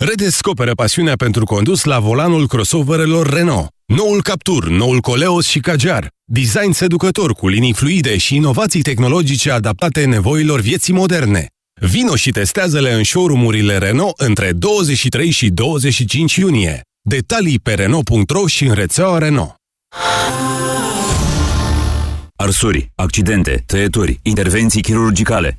Redescoperă pasiunea pentru condus la volanul crossoverelor Renault. Noul Captur, noul Coleos și Cajar. Design seducător cu linii fluide și inovații tehnologice adaptate nevoilor vieții moderne. Vino și testează-le în showroom-urile Renault între 23 și 25 iunie. Detalii pe Renault.ro și în rețeaua Renault. Arsuri, accidente, tăieturi, intervenții chirurgicale.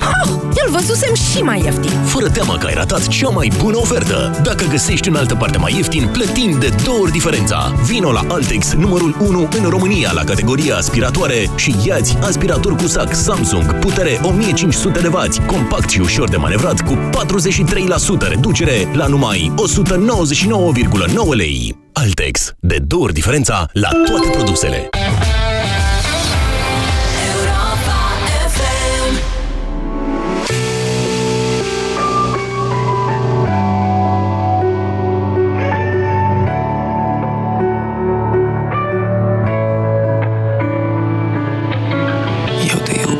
Oh, îl văzusem și mai ieftin. Fără teamă că ai ratat cea mai bună ofertă. Dacă găsești în altă parte mai ieftin, plătim de două ori diferența. Vino la Altex, numărul 1 în România la categoria aspiratoare și iați aspirator cu sac Samsung, putere 1500 de W, compact și ușor de manevrat cu 43% reducere la numai 199,9 lei. Altex, de două ori diferența la toate produsele.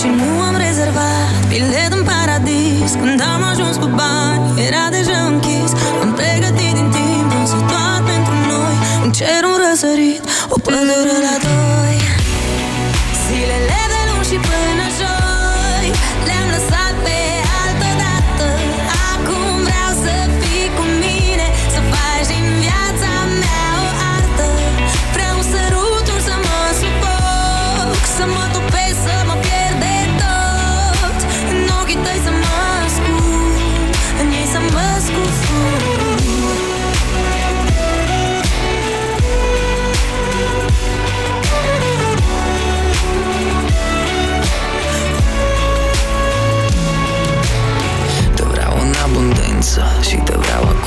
și nu am rezervat bilet în paradis. Când am ajuns cu bani, era deja închis. Am pregătit din timp, însă doar pentru noi. Un cer, un răsărit, o pădure la doi. Zilele de luni și până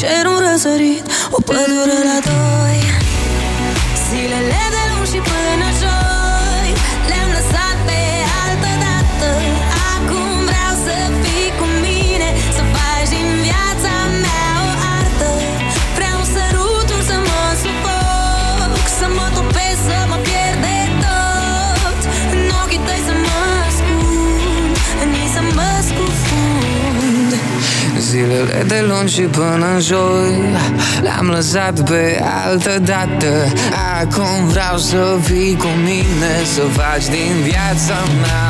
noi Un cer, un răsărit, o pădure la doi. Zilele Zilele de luni și până în joi Le-am lăsat pe altă dată. Acum vreau să fii cu mine Să faci din viața mea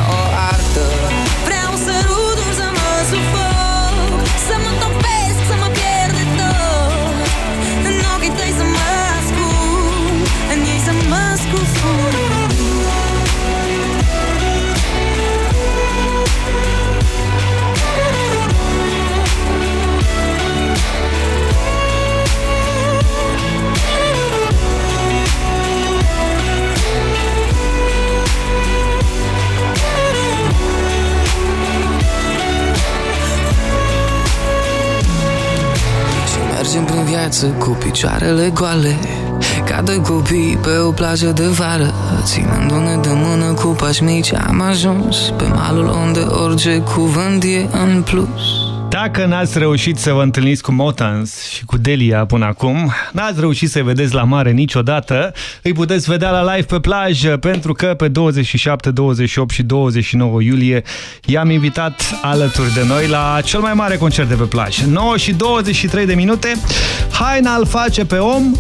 mergem prin viață cu picioarele goale Ca doi copii pe o plajă de vară Ținându-ne de mână cu pași mici Am ajuns pe malul unde orice cuvânt e în plus Dacă n-ați reușit să vă întâlniți cu Motans și cu Delia până acum, n-ați reușit să-i vedeți la mare niciodată, îi puteți vedea la live pe plajă, pentru că pe 27, 28 și 29 iulie i-am invitat alături de noi la cel mai mare concert de pe plajă. 9 și 23 de minute, haina îl face pe om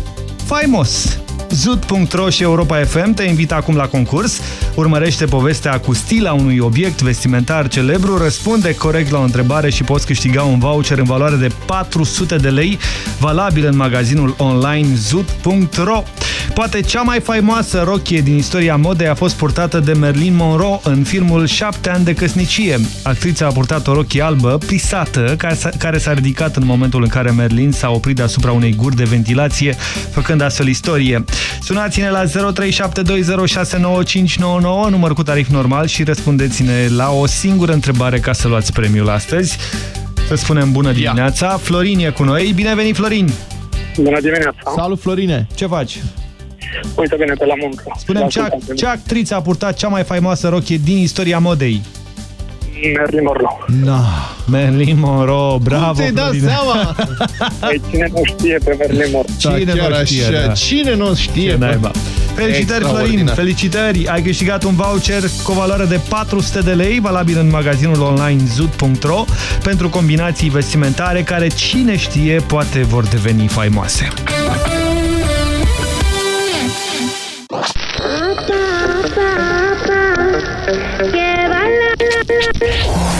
faimos. Zut.ro și Europa FM te invită acum la concurs. Urmărește povestea cu stila unui obiect vestimentar celebru, răspunde corect la o întrebare și poți câștiga un voucher în valoare de 400 de lei, valabil în magazinul online Zut.ro. Poate cea mai faimoasă rochie din istoria modei a fost purtată de Marilyn Monroe în filmul Șapte ani de căsnicie. Actrița a purtat o rochie albă, plisată, care s-a ridicat în momentul în care Marilyn s-a oprit deasupra unei guri de ventilație, făcând astfel istorie. Sunați-ne la 0372069599, număr cu tarif normal și răspundeți-ne la o singură întrebare ca să luați premiul astăzi. Să spunem bună dimineața. Ia. Florin e cu noi. Bine venit, Florin! Bună dimineața! Salut, Florine! Ce faci? Uite bine pe la muncă. Spunem, ce, ce actriță a purtat cea mai faimoasă rochie din istoria modei? Marilyn Monroe. No, Marilyn Monroe, bravo, Cum ți-ai dat seama? Ei, cine nu știe pe Marilyn Monroe? Cine da, nu știe, așa. Da. Cine nu știe? Naiba. Felicitări, Florin, felicitări! Ai câștigat un voucher cu o valoare de 400 de lei, valabil în magazinul online zut.ro, pentru combinații vestimentare care, cine știe, poate vor deveni faimoase. Beep, beep, beep.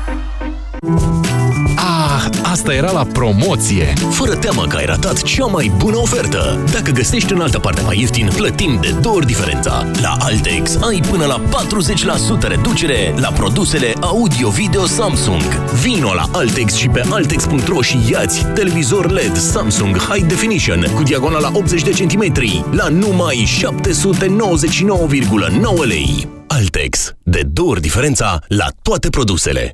Ah, asta era la promoție! Fără teamă că ai ratat cea mai bună ofertă! Dacă găsești în altă parte mai ieftin, plătim de două ori diferența. La Altex ai până la 40% reducere la produsele audio-video Samsung. Vino la Altex și pe altex.ro și iați televizor LED Samsung High Definition cu diagonala 80 de centimetri la numai 799,9 lei. Altex. De două ori diferența la toate produsele.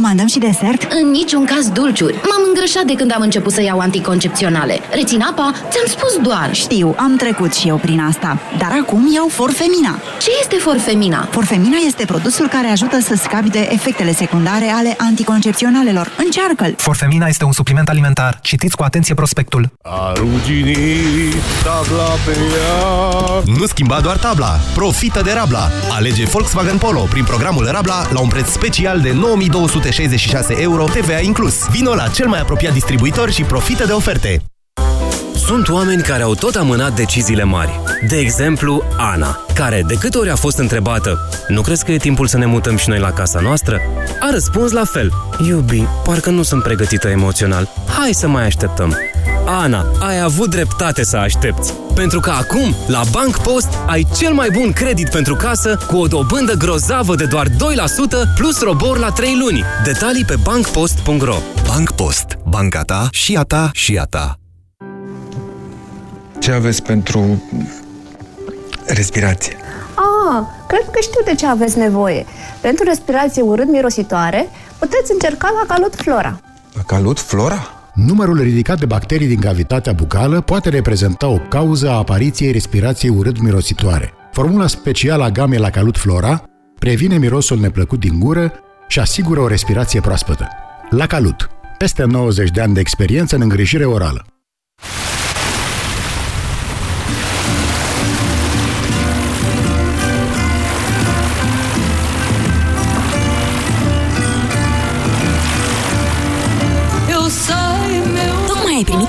Comandăm și desert? În niciun caz dulciuri. M-am îngrășat de când am început să iau anticoncepționale. Rețin apa? Ți-am spus doar. Știu, am trecut și eu prin asta. Dar acum iau Forfemina. Ce este Forfemina? Forfemina este produsul care ajută să scapi de efectele secundare ale anticoncepționalelor. Încearcă-l! Forfemina este un supliment alimentar. Citiți cu atenție prospectul. A ruginit tabla pe ea. Nu schimba doar tabla. Profită de Rabla. Alege Volkswagen Polo prin programul Rabla la un preț special de 9200 266 euro, TVA inclus. Vino la cel mai apropiat distribuitor și profită de oferte. Sunt oameni care au tot amânat deciziile mari. De exemplu, Ana, care de câte ori a fost întrebată Nu crezi că e timpul să ne mutăm și noi la casa noastră? A răspuns la fel Iubi, parcă nu sunt pregătită emoțional. Hai să mai așteptăm. Ana, ai avut dreptate să aștepți. Pentru că acum, la Bank Post, ai cel mai bun credit pentru casă cu o dobândă grozavă de doar 2% plus robor la 3 luni. Detalii pe bankpost.ro Bank Post. Banca ta și a ta și a ta. Ce aveți pentru respirație? Ah, cred că știu de ce aveți nevoie. Pentru respirație urât-mirositoare, puteți încerca la Calut Flora. La Calut Flora? Numărul ridicat de bacterii din cavitatea bucală poate reprezenta o cauză a apariției respirației urât-mirositoare. Formula specială a gamei la Calut Flora previne mirosul neplăcut din gură și asigură o respirație proaspătă. La Calut, peste 90 de ani de experiență în îngrijire orală.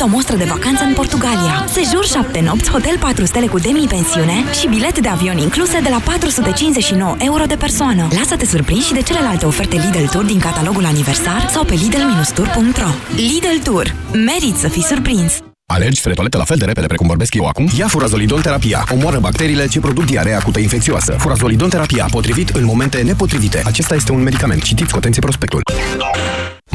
O mostră de vacanță în Portugalia. Sejur 7 nopți, hotel 4 stele cu demi-pensiune și bilete de avion incluse de la 459 euro de persoană. Lasă-te surprins și de celelalte oferte Lidl Tour din catalogul aniversar sau pe lidl-tour.ro Lidl Tour. Merit să fii surprins! Alergi spre toaletă la fel de repede precum vorbesc eu acum? Ia furazolidon terapia. Omoară bacteriile ce produc diarea acută infecțioasă. Furazolidon terapia, potrivit în momente nepotrivite. Acesta este un medicament. Citiți cu atenție prospectul.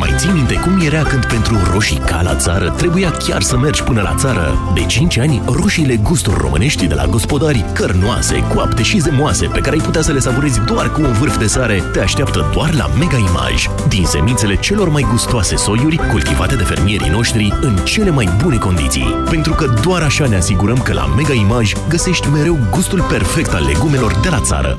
Mai ții minte cum era când pentru roșii ca la țară trebuia chiar să mergi până la țară? De 5 ani, roșiile gusturi românești de la gospodari, cărnoase, coapte și zemoase, pe care ai putea să le savurezi doar cu un vârf de sare, te așteaptă doar la Mega Image. Din semințele celor mai gustoase soiuri, cultivate de fermierii noștri în cele mai bune condiții. Pentru că doar așa ne asigurăm că la Mega Image găsești mereu gustul perfect al legumelor de la țară.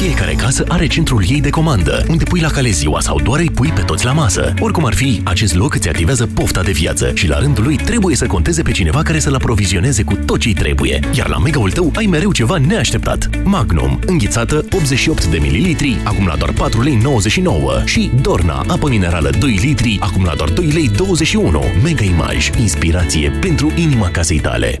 Fiecare casă are centrul ei de comandă, unde pui la cale ziua sau doar îi pui pe toți la masă. Oricum ar fi, acest loc îți activează pofta de viață și la rândul lui trebuie să conteze pe cineva care să-l aprovizioneze cu tot ce trebuie. Iar la mega-ul tău ai mereu ceva neașteptat. Magnum, înghițată 88 de ml, acum la doar 4 lei 99 și Dorna, apă minerală 2 litri, acum la doar 2 lei 21. Mega Image, inspirație pentru inima casei tale.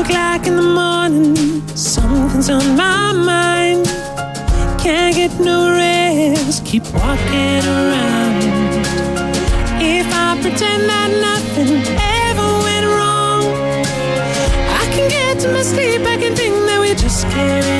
o'clock in the morning, something's on my mind. Can't get no rest, keep walking around. If I pretend that nothing ever went wrong, I can get to my sleep, I can think that we just carried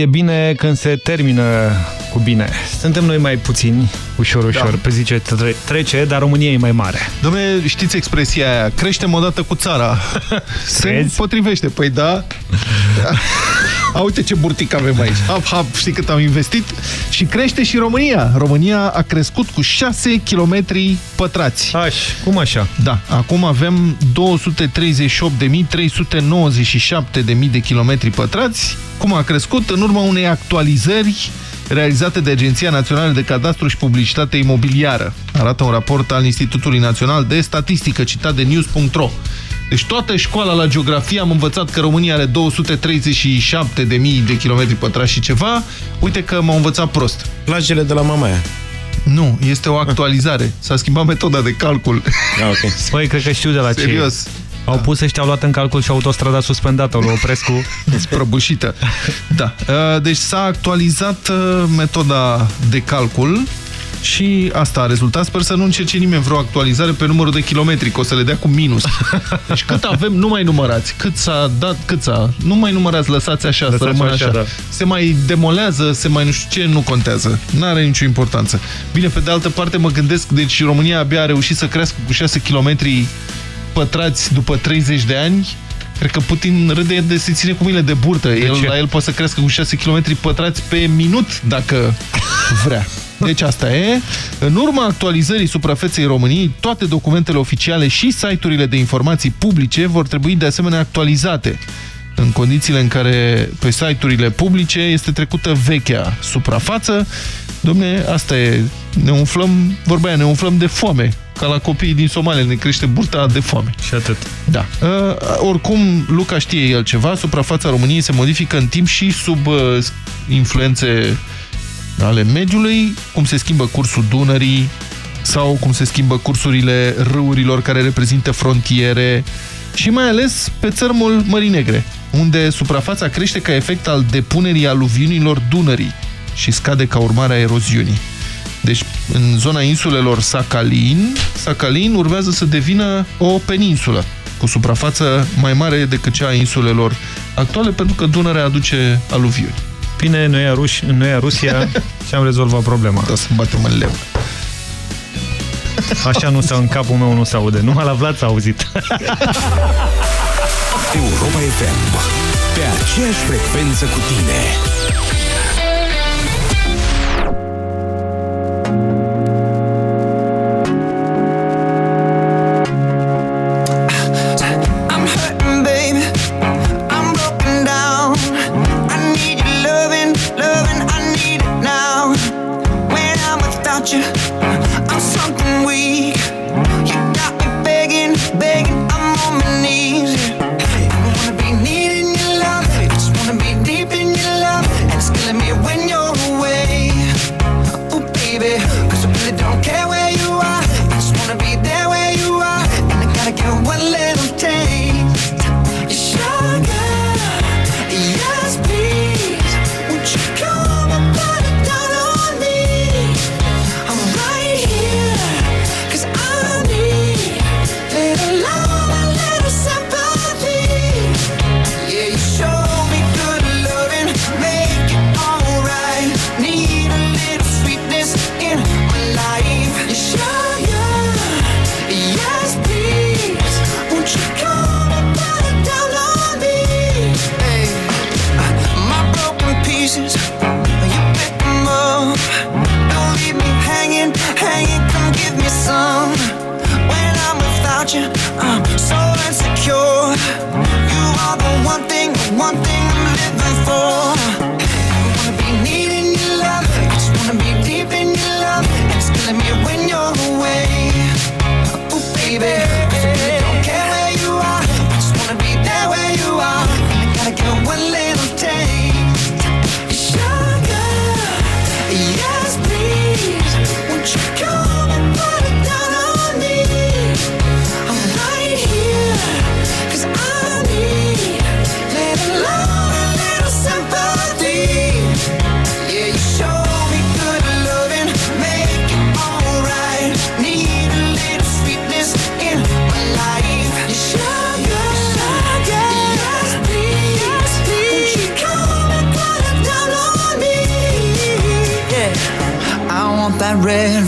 e bine când se termină cu bine. Suntem noi mai puțini, ușor, ușor, da. pe zi ce tre trece, dar România e mai mare. Dom'le, știți expresia aia, creștem odată cu țara. Se potrivește, păi da. A, uite ce burtic avem aici. Hap, hap, știi cât am investit? Și crește și România. România a crescut cu 6 km pătrați. Aș, cum așa? Da, acum avem 238.397.000 de kilometri pătrați. Cum a crescut? În urma unei actualizări realizate de Agenția Națională de Cadastru și Publicitate Imobiliară. Arată un raport al Institutului Național de Statistică citat de news.ro. Deci toată școala la geografie am învățat că România are 237.000 de kilometri pătrați și ceva. Uite că m-au învățat prost. Plajele de la Mamaia. Nu, este o actualizare. S-a schimbat metoda de calcul. Ah, okay. Băi, cred că știu de la ce. Serios. Au da. pus ăștia, au luat în calcul și autostrada suspendată, lui Oprescu. Prăbușită. Da. Deci s-a actualizat metoda de calcul și asta a rezultat. Sper să nu încerce nimeni vreo actualizare pe numărul de kilometri, că o să le dea cu minus. Deci cât avem, nu mai numărați. Cât s-a dat, cât s-a... Nu mai numărați, lăsați așa, lăsați să rămână așa. așa. Da. Se mai demolează, se mai nu știu ce, nu contează. Nu are nicio importanță. Bine, pe de altă parte mă gândesc, deci România abia a reușit să crească cu 6 km pătrați după 30 de ani, Cred că Putin râde de se ține cu mine de burtă. De el, la el poate să crească cu 6 km pătrați pe minut, dacă vrea. Deci asta e. În urma actualizării suprafeței României, toate documentele oficiale și site-urile de informații publice vor trebui de asemenea actualizate în condițiile în care pe site-urile publice este trecută vechea suprafață. Domne, asta e, ne umflăm, vorba aia, ne umflăm de foame, ca la copiii din Somalia, ne crește burta de foame. Și atât. Da. Uh, oricum, Luca știe el ceva, suprafața României se modifică în timp și sub uh, influențe ale mediului, cum se schimbă cursul Dunării sau cum se schimbă cursurile râurilor care reprezintă frontiere și mai ales pe țărmul Mării Negre, unde suprafața crește ca efect al depunerii aluviunilor Dunării și scade ca urmare a eroziunii. Deci, în zona insulelor Sakhalin, Sakhalin urmează să devină o peninsulă cu suprafață mai mare decât cea a insulelor actuale, pentru că Dunărea aduce aluviuni. Bine, noi a, Ruș noi a Rusia și am rezolvat problema. Da, să batem în leu. Așa nu s-a în capul meu nu se aude. Numai la Vlad s-a auzit. Europa FM. Pe aceeași frecvență cu tine.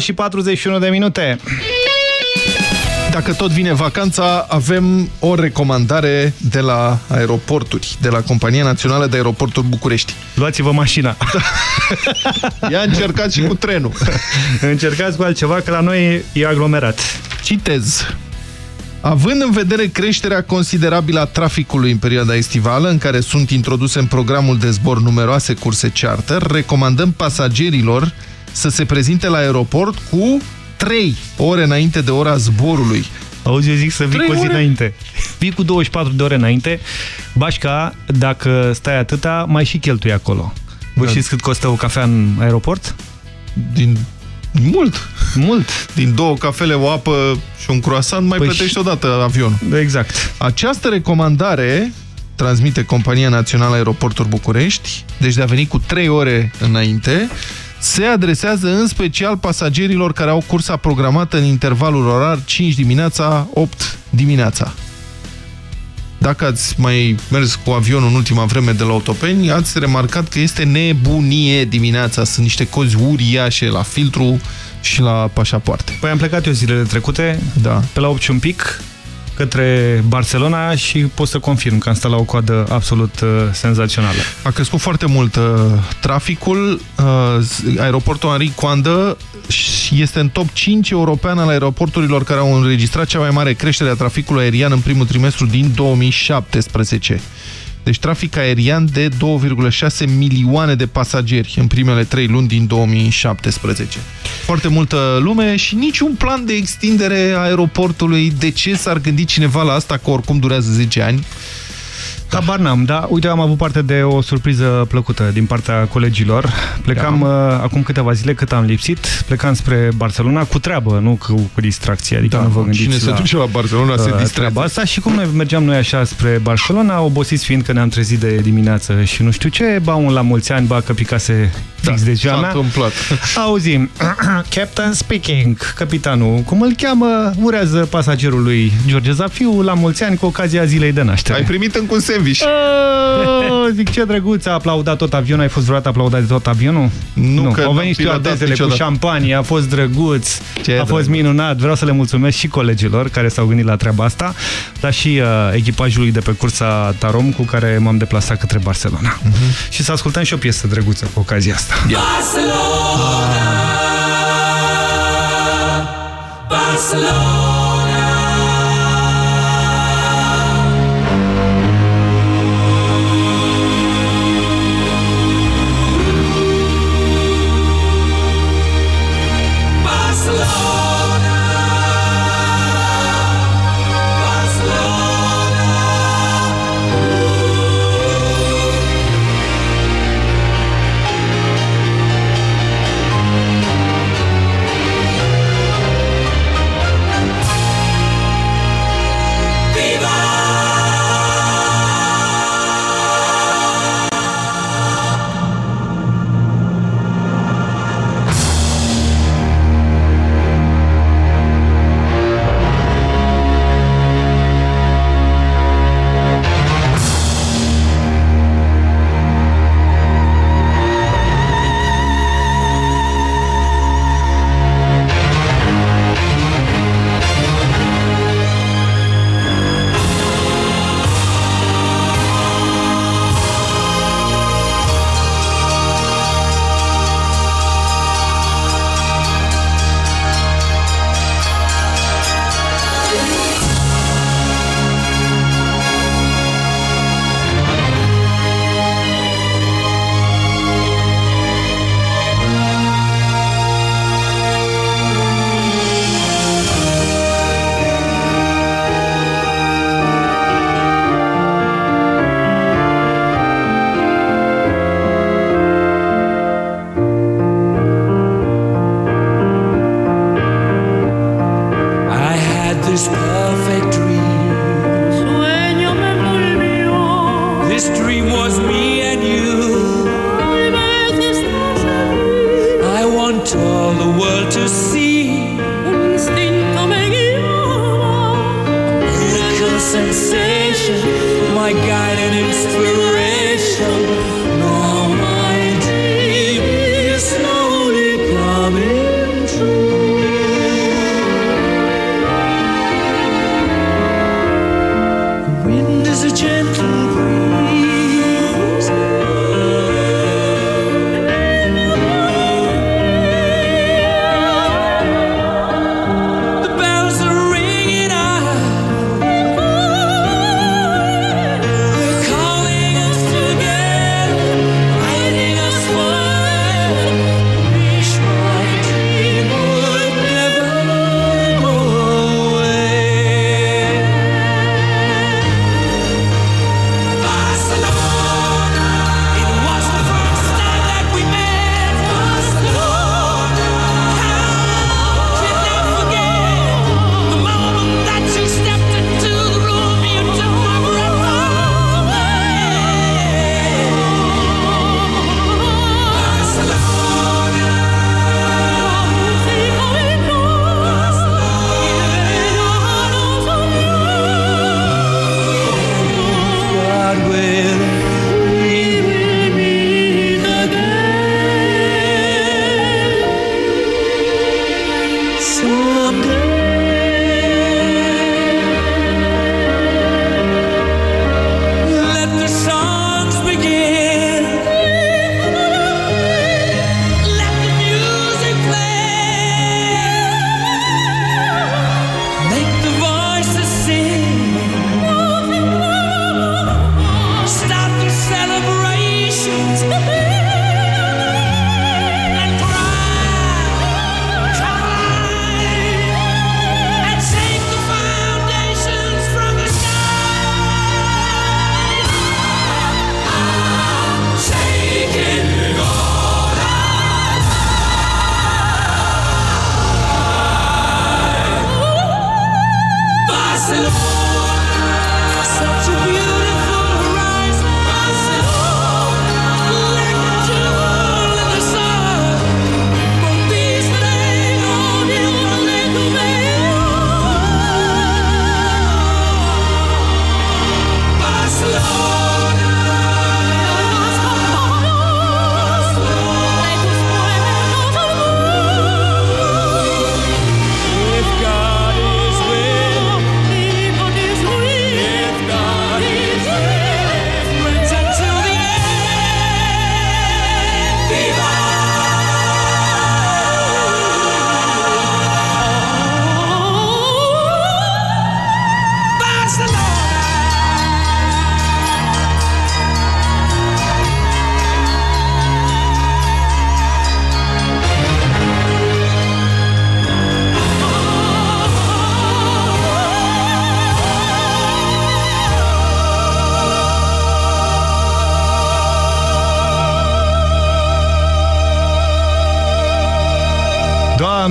Și 41 de minute. Dacă tot vine vacanța, avem o recomandare de la aeroporturi, de la Compania Națională de Aeroporturi București. Luați-vă mașina. Ia încercați și cu trenul. Încercați cu altceva, că la noi e aglomerat. Citez. Având în vedere creșterea considerabilă a traficului în perioada estivală, în care sunt introduse în programul de zbor numeroase curse charter, recomandăm pasagerilor să se prezinte la aeroport cu 3 ore înainte de ora zborului. Auzi, eu zic să vii Trei cu o zi ore? înainte. Vii cu 24 de ore înainte. Bașca, dacă stai atâta, mai și cheltui acolo. Vă Da. știți cât costă o cafea în aeroport? Din mult. Mult. Din două cafele, o apă și un croissant mai Păi plătești și- odată avionul. Exact. Această recomandare transmite Compania Națională Aeroporturi București, deci de a veni cu 3 ore înainte, se adresează în special pasagerilor care au cursa programată în intervalul orar 5 dimineața, 8 dimineața. Dacă ați mai mers cu avionul în ultima vreme de la Otopeni, ați remarcat că este nebunie dimineața. Sunt niște cozi uriașe la filtru și la pașapoarte. Păi am plecat eu zilele trecute, da. pe la 8 și un pic, către Barcelona și pot să confirm că am stat la o coadă absolut uh, senzațională. A crescut foarte mult uh, traficul. Uh, aeroportul Henri Coandă este în top 5 european al aeroporturilor care au înregistrat cea mai mare creștere a traficului aerian în primul trimestru din 2017. Deci trafic aerian de 2,6 milioane de pasageri în primele trei luni din 2017. Foarte multă lume și niciun plan de extindere a aeroportului. De ce s-ar gândi cineva la asta, că oricum durează 10 ani? Habar n-am, da. Uite, am avut parte de o surpriză plăcută din partea colegilor. Plecam da. uh, acum câteva zile cât am lipsit, plecam spre Barcelona cu treabă, nu cu, cu distracție. Adică Da, nu vă gândiți cine se la, duce la Barcelona se uh, distrează. treaba asta și cum noi mergeam noi așa spre Barcelona, obosiți fiind că ne-am trezit de dimineață și nu știu ce, ba un la mulți ani, ba că picase fix de ziua Da, s-a mea. întâmplat. Auzim, Captain speaking, capitanul, cum îl cheamă, urează pasagerului George Zafiu la mulți ani cu ocazia zilei de naștere. Ai primit încă un sandwich. Oh, zic, ce drăguț, a aplaudat tot avionul. Ai fost vreodată aplaudat de tot avionul? Nu, că Au n-am venit pilotat stewardesele cu niciodată. șampanie, a fost drăguț, Ce a fost drăguț. minunat. Vreau să le mulțumesc și colegilor care s-au gândit la treaba asta, dar și uh, echipajului de pe cursa Tarom cu care m-am deplasat către Barcelona. Mhm. Și să ascultăm și o piesă drăguță cu ocazia asta. Barcelona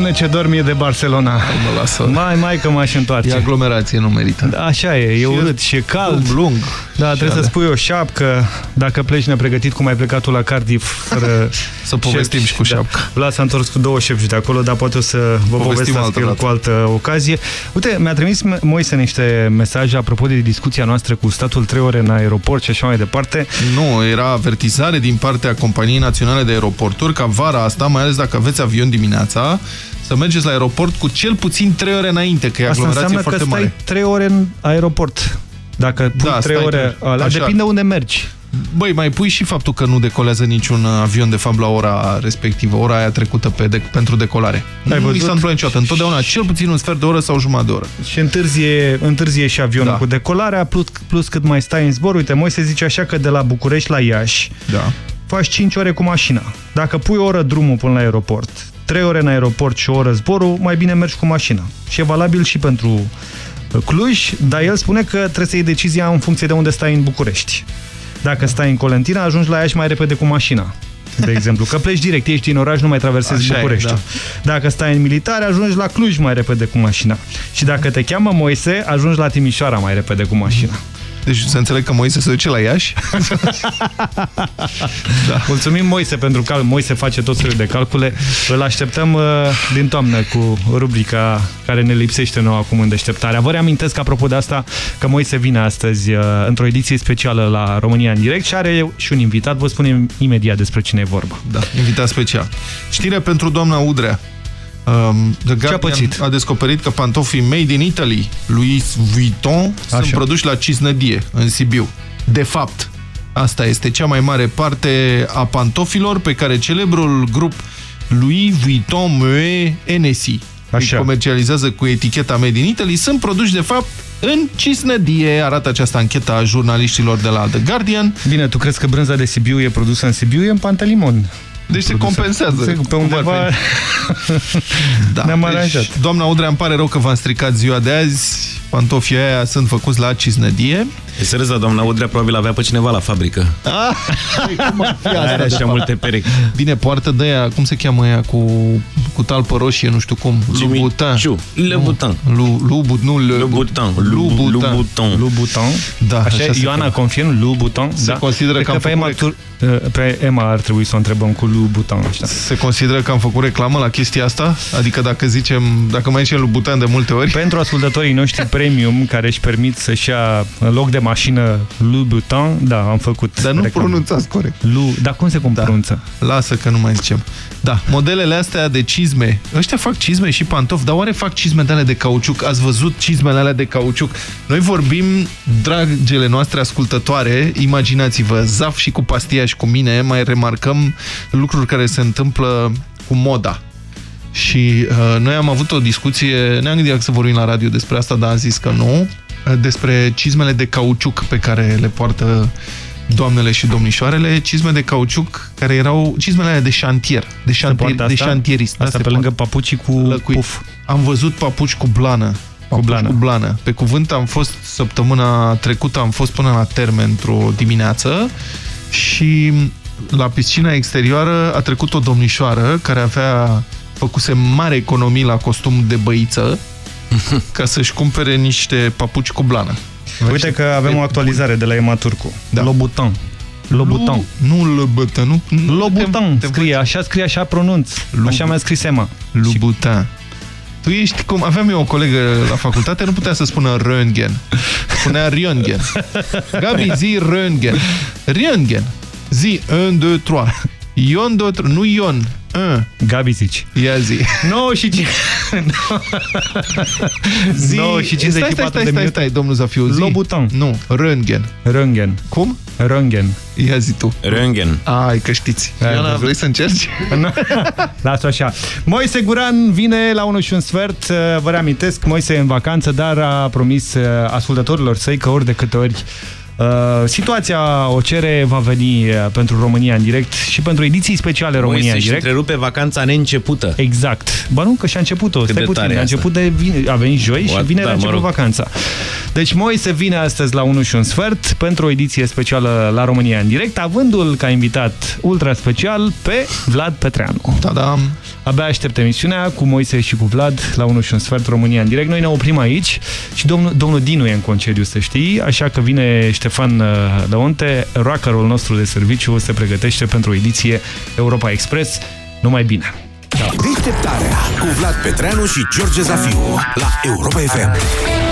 Doamne, ce dor mie de Barcelona. Mă lasă. Mai, mai că m-aș întoarce. E aglomerație, nu merită. Da, așa e, e urât și e cald. Lung, lung. Da, trebuie alea. să spui o șapcă. Dacă pleci nepregătit cum ai plecat tu la Cardiff, fără Să povestim și cu șapcă. Da. Vlad s-a întors cu două șepci de acolo, dar poate o să vă Povestim povestesc altă el dată. cu altă ocazie. Uite, mi-a trimis Moise niște mesaje apropo de discuția noastră cu statul trei ore în aeroport și așa mai departe. Nu, era avertizare din partea Companiei Naționale de Aeroporturi ca vara asta, mai ales dacă aveți avion dimineața, să mergeți la aeroport cu cel puțin 3 ore înainte, că e Asta aglomerație înseamnă că foarte stai mare. trei ore în aeroport. Dacă pui Da, trei stai ore, trei. ăla, Așa. depinde unde mergi. Băi, mai pui și faptul că nu decolează niciun avion, de fapt, la ora respectivă, ora aia trecută pe de pentru decolare. nu mi văzut? s-a întâmplat niciodată. Întotdeauna, cel puțin un sfert de oră sau jumătate de oră. Și întârzie, întârzie și avionul Da. cu decolarea, plus, plus cât mai stai în zbor. Uite, Moise zice așa că de la București la Iași da. faci 5 ore cu mașina. Dacă pui o oră drumul până la aeroport, 3 ore în aeroport și o oră zborul, mai bine mergi cu mașina. Și e valabil și pentru uh, Cluj, dar el spune că trebuie să iei decizia în funcție de unde stai în București. Dacă stai în Colentina, ajungi la Iași mai repede cu mașina. de exemplu. Că pleci direct, ești în oraș, nu mai traversezi Așa e, București. da. Dacă stai în militar, ajungi la Cluj mai repede cu mașina. Și dacă te cheamă Moise, ajungi la Timișoara mai repede cu mașina. Deci să înțeleg că Moise se duce la Iași? da. Mulțumim Moise pentru cal. Moise face tot felul de calcule. Îl așteptăm uh, din toamnă cu rubrica care ne lipsește nouă acum în deșteptarea. Vă reamintesc apropo de asta că Moise vine astăzi uh, într-o ediție specială la România în direct și are și un invitat. Vă spunem imediat despre cine e vorba. Da, invitat special. Știre pentru doamna Udrea. Um, The Guardian a, a descoperit că pantofii made in Italy, Louis Vuitton, Așa. sunt produși la Cisnădie, în Sibiu. De fapt, asta este cea mai mare parte a pantofilor pe care celebrul grup Louis Vuitton Moet Hennessy îi comercializează cu eticheta Made in Italy, sunt produși de fapt în Cisnădie, arată această anchetă a jurnaliștilor de la The Guardian. Bine, tu crezi că brânza de Sibiu e produsă în Sibiu? E în Pantelimon. Deci se compensează. Se, pe undeva da, ne-am deci, aranjat. Doamna Udrea, îmi pare rău că v-am stricat ziua de azi. Pantofii aia sunt făcuți la Cisnădie. E serios, dar doamna Udrea probabil avea pe cineva la fabrică. Ah, cum ar fi asta, Are de așa fapt? multe perechi. Bine, poartă de aia, cum se cheamă aia cu, cu talpă roșie, nu știu cum. Jimmy-Choo. Le Boutin. Lu, lu, bu, nu, le, Le Boutin. Lu Boutin. Lu Boutin. Lu Bouton. Da, Așa, așa se Ioana, cheamă. confirm, Lu Bouton. Se da? consideră Cred că am pe făcut Emma, tu, pe Emma ar trebui să o întrebăm cu Lu Bouton. Ăștia. Se consideră că am făcut reclamă la chestia asta? Adică dacă zicem, dacă mai zicem lui Butan de multe ori? Pentru ascultătorii noștri premium care își permit să-și ia în loc de mașină Lu Bouton, da, am făcut Dar nu reclamă. pronunțați corect. Lu, dar cum se cum da. pronunță? Lasă că nu mai zicem. Da, modelele astea de cizme. Ăștia fac cizme și pantofi, dar oare fac cizme de alea de cauciuc? Ați văzut cizmele alea de cauciuc? Noi vorbim, dragele noastre ascultătoare, imaginați-vă, Zaf și cu pastia și cu mine mai remarcăm lucruri care se întâmplă cu moda. Și uh, noi am avut o discuție, ne-am gândit să vorbim la radio despre asta, dar am zis că nu, uh, despre cizmele de cauciuc pe care le poartă doamnele și domnișoarele, cizme de cauciuc care erau cizmele alea de șantier, de, șantier, poartă de asta? șantierist. Asta se pe lângă poartă. papucii cu Lăcuit. puf. Am văzut papuci cu blană. Papuci blană. Cu blană. Pe cuvânt am fost săptămâna trecută, am fost până la termen într-o dimineață și la piscina exterioară a trecut o domnișoară care avea făcuse mare economii la costum de băiță ca să-și cumpere niște papuci cu blană. Uite că avem o actualizare de la Emma Turcu. Da. Lobutan. Lobutan. Nu Lobutan, nu. Lobutan. Scrie, așa scrie, așa pronunț. Așa mi-a scris Emma. Lobutan. Tu ești cum... Aveam eu o colegă la facultate, nu putea să spună Röntgen. Spunea Röntgen. Gabi, zi Röntgen. Röntgen. Zi 1, 2, 3. Ion, 2, 3. Nu Ion. 1. Gabi zici. Ia zi. 9 și 5. zi. 9 și 54 stai, stai, stai, de stai, minute. stai, domnul Zafiu. Zi. Lobutan. Nu, Röntgen. Röntgen. Cum? Röntgen. Ia zi tu. Röntgen. Ai, că știți. Ai Ioana, văzut? vrei să încerci? Lasă așa. Moise Guran vine la 1 și un sfert. Vă reamintesc, Moise e în vacanță, dar a promis uh, ascultătorilor săi că ori de câte ori uh, situația o cere, va veni uh, pentru România în direct și pentru ediții speciale România Moise în și direct. întrerupe vacanța neîncepută. Exact. Ba nu, că și-a început-o. Stai de puțin. tare A asta. început de vine, a venit joi și What? vineri Da, a mă început rog. vacanța. Deci Moise vine astăzi la 1 și un sfert pentru o ediție specială la România în direct, avându-l ca invitat ultra special pe Vlad Petreanu. Da, da. Abia aștept emisiunea cu Moise și cu Vlad la 1 și un sfert România în direct. Noi ne oprim aici și domnul, domnul Dinu e în concediu, să știi, așa că vine Ștefan uh, Leonte, rockerul nostru de serviciu, se pregătește pentru o ediție Europa Express. Numai bine! Deșteptarea cu Vlad Petreanu și George Zafiu la Europa FM.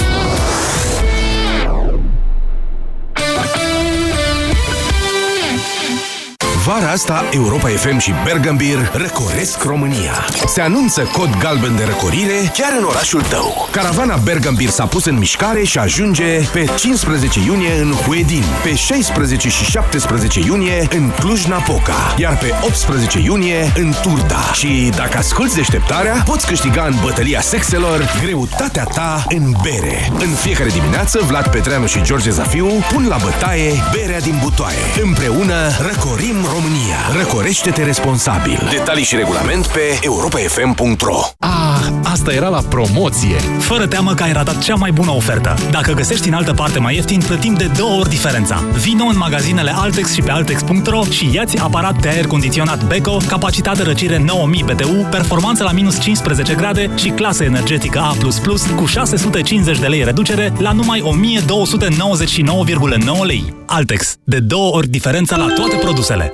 Vara asta, Europa FM și Bergambir răcoresc România. Se anunță cod galben de răcorire chiar în orașul tău. Caravana Bergambir s-a pus în mișcare și ajunge pe 15 iunie în Huedin, pe 16 și 17 iunie în Cluj-Napoca, iar pe 18 iunie în Turda. Și dacă asculti deșteptarea, poți câștiga în bătălia sexelor greutatea ta în bere. În fiecare dimineață, Vlad Petreanu și George Zafiu pun la bătaie berea din butoaie. Împreună răcorim România. România. Răcorește-te responsabil. Detalii și regulament pe europafm.ro Ah, asta era la promoție. Fără teamă că ai ratat cea mai bună ofertă. Dacă găsești în altă parte mai ieftin, plătim de două ori diferența. Vino în magazinele Altex și pe Altex.ro și iați aparat de aer condiționat Beko, capacitate răcire 9000 BTU, performanță la minus 15 grade și clasă energetică A++ cu 650 de lei reducere la numai 1299,9 lei. Altex. De două ori diferența la toate produsele.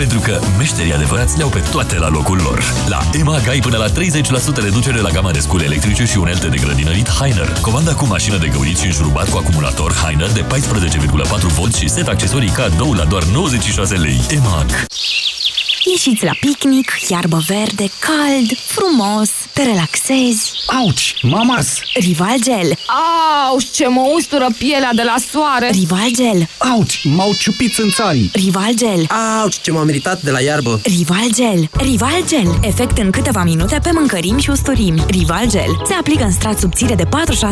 Pentru că meșterii adevărați le-au pe toate la locul lor. La EMAG ai până la 30% reducere la gama de scule electrice și unelte de grădinărit Heiner. Comanda cu mașină de găurit și înșurubat cu acumulator Heiner de 14,4V și set accesorii cadou la doar 96 lei. EMAG. Ieșiți la picnic, iarbă verde, cald, frumos, te relaxezi. Auci, mamas! Rival Gel. Auzi, ce mă ustură pielea de la soare! Rival Gel. Auci, m-au ciupit țânțarii! Rival Gel. Auci, ce m-am meritat de la iarbă! Rival Gel. Rival Gel. Efect în câteva minute pe mâncărimi și usturimi. Rival Gel. Se aplică în strat subțire de 4-6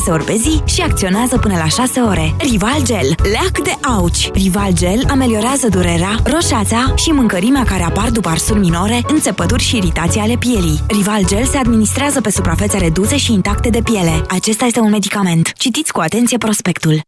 ori pe zi și acționează până la 6 ore. Rival Gel. Leac de auci. Rival Gel ameliorează durerea, roșața și mâncărimea care apar după arsuri minore, înțepături și iritații ale pielii. Rival Gel se administrează pe suprafețe reduse și intacte de piele. Acesta este un medicament. Citiți cu atenție prospectul.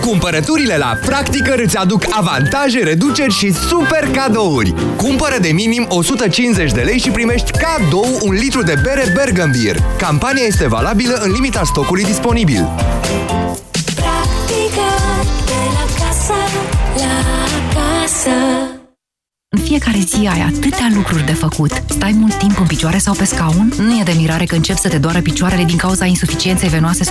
Cumpărăturile la Practicăr îți aduc avantaje, reduceri și super cadouri. Cumpără de minim 150 de lei și primești cadou un litru de bere Bergambir. Campania este valabilă în limita stocului disponibil. Practică de la casă la casă. În fiecare zi ai atâtea lucruri de făcut. Stai mult timp în picioare sau pe scaun? Nu e de mirare că încep să te doară picioarele din cauza insuficienței venoase